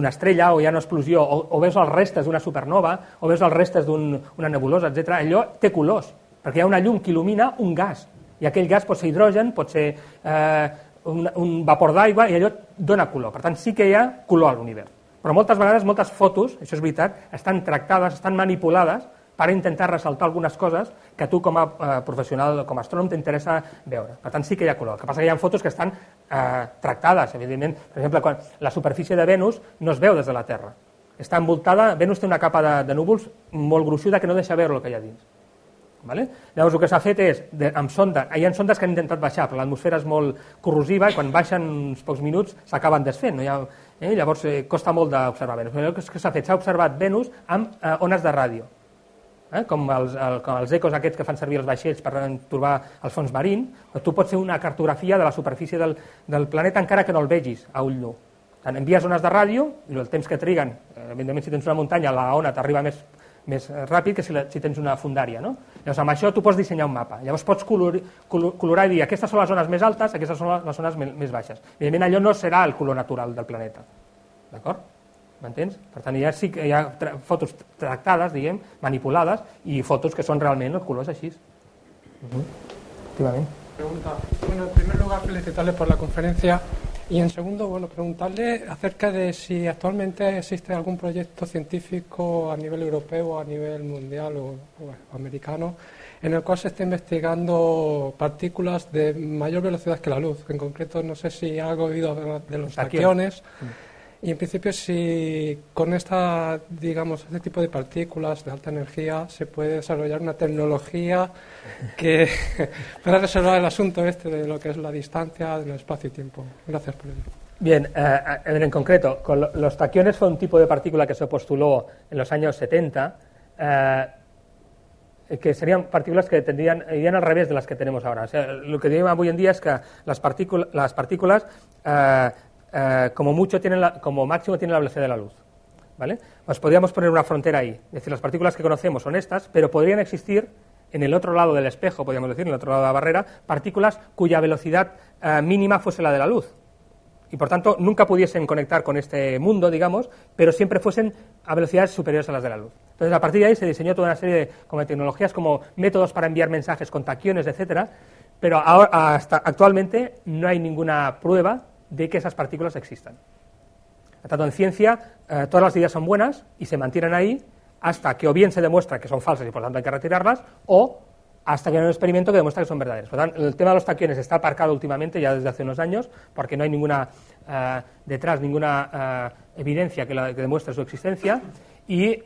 estrella o hi ha una explosió, o, o veus els restes d'una supernova, o veus els restes d'una un, nebulosa, etc. allò té colors, perquè hi ha una llum que il·lumina un gas, i aquell gas pot ser hidrogen, pot ser eh, un, un vapor d'aigua, i allò dona color. Per tant, sí que hi ha color a l'univers. Però moltes vegades, moltes fotos, això és veritat, estan tractades, estan manipulades per intentar ressaltar algunes coses que tu com a eh, professional, com a astrònom, t'interessa veure. Per tant, sí que hi ha color. El que passa que hi ha fotos que estan eh, tractades, evidentment. Per exemple, quan la superfície de Venus no es veu des de la Terra. Està envoltada, Venus té una capa de, de núvols molt gruixuda que no deixa veure el que hi ha dins. Vale? Llavors el que s'ha fet és, de, amb sonda, hi ha sondes que han intentat baixar, però l'atmosfera és molt corrosiva i quan baixen uns pocs minuts s'acaben desfent. No hi ha, eh? Llavors eh, costa molt d'observar Venus. El que s'ha fet, s'ha observat Venus amb eh, ones de ràdio eh? com, els, el, com els ecos aquests que fan servir els vaixells per trobar el fons marín, tu pots fer una cartografia de la superfície del, del planeta encara que no el vegis a ull nu. Tant envies ones de ràdio, i el temps que triguen, eh, evidentment si tens una muntanya la ona t'arriba més, més ràpid que si, la, si tens una fundària. No? Llavors amb això tu pots dissenyar un mapa. Llavors pots color, color, colorar i dir aquestes són les zones més altes, aquestes són les zones més, més baixes. Evidentment allò no serà el color natural del planeta. D'acord? M'entens? Per tant, ja sí que hi ha tra fotos tractades, diguem, manipulades, i fotos que són realment els colors així. Uh -huh. Efectivament. Pregunta. Bueno, en primer lugar, felicitarle por la conferencia y en segundo, bueno, preguntarle acerca de si actualmente existe algún proyecto científico a nivel europeo a nivel mundial o, o americano en el cual se está investigando partículas de mayor velocidad que la luz. En concreto, no sé si ha oído de los taquiones. Y en principio, si con esta, digamos, este tipo de partículas de alta energía se puede desarrollar una tecnología que <laughs> pueda resolver el asunto este de lo que es la distancia del espacio y tiempo. Gracias por ello. Bien, eh, en concreto, con los taquiones fue un tipo de partícula que se postuló en los años 70, eh, que serían partículas que tendrían, irían al revés de las que tenemos ahora. O sea, lo que digo hoy en día es que las, partículas, las partículas eh, eh, como, mucho tienen la, como máximo tienen la velocidad de la luz. ¿vale? Pues podríamos poner una frontera ahí. Es decir, las partículas que conocemos son estas, pero podrían existir en el otro lado del espejo, podríamos decir, en el otro lado de la barrera, partículas cuya velocidad eh, mínima fuese la de la luz. Y por tanto, nunca pudiesen conectar con este mundo, digamos, pero siempre fuesen a velocidades superiores a las de la luz. Entonces, a partir de ahí se diseñó toda una serie de como tecnologías como métodos para enviar mensajes con taquiones, etcétera, pero ahora, hasta actualmente no hay ninguna prueba de que esas partículas existan. Tanto en ciencia, eh, todas las ideas son buenas y se mantienen ahí hasta que o bien se demuestra que son falsas y por tanto hay que retirarlas, o hasta que hay un experimento que demuestra que son verdaderas. Por tanto, el tema de los taquiones está aparcado últimamente, ya desde hace unos años, porque no hay ninguna eh, detrás ninguna eh, evidencia que, que demuestre su existencia y eh,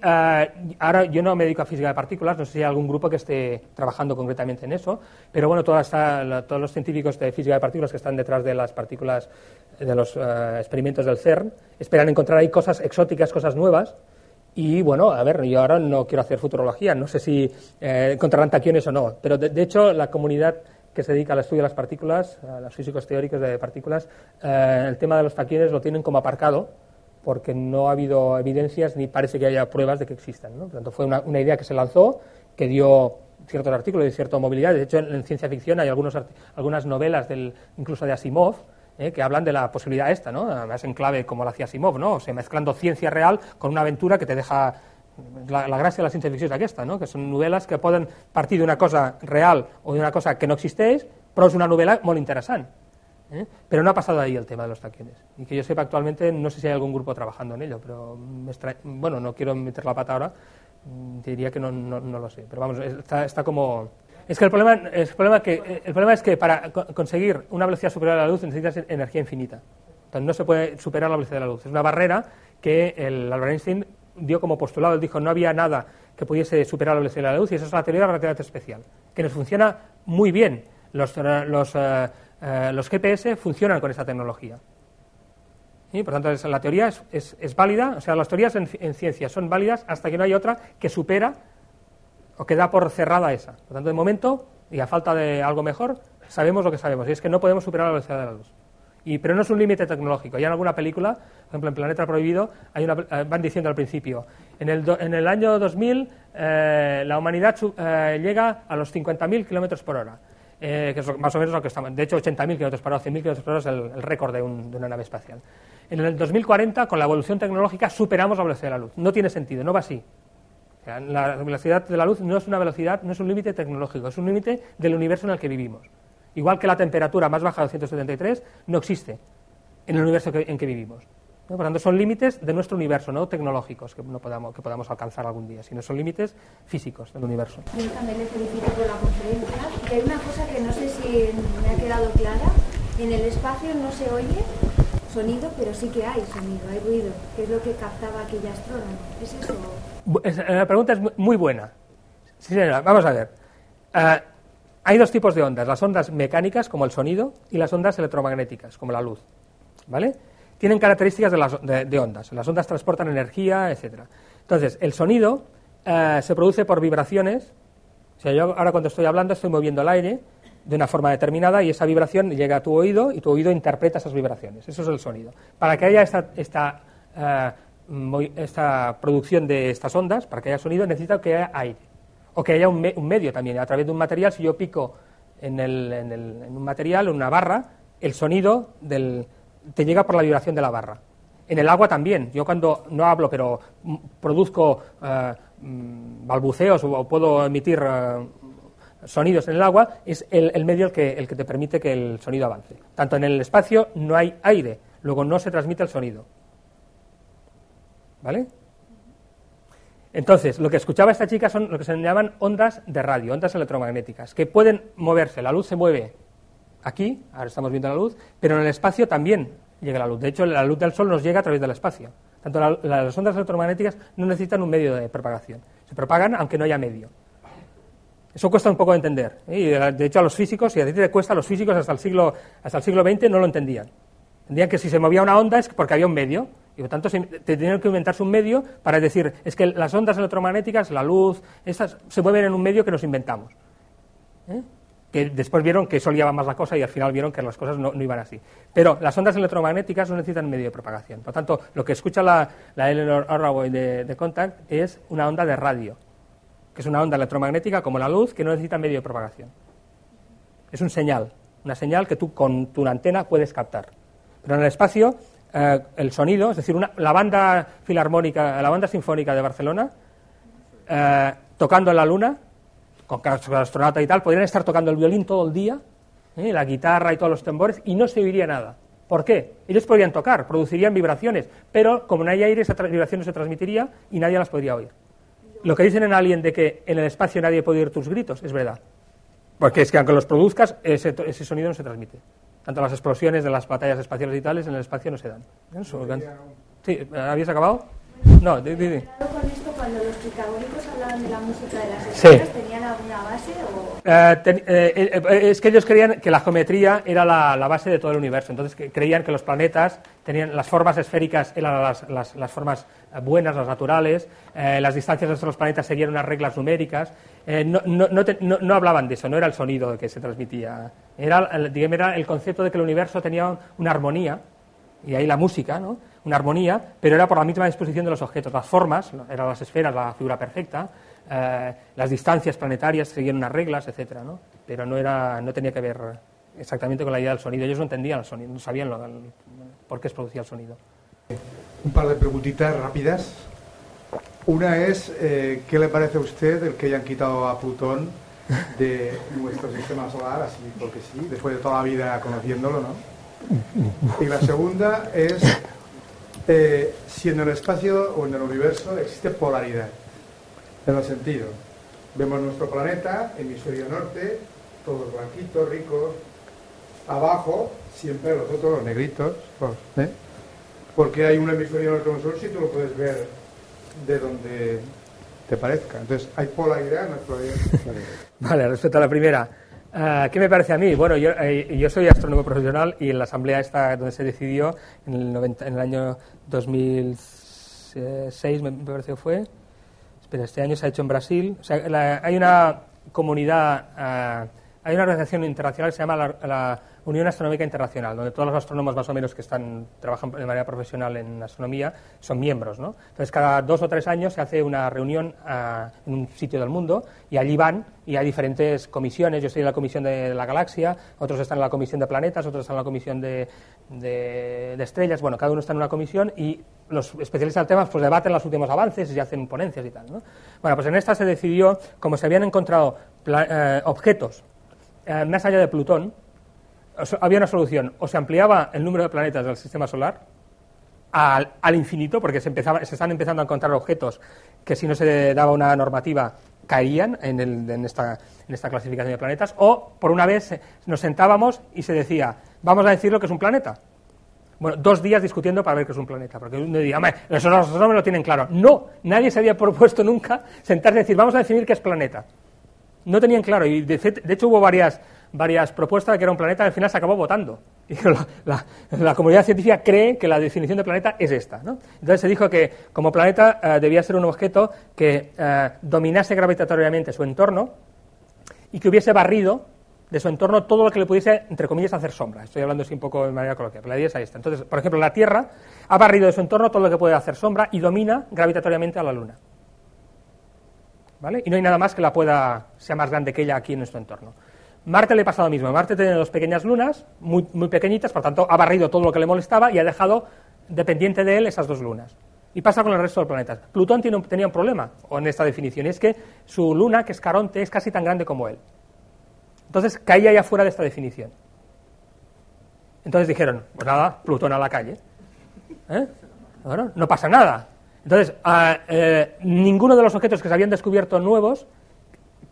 ahora yo no me dedico a física de partículas, no sé si hay algún grupo que esté trabajando concretamente en eso, pero bueno, todos los científicos de física de partículas que están detrás de las partículas, de los eh, experimentos del CERN, esperan encontrar ahí cosas exóticas, cosas nuevas. Y bueno, a ver, yo ahora no quiero hacer futurología, no sé si eh, encontrarán taquiones o no, pero de, hecho la comunidad que se dedica al estudio de las partículas, a los físicos teóricos de partículas, el tema de los taquiones lo tienen como aparcado porque no ha habido evidencias ni parece que haya pruebas de que existan. ¿no? Por tanto, fue una, idea que se lanzó, que dio ciertos artículos de cierta movilidad. De hecho, en, ciencia ficción hay algunos, algunas novelas, del, incluso de Asimov, ¿eh? que hablan de la posibilidad esta, ¿no? además en clave como lo hacía Asimov, ¿no? o sea, mezclando ciencia real con una aventura que te deja la, la gràcia de la ciència ficció és aquesta, no? que són novel·les que poden partir d'una cosa real o d'una cosa que no existeix, però és una novel·la molt interessant. ¿Eh? Pero no ha pasado ahí el tema de los taquiones. Y que yo sepa actualmente, no sé si hay algún grupo trabajando en ello, pero bueno, no quiero meter la pata ahora, mm, diría que no, no, no lo sé. Pero vamos, está, está como... Es que el problema, el problema, que, el problema es que para co- conseguir una velocidad superior a la luz necesitas energía infinita. Entonces no se puede superar la velocidad de la luz. Es una barrera que el Albert Einstein dio como postulado. Él dijo no había nada que pudiese superar la velocidad de la luz y esa es la teoría de la relatividad especial, que nos funciona muy bien. Los, eh, los, eh, eh, los GPS funcionan con esa tecnología. ¿Sí? Por tanto, la teoría es, válida, o sea, las teorías en, ci- en ciencia son válidas hasta que no haya otra que supera o que da por cerrada esa. Por tanto, de momento, y a falta de algo mejor, sabemos lo que sabemos, y es que no podemos superar la velocidad de la luz. Y, pero no es un límite tecnológico. Ya en alguna película, por ejemplo en Planeta Prohibido, hay una, eh, van diciendo al principio, en el, en el año 2000 eh, la humanidad llega a los 50.000 kilómetros por hora. Eh, que es más o menos lo que estamos. De hecho, 80.000 kilómetros por hora, 100.000 kilómetros por hora es el, récord de, un- de una nave espacial. En el 2040, con la evolución tecnológica, superamos la velocidad de la luz. No tiene sentido, no va así. La velocidad de la luz no es una velocidad, no es un límite tecnológico, es un límite del universo en el que vivimos. Igual que la temperatura más baja de 273 no existe en el universo en que vivimos. ¿No? Por tanto, son límites de nuestro universo, no tecnológicos que, no podamos, que podamos alcanzar algún día, sino son límites físicos del universo. Yo también le felicito por la conferencia. Y hay una cosa que no sé si me ha quedado clara. En el espacio no se oye sonido, pero sí que hay sonido, hay ruido, que es lo que captaba aquella astrónoma. ¿Es eso? Eh, La pregunta es mu- muy buena. Sí, señora, vamos a ver. Eh, hay dos tipos de ondas, las ondas mecánicas, como el sonido, y las ondas electromagnéticas, como la luz. ¿Vale? Tienen características de, las, de- ondas. Las ondas transportan energía, etcétera. Entonces, el sonido eh, se produce por vibraciones. O sea, yo ahora cuando estoy hablando estoy moviendo el aire de una forma determinada y esa vibración llega a tu oído y tu oído interpreta esas vibraciones. Eso es el sonido. Para que haya esta, esta, eh, producción de estas ondas, para que haya sonido, necesita que haya aire. O que haya un, me- un medio también. A través de un material, si yo pico en, el- en el- en un material, en una barra, el sonido del, te llega por la vibración de la barra. En el agua también. Yo cuando no hablo, pero mm, produzco eh, mm, balbuceos o, puedo emitir eh, sonidos en el agua, es el, el medio el que, el que te permite que el sonido avance. Tanto en el espacio no hay aire, luego no se transmite el sonido. ¿Vale? Entonces, lo que escuchaba esta chica son lo que se llaman ondas de radio, ondas electromagnéticas, que pueden moverse. La luz se mueve aquí, ahora estamos viendo la luz, pero en el espacio también llega la luz. De hecho, la luz del Sol nos llega a través del espacio. Tanto la- la- las ondas electromagnéticas no necesitan un medio de propagación. Se propagan aunque no haya medio. Eso cuesta un poco de entender. ¿eh? Y de de hecho, a los físicos, y a te cuesta, los físicos hasta el siglo, hasta el siglo XX no lo entendían. Entendían que si se movía una onda es porque había un medio. Y por tanto, se- te tenían que inventarse un medio para decir, es que las ondas electromagnéticas, la luz, estas se mueven en un medio que nos inventamos. ¿eh? Que después vieron que eso liaba más la cosa y al final vieron que las cosas no, iban así. Pero las ondas electromagnéticas no necesitan medio de propagación. Por tanto, lo que escucha la, la Eleanor Arroway de, de Contact es una onda de radio, que es una onda electromagnética como la luz que no necesita medio de propagación. Es un señal, una señal que tú con tu antena puedes captar. Pero en el espacio, eh, el sonido, es decir, una- la banda filarmónica, la banda sinfónica de Barcelona, eh, tocando en la luna, con astronauta y tal, podrían estar tocando el violín todo el día, ¿eh? la guitarra y todos los tambores, y no se oiría nada. ¿Por qué? Ellos podrían tocar, producirían vibraciones, pero como no hay aire, esa vibración no se transmitiría y nadie las podría oír. Lo que dicen en Alien de que en el espacio nadie puede oír tus gritos, es verdad. Porque es que aunque los produzcas, ese, sonido no se transmite. Tanto las explosiones de las batallas espaciales y tales en el espacio no se dan. ¿Eh? Sí, ¿habías acabado? No, di, di, di. Con esto, cuando los pitagóricos hablaban de la música de las Sí. estrellas, ¿tenían alguna base o...? Eh, ten- eh, eh, eh, es que ellos creían que la geometría era la, la base de todo el universo. Entonces creían que los planetas tenían las formas esféricas, eran las, las- las formas buenas, las naturales. las distancias entre los planetas seguían unas reglas numéricas. no, no- no te- no- no hablaban de eso, no era el sonido que se transmitía. Era, digamos, era el concepto de que el universo tenía una armonía y ahí la música, ¿no? Una armonía, pero era por la misma disposición de los objetos. Las formas, eran las esferas, la figura perfecta, eh, las distancias planetarias seguían unas reglas, etcétera, ¿no? pero no, era, no tenía que ver exactamente con la idea del sonido. Ellos no entendían el sonido, no sabían lo- el- por qué se producía el sonido. Un par de preguntitas rápidas. Una es, eh, ¿qué le parece a usted el que hayan quitado a Plutón de nuestro sistema solar, así porque sí, después de toda la vida conociéndolo, ¿no? Y la segunda es eh, si en el espacio o en el universo existe polaridad, en el sentido Vemos nuestro planeta, hemisferio norte, todos blanquitos, ricos. Abajo, siempre los otros, los negritos. ¿eh? Porque hay un hemisferio norte y un sur, si tú lo puedes ver de donde te parezca. Entonces, ¿hay polaridad? Hay <laughs> polaridad. Vale, respecto a la primera. Uh, ¿Qué me parece a mí? Bueno, yo, eh, yo, soy astrónomo profesional y en la asamblea esta donde se decidió, en el, 90, en el año 2006, me parece que fue, espera, este año se ha hecho en Brasil, hay una comunidad, uh, hay una organización internacional que se llama la, la Unión Astronómica Internacional, donde todos los astrónomos más o menos que están trabajan de manera profesional en astronomía son miembros. ¿no? Entonces, cada dos o tres años se hace una reunión uh, en un sitio del mundo y allí van y hay diferentes comisiones. Yo estoy en la comisión de la galaxia, otros están en la comisión de planetas, otros están en la comisión de, de, de estrellas. Bueno, cada uno está en una comisión y los especialistas del tema pues, debaten los últimos avances y hacen ponencias y tal. ¿no? Bueno, pues en esta se decidió, como se habían encontrado eh, objetos eh, más allá de Plutón, había una solución, o se ampliaba el número de planetas del sistema solar al, al infinito, porque se, están empezando a encontrar objetos que si no se daba una normativa caían en, el, en, esta, en, esta, clasificación de planetas, o por una vez nos sentábamos y se decía, vamos a decir lo que es un planeta. Bueno, dos días discutiendo para ver qué es un planeta, porque uno diría, no me lo tienen claro. No, nadie se había propuesto nunca sentarse y decir, vamos a definir qué es planeta. No tenían claro, y de hecho hubo varias varias propuestas de que era un planeta, al final se acabó votando. <laughs> Y la, la, comunidad científica cree que la definición de planeta es esta. ¿no? Entonces se dijo que como planeta eh, debía ser un objeto que eh, dominase gravitatoriamente su entorno y que hubiese barrido de su entorno todo lo que le pudiese, entre comillas, hacer sombra. Estoy hablando así un poco de manera coloquial, pero la idea es esta. Entonces, por ejemplo, la Tierra ha barrido de su entorno todo lo que puede hacer sombra y domina gravitatoriamente a la Luna. ¿Vale? Y no hay nada más que la pueda, sea más grande que ella aquí en nuestro entorno. Marte le pasa lo mismo. Marte tiene dos pequeñas lunas, muy, pequeñitas, por tanto, ha barrido todo lo que le molestaba y ha dejado dependiente de él esas dos lunas. Y pasa con el resto de planetas. Plutón tiene un, tenía un problema en esta definición, y es que su luna, que es Caronte, es casi tan grande como él. Entonces caía ya fuera de esta definición. Entonces dijeron, pues nada, Plutón a la calle. ¿Eh? No pasa nada. Entonces, a, eh, ninguno de los objetos que se habían descubierto nuevos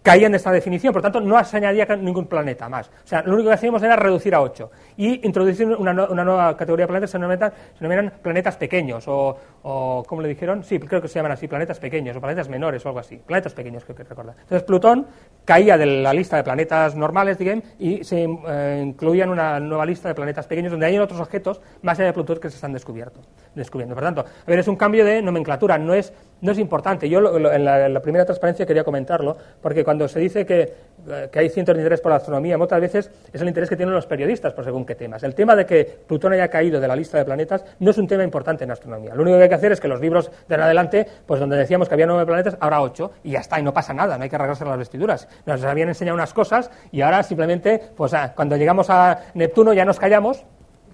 caían en esta definición, por tanto no se añadía ningún planeta más. O sea, lo único que hacíamos era reducir a 8 y introducir una, nueva categoría de planetas, se denominan, planetas pequeños, o, o, ¿cómo le dijeron? Sí, creo que se llaman así, planetas pequeños, o planetas menores, o algo así. Planetas pequeños, creo que recordar. Entonces Plutón caía de la lista de planetas normales, digamos, y se eh, incluía en una nueva lista de planetas pequeños, donde hay otros objetos más allá de Plutón que se están descubierto, descubriendo. Por tanto, a ver, es un cambio de nomenclatura, no es, no es importante. Yo lo, lo, en, la, primera transparencia quería comentarlo, porque cuando se dice que, eh, hay cierto interés por la astronomía, muchas veces es el interés que tienen los periodistas por según qué temas. El tema de que Plutón haya caído de la lista de planetas no es un tema importante en astronomía. Lo único que hay que hacer es que los libros de en adelante, pues donde decíamos que había nueve planetas, habrá ocho, y ya está, y no pasa nada, no hay que arreglarse las vestiduras. Nos habían enseñado unas cosas y ahora simplemente, pues ah, cuando llegamos a Neptuno ya nos callamos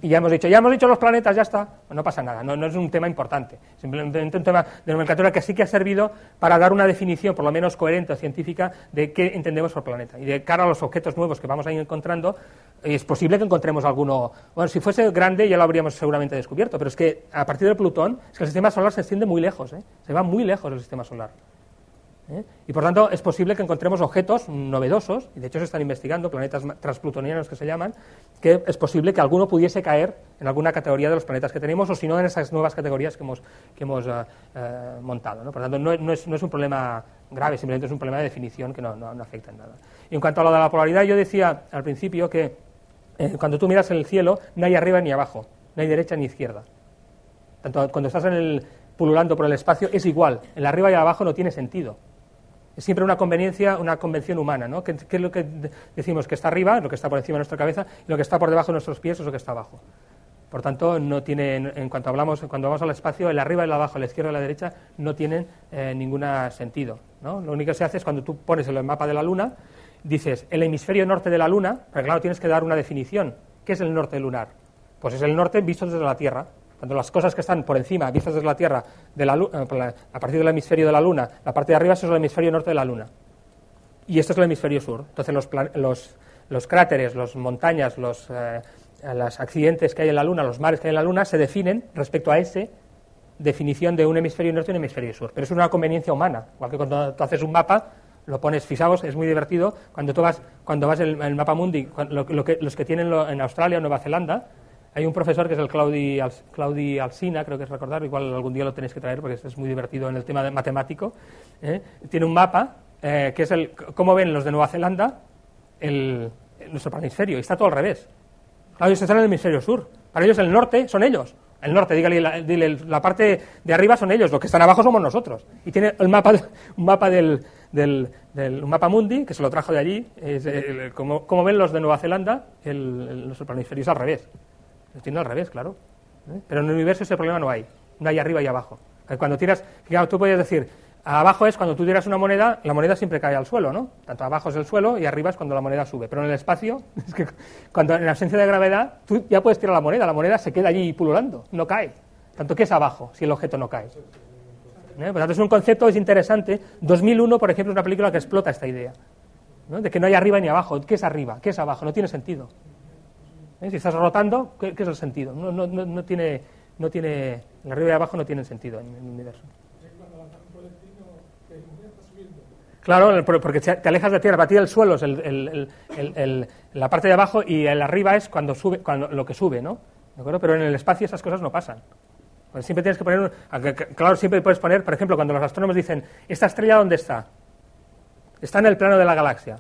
y ya hemos dicho, ya hemos dicho los planetas, ya está, pues no pasa nada, no, no, es un tema importante, simplemente un tema de nomenclatura que sí que ha servido para dar una definición, por lo menos coherente o científica, de qué entendemos por planeta. Y de cara a los objetos nuevos que vamos a ir encontrando, es posible que encontremos alguno, bueno, si fuese grande ya lo habríamos seguramente descubierto, pero es que a partir de Plutón, es que el sistema solar se extiende muy lejos, ¿eh? se va muy lejos del sistema solar. ¿Eh? Y por tanto es posible que encontremos objetos novedosos, y de hecho se están investigando, planetas transplutonianos que se llaman, que es posible que alguno pudiese caer en alguna categoría de los planetas que tenemos, o si no en esas nuevas categorías que hemos, que hemos uh, uh, montado. ¿no? Por tanto, no, no, es, no, es, un problema grave, simplemente es un problema de definición que no, no, afecta en nada. Y en cuanto a lo de la polaridad, yo decía al principio que eh, cuando tú miras el cielo, no hay arriba ni abajo, no hay derecha ni izquierda. Tanto cuando estás en el, pululando por el espacio es igual, el arriba y el abajo no tiene sentido es siempre una conveniencia, una convención humana, ¿no? ¿Qué, ¿Qué, es lo que decimos? Que está arriba, lo que está por encima de nuestra cabeza, y lo que está por debajo de nuestros pies es lo que está abajo. Por tanto, no tiene, en cuanto hablamos, cuando vamos al espacio, el arriba y el abajo, la izquierda y la derecha, no tienen eh, ningún sentido. ¿no? Lo único que se hace es cuando tú pones el mapa de la Luna, dices el hemisferio norte de la Luna, pero claro, tienes que dar una definición. ¿Qué es el norte lunar? Pues es el norte visto desde la Tierra. Cuando las cosas que están por encima, vistas desde la Tierra, de la, eh, a partir del hemisferio de la Luna, la parte de arriba eso es el hemisferio norte de la Luna. Y este es el hemisferio sur. Entonces los, los, los cráteres, las montañas, los, eh, los accidentes que hay en la Luna, los mares que hay en la Luna, se definen respecto a esa definición de un hemisferio norte y un hemisferio sur. Pero es una conveniencia humana. Igual que cuando tú haces un mapa, lo pones, fijaos, es muy divertido, cuando tú vas, cuando vas el, el mapa mundi, lo, lo que, los que tienen lo- en Australia o Nueva Zelanda, hay un profesor que es el Claudi, Claudi Alsina, creo que es recordar, igual algún día lo tenéis que traer porque es muy divertido en el tema de matemático. ¿eh? Tiene un mapa eh, que es el cómo ven los de Nueva Zelanda el, nuestro planisferio, y está todo al revés. Claro, ellos están en el hemisferio sur. Para ellos el norte son ellos. El norte, dígale, la, dile, la parte de arriba son ellos, los que están abajo somos nosotros. Y tiene el mapa, un mapa del, del, del- un mapa mundi, que se lo trajo de allí, es el- el- como, como ven los de Nueva Zelanda, el, nuestro planisferio es al revés. Lo tiene al revés, claro. ¿eh? Pero en el universo ese problema no hay. No hay arriba y abajo. Cuando tiras, fijaos, tú podías decir, abajo es cuando tú tiras una moneda, la moneda siempre cae al suelo, ¿no? Tanto abajo es el suelo y arriba es cuando la moneda sube. Pero en el espacio, <laughs> es que cuando en ausencia de gravedad, tú ya puedes tirar la moneda, la moneda se queda allí pululando, no cae. Tanto que es abajo, si el objeto no cae. ¿Eh? Por tanto, es un concepto es interesante. 2001, por ejemplo, es una película que explota esta idea. De que no hay arriba ni abajo. ¿Qué es arriba? ¿Qué es abajo? No tiene sentido. ¿Eh? Si estás rotando, ¿qué, es el sentido? No, no, no, no tiene, no tiene, arriba y abajo no tienen sentido en el universo. Claro, porque te alejas de tierra, para ti el suelo es el- la parte de abajo y el arriba es cuando sube, cuando, lo que sube, ¿no? ¿De acuerdo? Pero en el espacio esas cosas no pasan. Pues siempre tienes que poner, un- claro, siempre puedes poner, por ejemplo, cuando los astrónomos dicen, ¿esta estrella dónde está? Está en el plano de la galaxia.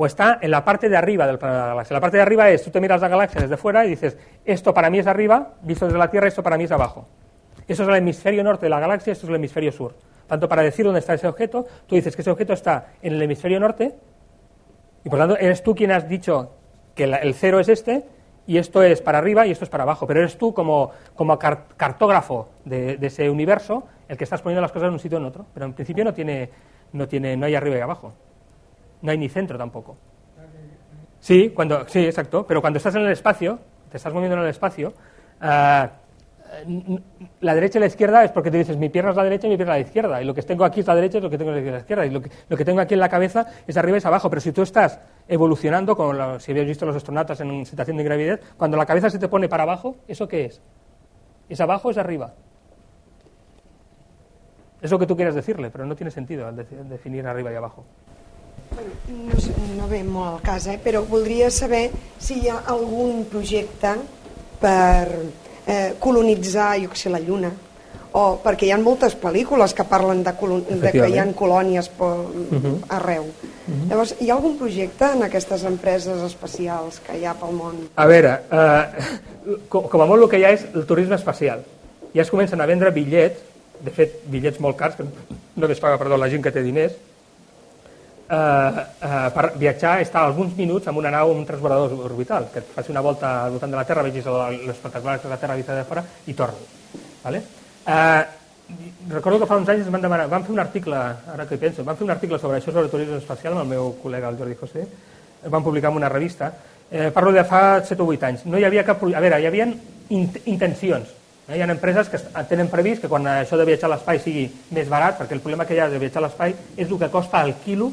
O está en la parte de arriba del plano de la galaxia. La parte de arriba es, tú te miras la galaxia desde fuera y dices, esto para mí es arriba, visto desde la Tierra, esto para mí es abajo. Eso es el hemisferio norte de la galaxia, esto es el hemisferio sur. Tanto para decir dónde está ese objeto, tú dices que ese objeto está en el hemisferio norte, y por tanto eres tú quien has dicho que el cero es este, y esto es para arriba y esto es para abajo. Pero eres tú como, como car- cartógrafo de, de ese universo el que estás poniendo las cosas en un sitio o en otro. Pero en principio no tiene, no tiene, no hay arriba y abajo. No hay ni centro tampoco. Sí, cuando, sí, exacto. Pero cuando estás en el espacio, te estás moviendo en el espacio, n- la derecha y la izquierda es porque te dices mi pierna es la derecha y mi pierna es la izquierda. Y lo que tengo aquí es la derecha y lo que tengo es la izquierda. Y lo que, lo que tengo aquí en la cabeza es arriba y es abajo. Pero si tú estás evolucionando, como lo- si habéis visto los astronautas en situación de gravidez, cuando la cabeza se te pone para abajo, ¿eso qué es? ¿Es abajo o es arriba? Es lo que tú quieres decirle, pero no tiene sentido definir arriba y abajo. No, no ve molt al cas, eh? però voldria saber si hi ha algun projecte per eh, colonitzar, jo que sé, la Lluna, o perquè hi ha moltes pel·lícules que parlen de, de que hi ha colònies per, Mhm. arreu. Llavors, hi ha algun projecte en aquestes empreses espacials que hi ha pel món? A veure, eh, com, com a molt el que hi ha és el turisme espacial. Ja es comencen a vendre bitllets, de fet, bitllets molt cars, que no es paga, perdó, la gent que té diners, per viatjar, estar alguns minuts en una nau, en un transbordador orbital, que et faci una volta al voltant de la Terra, vegis l'espectacular és la Terra vista de fora, i torni. Vale? Eh, recordo que fa uns anys ens van, demanar, van fer un article, ara que hi penso, van fer un article sobre això, sobre turisme espacial, amb el meu col·lega, el Jordi José, el van publicar en una revista, eh, parlo de fa 7 o 8 anys. No hi havia cap... A veure, hi havia int intencions. Eh? Hi ha empreses que tenen previst que quan això de viatjar a l'espai sigui més barat, perquè el problema que hi ha de viatjar a l'espai és el que costa el quilo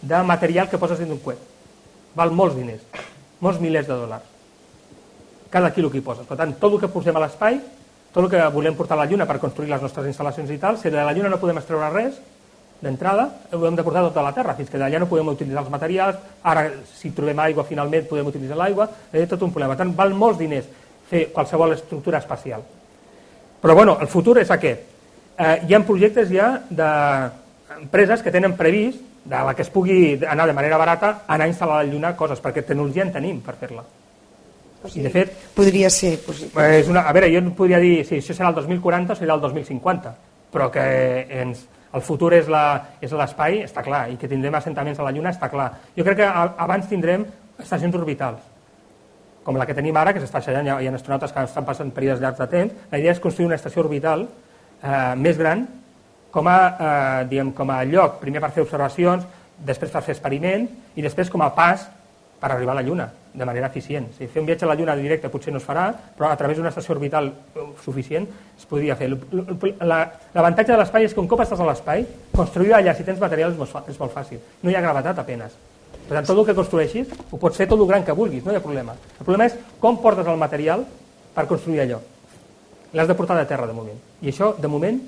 de material que poses dins d'un coet. Val molts diners, molts milers de dòlars cada quilo que hi poses. Per tant, tot el que posem a l'espai, tot el que volem portar a la Lluna per construir les nostres instal·lacions i tal, si de la Lluna no podem extreure res, d'entrada, ho hem de portar tot a la Terra, fins que d'allà no podem utilitzar els materials, ara, si trobem aigua, finalment podem utilitzar l'aigua, és tot un problema. Per tant, val molts diners fer qualsevol estructura espacial. Però, bueno, el futur és aquest. Eh, hi ha projectes ja d'empreses que tenen previst, de la que es pugui anar de manera barata, anar a instal·lar a la Lluna coses, perquè tecnologia en tenim per fer-la. O I, de fet, Podria ser possible. Eh, És una, a veure, jo no podria dir si això serà el 2040 o serà el 2050, però que ens, el futur és l'espai, està clar, i que tindrem assentaments a la Lluna, està clar. Jo crec que abans tindrem estacions orbitals, com la que tenim ara, que s'està aixallant, hi ha, astronautes que estan passant períodes llargs de temps. La idea és construir una estació orbital eh, més gran, com a, eh, diguem, com a lloc, primer per fer observacions, després per fer experiments, i després com a pas per arribar a la Lluna de manera eficient. Si fer un viatge a la Lluna directe potser no es farà, però a través d'una estació orbital eh, suficient es podria fer. L'avantatge de l'espai és que un cop estàs a l'espai, construir allà si tens material és molt fàcil. No hi ha gravetat apenes. Per tant, tot el que construeixis ho pots fer tot el gran que vulguis, no hi ha problema. El problema és com portes el material per construir allò. L'has de portar de terra, de moment. I això, de moment,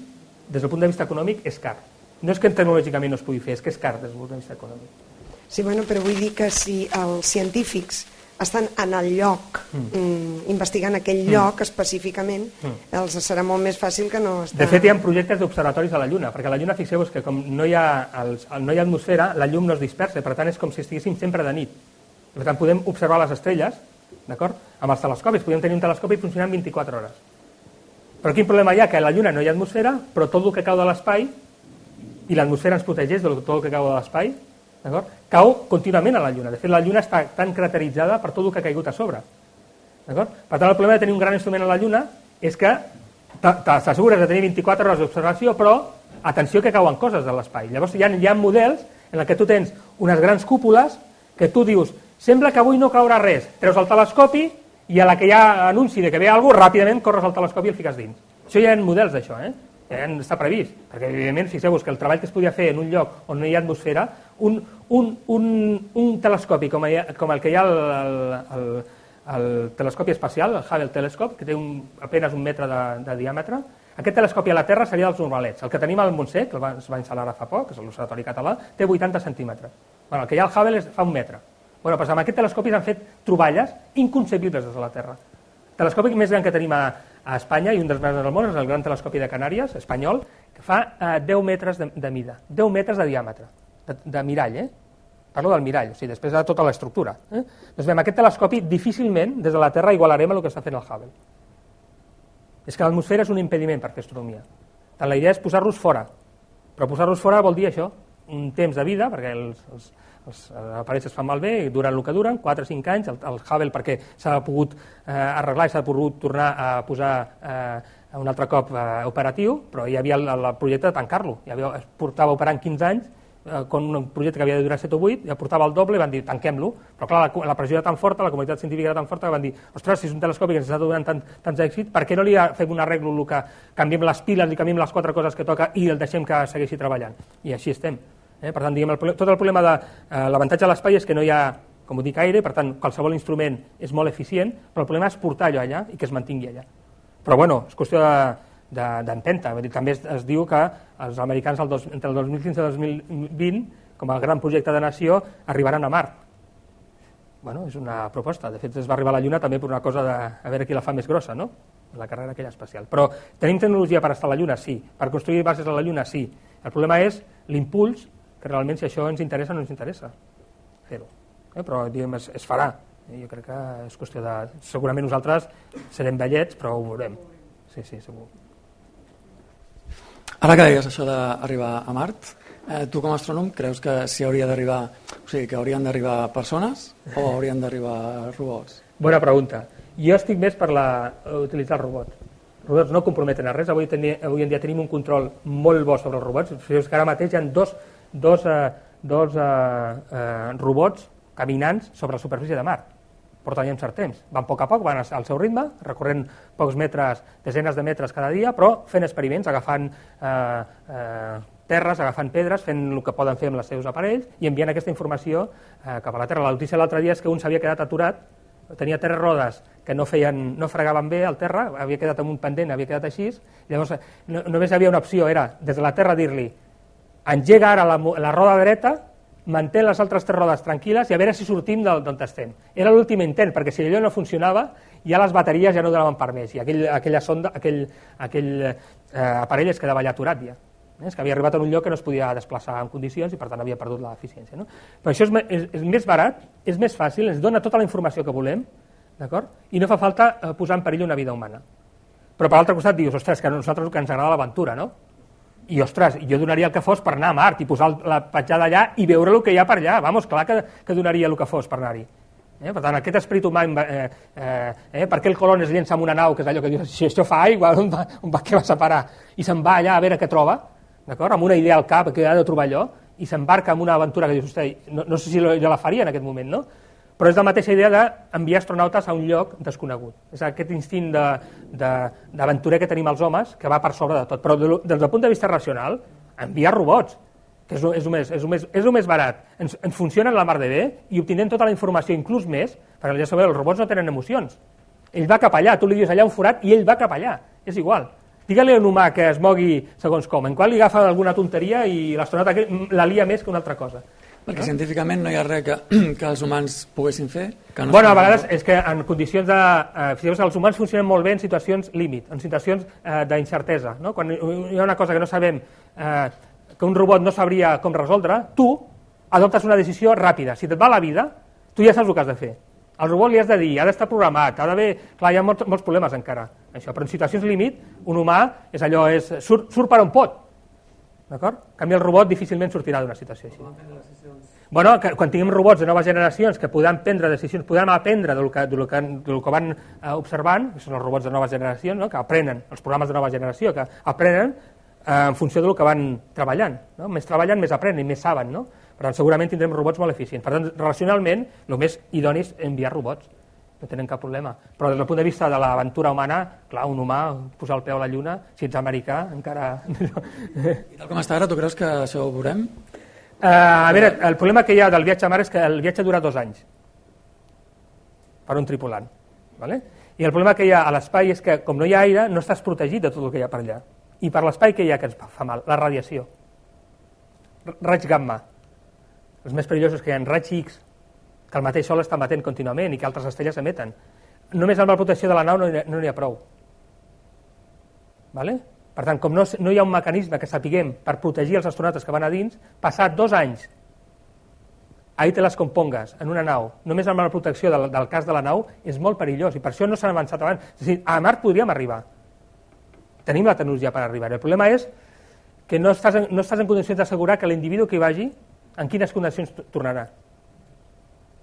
des del punt de vista econòmic, és car. No és que tecnològicament no es pugui fer, és que és car des del punt de vista econòmic. Sí, bueno, però vull dir que si els científics estan en el lloc, mm. investigant aquell lloc específicament, els serà molt més fàcil que no estar... De fet, hi ha projectes d'observatoris a la Lluna, perquè a la Lluna, fixeu-vos que com no hi, ha els, no hi ha atmosfera, la llum no es dispersa, per tant és com si estiguéssim sempre de nit. Per tant, podem observar les estrelles, d'acord? Amb els telescopis, podem tenir un telescopi funcionant 24 hores. Però quin problema hi ha? Que a la Lluna no hi ha atmosfera, però tot el que cau de l'espai, i l'atmosfera ens protegeix de tot el que cau de l'espai, d'acord? Cau contínuament a la Lluna. De fet, la Lluna està tan crateritzada per tot el que ha caigut a sobre. D'acord? Per tant, el problema de tenir un gran instrument a la Lluna és que t'assegures de tenir 24 hores d'observació, però atenció que cauen coses de l'espai. Llavors hi ha, hi ha models en què tu tens unes grans cúpules que tu dius, sembla que avui no caurà res, treus el telescopi i a la que hi ha anunci de que ve alguna cosa, ràpidament corres al telescopi i el fiques dins. Això hi ha models d'això, eh? Ja està previst, perquè evidentment, fixeu-vos que el treball que es podia fer en un lloc on no hi ha atmosfera, un, un, un, un telescopi com, ha, com el que hi ha al, al, al, el telescopi espacial, el Hubble Telescope, que té un, apenas un metre de, de diàmetre, aquest telescopi a la Terra seria dels normalets. El que tenim al Montsec, que el es va instal·lar fa poc, que és l'Observatori Català, té 80 centímetres. Bueno, el que hi ha al Hubble és, fa un metre. Bueno, doncs amb aquest telescopi s'han fet troballes inconcebibles des de la Terra. El telescopi més gran que tenim a, a Espanya i un dels més grans del món és el Gran Telescopi de Canàries, espanyol, que fa eh, 10 metres de, de mida, 10 metres de diàmetre, de, de mirall, eh? Parlo del mirall, o sigui, després de tota l'estructura. Eh? Doncs bé, amb aquest telescopi difícilment des de la Terra igualarem el que està fent el Hubble. És que l'atmosfera és un impediment per fer astronomia. Tant la idea és posar-los fora, però posar-los fora vol dir això, un temps de vida, perquè els, els, els aparells es fan malbé duren el que duren, 4 o 5 anys, el, el Hubble perquè s'ha pogut eh, arreglar i s'ha pogut tornar a posar eh, un altre cop eh, operatiu, però hi havia el, el projecte de tancar-lo, havia, es portava operant 15 anys, eh, con un projecte que havia de durar 7 o 8, ja portava el doble i van dir tanquem-lo, però clar, la, la pressió era tan forta, la comunitat científica era tan forta que van dir, ostres, si és un telescopi que ens està donant tant, tants èxits, per què no li fem un arreglo que canviem les piles i canviem les quatre coses que toca i el deixem que segueixi treballant? I així estem. Eh? Per tant, diguem, el, tot el problema de eh, l'avantatge de l'espai és que no hi ha, com ho dic, aire, per tant, qualsevol instrument és molt eficient, però el problema és portar allò allà i que es mantingui allà. Però bueno, és qüestió d'empenta. De, de, també es, es diu que els americans el dos, entre el 2015 i el 2020, com a gran projecte de nació, arribaran a Mart. Bueno, és una proposta. De fet, es va arribar a la Lluna també per una cosa de a veure qui la fa més grossa, no? la carrera aquella espacial. Però tenim tecnologia per estar a la Lluna? Sí. Per construir bases a la Lluna? Sí. El problema és l'impuls que realment si això ens interessa o no ens interessa fer-ho. Eh? Però diguem, es, es farà. Eh? Jo crec que és qüestió de... Segurament nosaltres serem vellets, però ho veurem. Sí, sí, segur. Ara que deies això d'arribar a Mart, eh, tu com a astrònom creus que s'hi hauria d'arribar, o sigui, que haurien d'arribar persones o haurien d'arribar robots? Bona pregunta. Jo estic més per la, utilitzar el robot. Els robots no comprometen a res. Avui, teni, avui en dia tenim un control molt bo sobre els robots. Fixeu que ara mateix hi ha dos, dos, eh, dos eh, eh, robots caminants sobre la superfície de Mart. Porten ja un cert temps. Van a poc a poc, van al seu ritme, recorrent pocs metres, desenes de metres cada dia, però fent experiments, agafant eh, eh, terres, agafant pedres, fent el que poden fer amb els seus aparells i enviant aquesta informació eh, cap a la Terra. La notícia l'altre dia és que un s'havia quedat aturat, tenia tres rodes que no, feien, no fregaven bé al terra, havia quedat amb un pendent, havia quedat així, llavors no, només hi havia una opció, era des de la Terra dir-li engega ara la, la roda dreta, manté les altres tres rodes tranquil·les i a veure si sortim d'on estem. Era l'últim intent, perquè si allò no funcionava, ja les bateries ja no donaven per més, i aquell, aquella sonda, aquell, aquell eh, aparell es quedava allà aturat ja. És que havia arribat a un lloc que no es podia desplaçar en condicions i per tant havia perdut l'eficiència. No? Però això és, és, és més barat, és més fàcil, ens dona tota la informació que volem? I no fa falta eh, posar en perill una vida humana. Però per l'altre costat dius, ostres, que a nosaltres que ens agrada l'aventura, no? I, ostres, jo donaria el que fos per anar a Mart i posar la petjada allà i veure el que hi ha per allà. Vamos, clar que, que donaria el que fos per anar-hi. Eh? Per tant, aquest esperit humà, eh, eh, eh, per què el colon es llença amb una nau, que és allò que dius, si això fa aigua, on va, on va, què va separar? I se'n va allà a veure què troba, d'acord? Amb una idea al cap, que ha de trobar allò, i s'embarca en una aventura que dius, no, no sé si jo la faria en aquest moment, no? Però és la mateixa idea d'enviar astronautes a un lloc desconegut. És aquest instint d'aventurer que tenim els homes, que va per sobre de tot. Però de, des del punt de vista racional, enviar robots, que és, és, el, més, és, el, més, és el més barat, ens, ens funcionen la mar de bé i obtindrem tota la informació, inclús més, perquè ja sabeu, els robots no tenen emocions. Ell va cap allà, tu li dius allà un forat i ell va cap allà, és igual. Digue-li a un humà que es mogui segons com, en qual li agafa alguna tonteria i l'astronauta la lia més que una altra cosa. Perquè no? científicament no hi ha res que, <clears throat> que els humans poguessin fer. Que no bueno, a vegades és que en condicions de... Eh, fixeu els humans funcionen molt bé en situacions límit, en situacions eh, d'incertesa. No? Quan hi ha una cosa que no sabem, eh, que un robot no sabria com resoldre, tu adoptes una decisió ràpida. Si et va la vida, tu ja saps el que has de fer. Al robot li has de dir, ha d'estar programat, ha d'haver... Clar, hi ha molts, molts problemes encara, això. Però en situacions límit, un humà és allò, és, surt, surt per on pot. D'acord? Canvi, el robot difícilment sortirà d'una situació així. Bueno, que, quan tinguem robots de noves generacions que podran prendre decisions, podran aprendre del que, del que, del que van eh, observant, que són els robots de noves generacions, no? que aprenen, els programes de nova generació, que aprenen eh, en funció del que van treballant. No? Més treballen, més aprenen i més saben. No? Per tant, segurament tindrem robots molt eficients. Per tant, relacionalment, el més idoni és enviar robots. No tenen cap problema. Però des del punt de vista de l'aventura humana, clar, un humà, posar el peu a la Lluna, si ets americà, encara... I tal com està ara, tu creus que això ho veurem? Uh, a veure, el problema que hi ha del viatge a mar és que el viatge dura dos anys per un tripulant. ¿vale? I el problema que hi ha a l'espai és que, com no hi ha aire, no estàs protegit de tot el que hi ha per allà. I per l'espai que hi ha que ens fa mal, la radiació. Raig gamma, els més perillosos que hi ha raig X, que el mateix Sol està emetent contínuament i que altres estrelles emeten. Només amb la protecció de la nau no n'hi no ha prou. Vale? Per tant, com no, no hi ha un mecanisme que sapiguem per protegir els astronautes que van a dins, passat dos anys ahí te les compongues en una nau, només amb la protecció del, del cas de la nau, és molt perillós i per això no s'han avançat abans. És a dir, a Mart podríem arribar. Tenim la tecnologia per arribar. El problema és que no estàs en, no estàs en condicions d'assegurar que l'individu que hi vagi en quines condicions tornarà.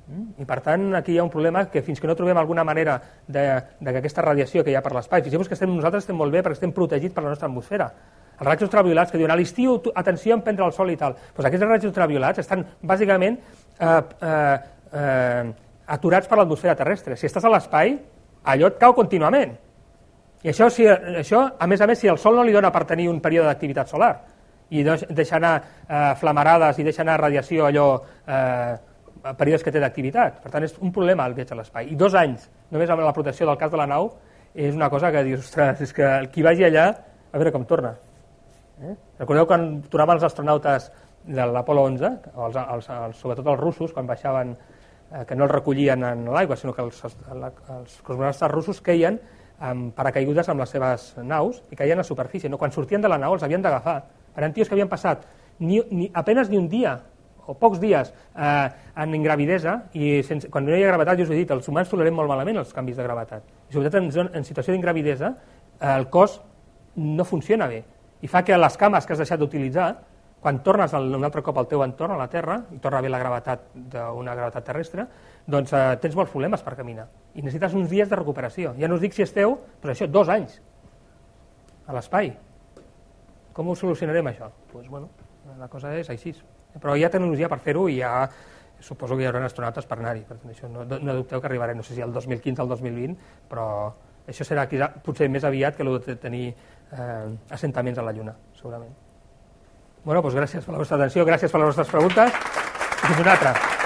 Mm? I per tant, aquí hi ha un problema que fins que no trobem alguna manera de, de que aquesta radiació que hi ha per l'espai, fixeu-vos que estem, nosaltres estem molt bé perquè estem protegits per la nostra atmosfera. Els raigs ultraviolats que diuen a l'estiu, atenció a prendre el sol i tal. Pues aquests raigs ultraviolats estan bàsicament eh, eh, eh, aturats per l'atmosfera terrestre. Si estàs a l'espai, allò et cau contínuament. I això, si, això, a més a més, si el sol no li dona per tenir un període d'activitat solar, i deixa anar eh, flamarades i deixa anar radiació allò eh, períodes que té d'activitat. Per tant, és un problema el viatge a l'espai. I dos anys, només amb la protecció del cas de la nau, és una cosa que dius, ostres, és que qui vagi allà, a veure com torna. Eh? Recordeu quan tornaven els astronautes de l'Apolo 11, els, els, els, sobretot els russos, quan baixaven, eh, que no els recollien en l'aigua, sinó que els, els cosmonautes russos queien amb paracaigudes amb les seves naus i caien a superfície. No? Quan sortien de la nau els havien d'agafar eren tios que havien passat ni, ni, apenas ni un dia o pocs dies eh, en ingravidesa i sense, quan no hi ha gravetat, jo us he dit, els humans tolerem molt malament els canvis de gravetat. I sobretot en, en situació d'ingravidesa eh, el cos no funciona bé i fa que les cames que has deixat d'utilitzar quan tornes un altre cop al teu entorn, a la Terra, i torna haver la gravetat d'una gravetat terrestre, doncs eh, tens molts problemes per caminar. I necessites uns dies de recuperació. Ja no us dic si esteu, però això, dos anys a l'espai. Com ho solucionarem, això? Pues, bueno, la cosa és així. Però hi ha tecnologia per fer-ho i ja suposo que hi haurà astronautes per anar-hi. Per tant, això no, no dubteu que arribarem, no sé si el 2015 o el 2020, però això serà potser més aviat que el de tenir eh, assentaments a la Lluna, segurament. Bueno, doncs gràcies per la vostra atenció, gràcies per les vostres preguntes i una altra.